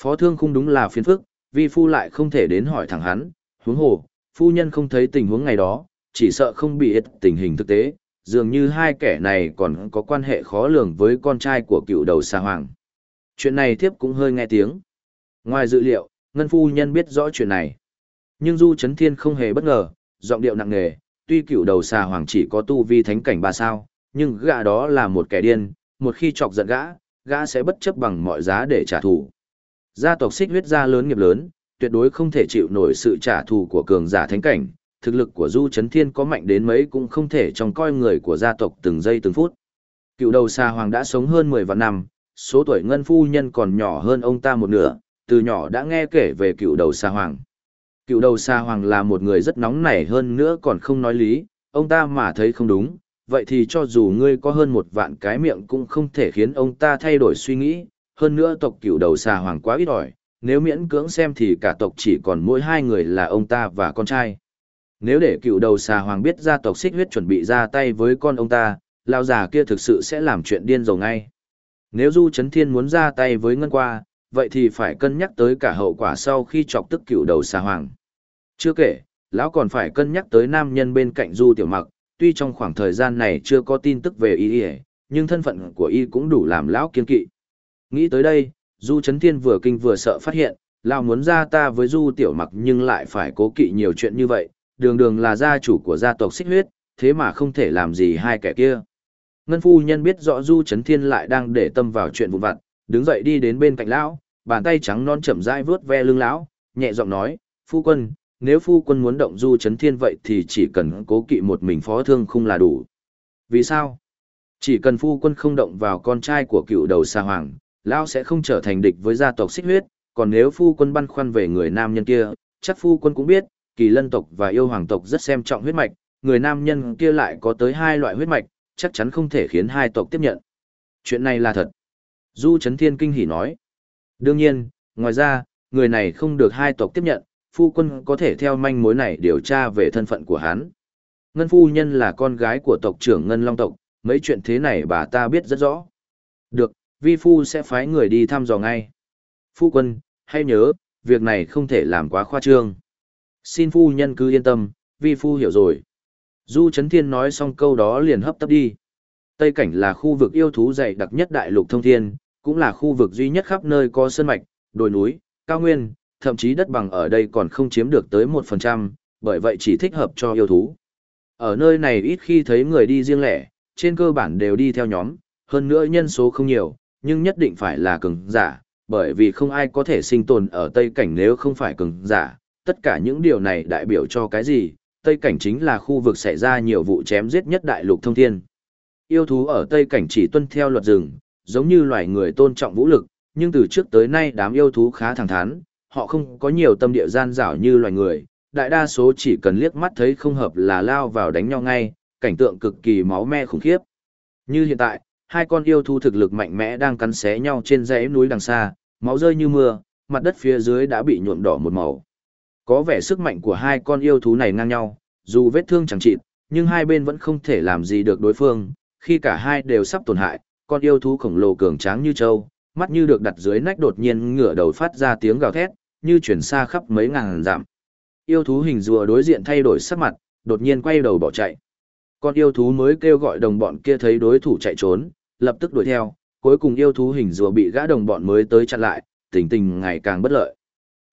Phó Thương Khung đúng là phiền phức, vi phu lại không thể đến hỏi thẳng hắn, huống hồ, phu nhân không thấy tình huống ngày đó, chỉ sợ không bị ít tình hình thực tế, dường như hai kẻ này còn có quan hệ khó lường với con trai của cựu đầu xa hoàng. Chuyện này thiếp cũng hơi nghe tiếng. Ngoài dự liệu, Ngân Phu Nhân biết rõ chuyện này. Nhưng Du Trấn Thiên không hề bất ngờ, giọng điệu nặng nề, tuy cựu đầu xà hoàng chỉ có tu vi thánh cảnh ba sao, nhưng gã đó là một kẻ điên, một khi chọc giận gã, gã sẽ bất chấp bằng mọi giá để trả thù. Gia tộc xích huyết gia lớn nghiệp lớn, tuyệt đối không thể chịu nổi sự trả thù của cường giả thánh cảnh, thực lực của Du Trấn Thiên có mạnh đến mấy cũng không thể trong coi người của gia tộc từng giây từng phút. Cựu đầu xà hoàng đã sống hơn 10 vạn năm, số tuổi ngân phu nhân còn nhỏ hơn ông ta một nửa, từ nhỏ đã nghe kể về cựu đầu xa hoàng. Cựu đầu xa hoàng là một người rất nóng nảy hơn nữa còn không nói lý, ông ta mà thấy không đúng, vậy thì cho dù ngươi có hơn một vạn cái miệng cũng không thể khiến ông ta thay đổi suy nghĩ, hơn nữa tộc cựu đầu xa hoàng quá ít ỏi, nếu miễn cưỡng xem thì cả tộc chỉ còn mỗi hai người là ông ta và con trai. Nếu để cựu đầu xà hoàng biết gia tộc xích huyết chuẩn bị ra tay với con ông ta, lao già kia thực sự sẽ làm chuyện điên rồ ngay. Nếu Du Trấn Thiên muốn ra tay với Ngân Qua, vậy thì phải cân nhắc tới cả hậu quả sau khi chọc tức cựu đầu xà hoàng. Chưa kể, lão còn phải cân nhắc tới nam nhân bên cạnh Du Tiểu Mặc, tuy trong khoảng thời gian này chưa có tin tức về y nhưng thân phận của y cũng đủ làm lão kiên kỵ. Nghĩ tới đây, Du Trấn Thiên vừa kinh vừa sợ phát hiện, lão muốn ra ta với Du Tiểu Mặc nhưng lại phải cố kỵ nhiều chuyện như vậy, đường đường là gia chủ của gia tộc xích huyết, thế mà không thể làm gì hai kẻ kia. Ngân phu nhân biết rõ Du Trấn Thiên lại đang để tâm vào chuyện vụn vặt, đứng dậy đi đến bên cạnh lão, bàn tay trắng non chậm rãi vướt ve lưng lão, nhẹ giọng nói, "Phu quân, nếu phu quân muốn động Du chấn Thiên vậy thì chỉ cần cố kỵ một mình phó thương không là đủ." Vì sao? Chỉ cần phu quân không động vào con trai của cựu đầu xa hoàng, lão sẽ không trở thành địch với gia tộc xích huyết, còn nếu phu quân băn khoăn về người nam nhân kia, Chắc phu quân cũng biết, kỳ lân tộc và yêu hoàng tộc rất xem trọng huyết mạch, người nam nhân kia lại có tới hai loại huyết mạch, chắc chắn không thể khiến hai tộc tiếp nhận. Chuyện này là thật. Du Trấn Thiên kinh hỉ nói. Đương nhiên, ngoài ra, người này không được hai tộc tiếp nhận, phu quân có thể theo manh mối này điều tra về thân phận của hắn. Ngân phu nhân là con gái của tộc trưởng Ngân Long tộc, mấy chuyện thế này bà ta biết rất rõ. Được, vi phu sẽ phái người đi thăm dò ngay. Phu quân, hãy nhớ, việc này không thể làm quá khoa trương. Xin phu nhân cứ yên tâm, vi phu hiểu rồi. Du Trấn Thiên nói xong câu đó liền hấp tấp đi. Tây Cảnh là khu vực yêu thú dày đặc nhất đại lục thông thiên, cũng là khu vực duy nhất khắp nơi có sơn mạch, đồi núi, cao nguyên, thậm chí đất bằng ở đây còn không chiếm được tới 1%, bởi vậy chỉ thích hợp cho yêu thú. Ở nơi này ít khi thấy người đi riêng lẻ, trên cơ bản đều đi theo nhóm, hơn nữa nhân số không nhiều, nhưng nhất định phải là cường giả, bởi vì không ai có thể sinh tồn ở Tây Cảnh nếu không phải cường giả. Tất cả những điều này đại biểu cho cái gì? Tây Cảnh chính là khu vực xảy ra nhiều vụ chém giết nhất đại lục thông thiên. Yêu thú ở Tây Cảnh chỉ tuân theo luật rừng, giống như loài người tôn trọng vũ lực, nhưng từ trước tới nay đám yêu thú khá thẳng thắn, họ không có nhiều tâm địa gian dảo như loài người, đại đa số chỉ cần liếc mắt thấy không hợp là lao vào đánh nhau ngay, cảnh tượng cực kỳ máu me khủng khiếp. Như hiện tại, hai con yêu thú thực lực mạnh mẽ đang cắn xé nhau trên dãy núi đằng xa, máu rơi như mưa, mặt đất phía dưới đã bị nhuộm đỏ một màu. Có vẻ sức mạnh của hai con yêu thú này ngang nhau, dù vết thương chẳng chịt, nhưng hai bên vẫn không thể làm gì được đối phương, khi cả hai đều sắp tổn hại, con yêu thú khổng lồ cường tráng như trâu, mắt như được đặt dưới nách đột nhiên ngửa đầu phát ra tiếng gào thét, như chuyển xa khắp mấy ngàn dặm. Yêu thú hình rùa đối diện thay đổi sắc mặt, đột nhiên quay đầu bỏ chạy. Con yêu thú mới kêu gọi đồng bọn kia thấy đối thủ chạy trốn, lập tức đuổi theo, cuối cùng yêu thú hình rùa bị gã đồng bọn mới tới chặn lại, tình tình ngày càng bất lợi.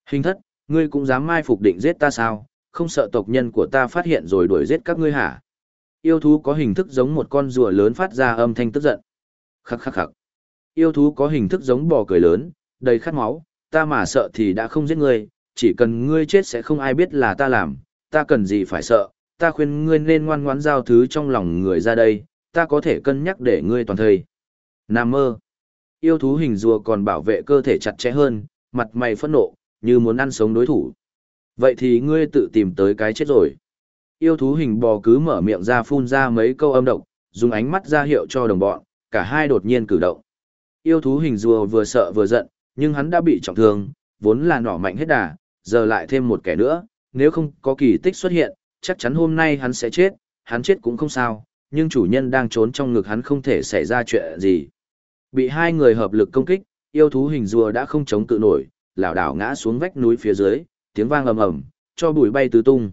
Hình thất, ngươi cũng dám mai phục định giết ta sao, không sợ tộc nhân của ta phát hiện rồi đuổi giết các ngươi hả? Yêu thú có hình thức giống một con rùa lớn phát ra âm thanh tức giận. Khắc khắc khắc. Yêu thú có hình thức giống bò cười lớn, đầy khát máu, ta mà sợ thì đã không giết ngươi, chỉ cần ngươi chết sẽ không ai biết là ta làm, ta cần gì phải sợ, ta khuyên ngươi nên ngoan ngoãn giao thứ trong lòng người ra đây, ta có thể cân nhắc để ngươi toàn thời. Nam mơ. Yêu thú hình rùa còn bảo vệ cơ thể chặt chẽ hơn, mặt mày phẫn nộ, như muốn ăn sống đối thủ. Vậy thì ngươi tự tìm tới cái chết rồi. Yêu thú hình bò cứ mở miệng ra phun ra mấy câu âm độc, dùng ánh mắt ra hiệu cho đồng bọn, cả hai đột nhiên cử động. Yêu thú hình rùa vừa sợ vừa giận, nhưng hắn đã bị trọng thương, vốn là nỏ mạnh hết đà, giờ lại thêm một kẻ nữa, nếu không có kỳ tích xuất hiện, chắc chắn hôm nay hắn sẽ chết, hắn chết cũng không sao, nhưng chủ nhân đang trốn trong ngực hắn không thể xảy ra chuyện gì. Bị hai người hợp lực công kích, yêu thú hình rùa đã không chống cự nổi, lảo đảo ngã xuống vách núi phía dưới, tiếng vang ầm ầm, cho bụi bay tứ tung.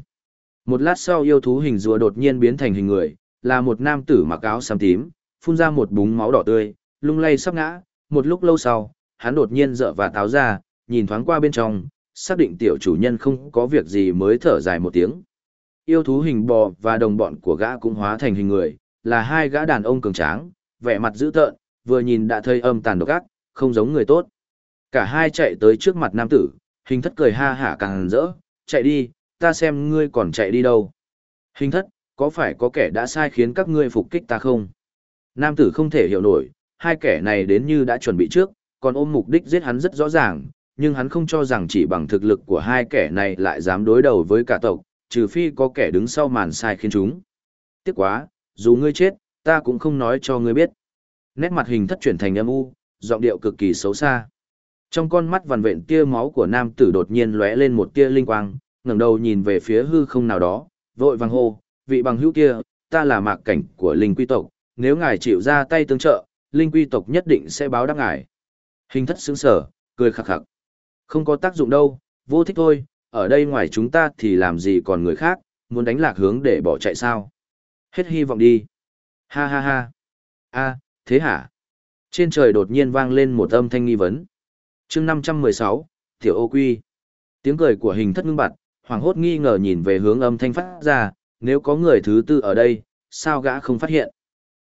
Một lát sau yêu thú hình rùa đột nhiên biến thành hình người, là một nam tử mặc áo xám tím, phun ra một búng máu đỏ tươi, lung lay sắp ngã, một lúc lâu sau, hắn đột nhiên dở và táo ra, nhìn thoáng qua bên trong, xác định tiểu chủ nhân không có việc gì mới thở dài một tiếng. Yêu thú hình bò và đồng bọn của gã cũng hóa thành hình người, là hai gã đàn ông cường tráng, vẻ mặt dữ tợn, vừa nhìn đã thấy âm tàn độc ác, không giống người tốt. Cả hai chạy tới trước mặt nam tử, hình thất cười ha hả càng rỡ, chạy đi, ta xem ngươi còn chạy đi đâu. Hình thất, có phải có kẻ đã sai khiến các ngươi phục kích ta không? Nam tử không thể hiểu nổi, hai kẻ này đến như đã chuẩn bị trước, còn ôm mục đích giết hắn rất rõ ràng, nhưng hắn không cho rằng chỉ bằng thực lực của hai kẻ này lại dám đối đầu với cả tộc, trừ phi có kẻ đứng sau màn sai khiến chúng. Tiếc quá, dù ngươi chết, ta cũng không nói cho ngươi biết. Nét mặt hình thất chuyển thành âm u, giọng điệu cực kỳ xấu xa. Trong con mắt vằn vện tia máu của nam tử đột nhiên lóe lên một tia linh quang, ngẩng đầu nhìn về phía hư không nào đó, vội vàng hô, vị bằng hữu kia, ta là mạc cảnh của linh quy tộc, nếu ngài chịu ra tay tương trợ, linh quy tộc nhất định sẽ báo đáp ngài. Hình thất sững sở, cười khắc khắc. Không có tác dụng đâu, vô thích thôi, ở đây ngoài chúng ta thì làm gì còn người khác, muốn đánh lạc hướng để bỏ chạy sao. Hết hy vọng đi. Ha ha ha. a thế hả? Trên trời đột nhiên vang lên một âm thanh nghi vấn. chương 516, Tiểu ô quy. Tiếng cười của hình thất ngưng bặt, hoàng hốt nghi ngờ nhìn về hướng âm thanh phát ra, nếu có người thứ tư ở đây, sao gã không phát hiện?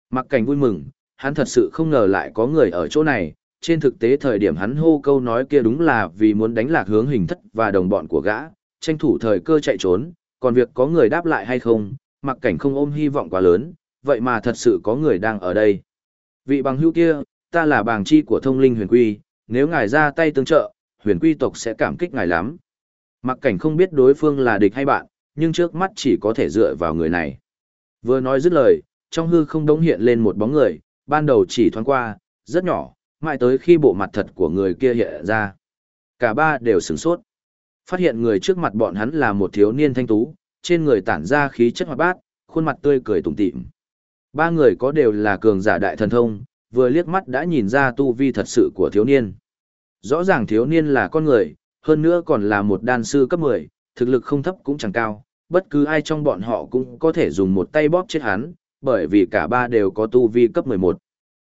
Mặc cảnh vui mừng, hắn thật sự không ngờ lại có người ở chỗ này, trên thực tế thời điểm hắn hô câu nói kia đúng là vì muốn đánh lạc hướng hình thất và đồng bọn của gã, tranh thủ thời cơ chạy trốn, còn việc có người đáp lại hay không, mặc cảnh không ôm hy vọng quá lớn, vậy mà thật sự có người đang ở đây. Vị bằng hữu kia, ta là bàng chi của thông linh huyền quy, nếu ngài ra tay tương trợ, huyền quy tộc sẽ cảm kích ngài lắm. Mặc cảnh không biết đối phương là địch hay bạn, nhưng trước mắt chỉ có thể dựa vào người này. Vừa nói dứt lời, trong hư không đống hiện lên một bóng người, ban đầu chỉ thoáng qua, rất nhỏ, mãi tới khi bộ mặt thật của người kia hiện ra. Cả ba đều sửng sốt. Phát hiện người trước mặt bọn hắn là một thiếu niên thanh tú, trên người tản ra khí chất hoạt bát, khuôn mặt tươi cười tủm tỉm. Ba người có đều là cường giả đại thần thông, vừa liếc mắt đã nhìn ra tu vi thật sự của thiếu niên. Rõ ràng thiếu niên là con người, hơn nữa còn là một đan sư cấp 10, thực lực không thấp cũng chẳng cao, bất cứ ai trong bọn họ cũng có thể dùng một tay bóp chết hắn, bởi vì cả ba đều có tu vi cấp 11.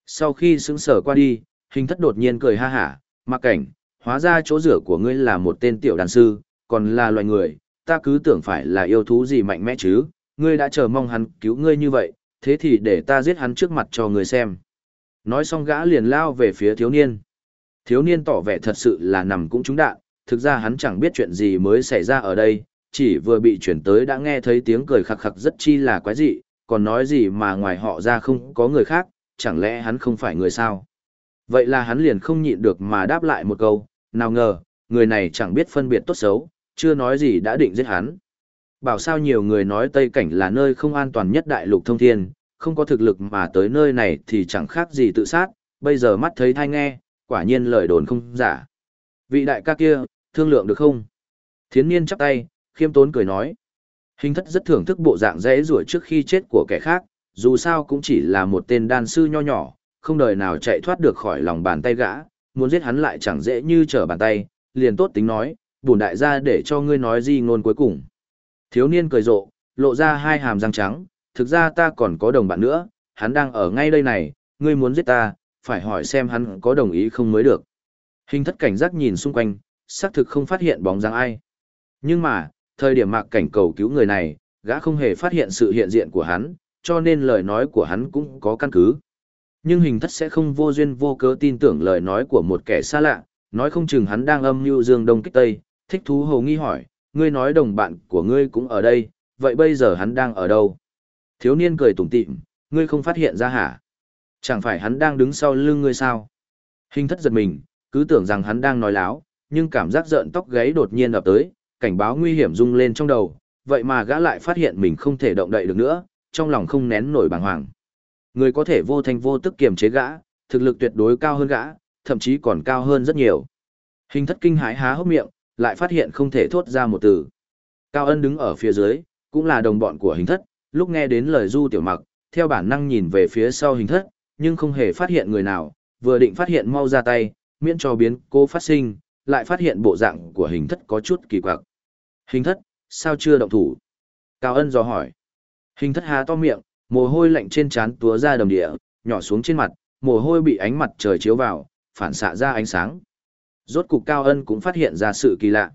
Sau khi xứng sở qua đi, hình thất đột nhiên cười ha hả, mặc cảnh, hóa ra chỗ rửa của ngươi là một tên tiểu đàn sư, còn là loài người, ta cứ tưởng phải là yêu thú gì mạnh mẽ chứ, ngươi đã chờ mong hắn cứu ngươi như vậy, thế thì để ta giết hắn trước mặt cho ngươi xem. Nói xong gã liền lao về phía thiếu niên. Thiếu niên tỏ vẻ thật sự là nằm cũng trúng đạn, thực ra hắn chẳng biết chuyện gì mới xảy ra ở đây, chỉ vừa bị chuyển tới đã nghe thấy tiếng cười khặc khặc rất chi là quái dị, còn nói gì mà ngoài họ ra không có người khác, chẳng lẽ hắn không phải người sao? Vậy là hắn liền không nhịn được mà đáp lại một câu, nào ngờ, người này chẳng biết phân biệt tốt xấu, chưa nói gì đã định giết hắn. Bảo sao nhiều người nói Tây Cảnh là nơi không an toàn nhất đại lục thông thiên, không có thực lực mà tới nơi này thì chẳng khác gì tự sát, bây giờ mắt thấy thai nghe, quả nhiên lời đồn không giả. Vị đại ca kia, thương lượng được không? Thiến niên chắp tay, khiêm tốn cười nói. Hình thất rất thưởng thức bộ dạng dễ rủa trước khi chết của kẻ khác, dù sao cũng chỉ là một tên đan sư nho nhỏ, không đời nào chạy thoát được khỏi lòng bàn tay gã, muốn giết hắn lại chẳng dễ như trở bàn tay, liền tốt tính nói, bổn đại gia để cho ngươi nói gì ngôn cuối cùng. Thiếu niên cười rộ, lộ ra hai hàm răng trắng, thực ra ta còn có đồng bạn nữa, hắn đang ở ngay đây này, ngươi muốn giết ta, phải hỏi xem hắn có đồng ý không mới được. Hình thất cảnh giác nhìn xung quanh, xác thực không phát hiện bóng dáng ai. Nhưng mà, thời điểm mạc cảnh cầu cứu người này, gã không hề phát hiện sự hiện diện của hắn, cho nên lời nói của hắn cũng có căn cứ. Nhưng hình thất sẽ không vô duyên vô cớ tin tưởng lời nói của một kẻ xa lạ, nói không chừng hắn đang âm mưu dương đông kích tây, thích thú hồ nghi hỏi, ngươi nói đồng bạn của ngươi cũng ở đây, vậy bây giờ hắn đang ở đâu? Thiếu niên cười tủm tỉm, ngươi không phát hiện ra hả? Chẳng phải hắn đang đứng sau lưng ngươi sao? Hình thất giật mình, cứ tưởng rằng hắn đang nói láo, nhưng cảm giác giận tóc gáy đột nhiên ập tới, cảnh báo nguy hiểm rung lên trong đầu, vậy mà gã lại phát hiện mình không thể động đậy được nữa, trong lòng không nén nổi bàng hoàng. Người có thể vô thanh vô tức kiềm chế gã, thực lực tuyệt đối cao hơn gã, thậm chí còn cao hơn rất nhiều. Hình thất kinh hãi há hốc miệng, lại phát hiện không thể thốt ra một từ. Cao ân đứng ở phía dưới, cũng là đồng bọn của hình thất, lúc nghe đến lời du tiểu mặc, theo bản năng nhìn về phía sau hình thất, nhưng không hề phát hiện người nào, vừa định phát hiện mau ra tay, miễn cho biến cô phát sinh, lại phát hiện bộ dạng của hình thất có chút kỳ quặc. Hình thất, sao chưa động thủ? Cao ân dò hỏi. Hình thất há to miệng, mồ hôi lạnh trên trán túa ra đầm địa, nhỏ xuống trên mặt, mồ hôi bị ánh mặt trời chiếu vào, phản xạ ra ánh sáng. Rốt cục Cao ân cũng phát hiện ra sự kỳ lạ.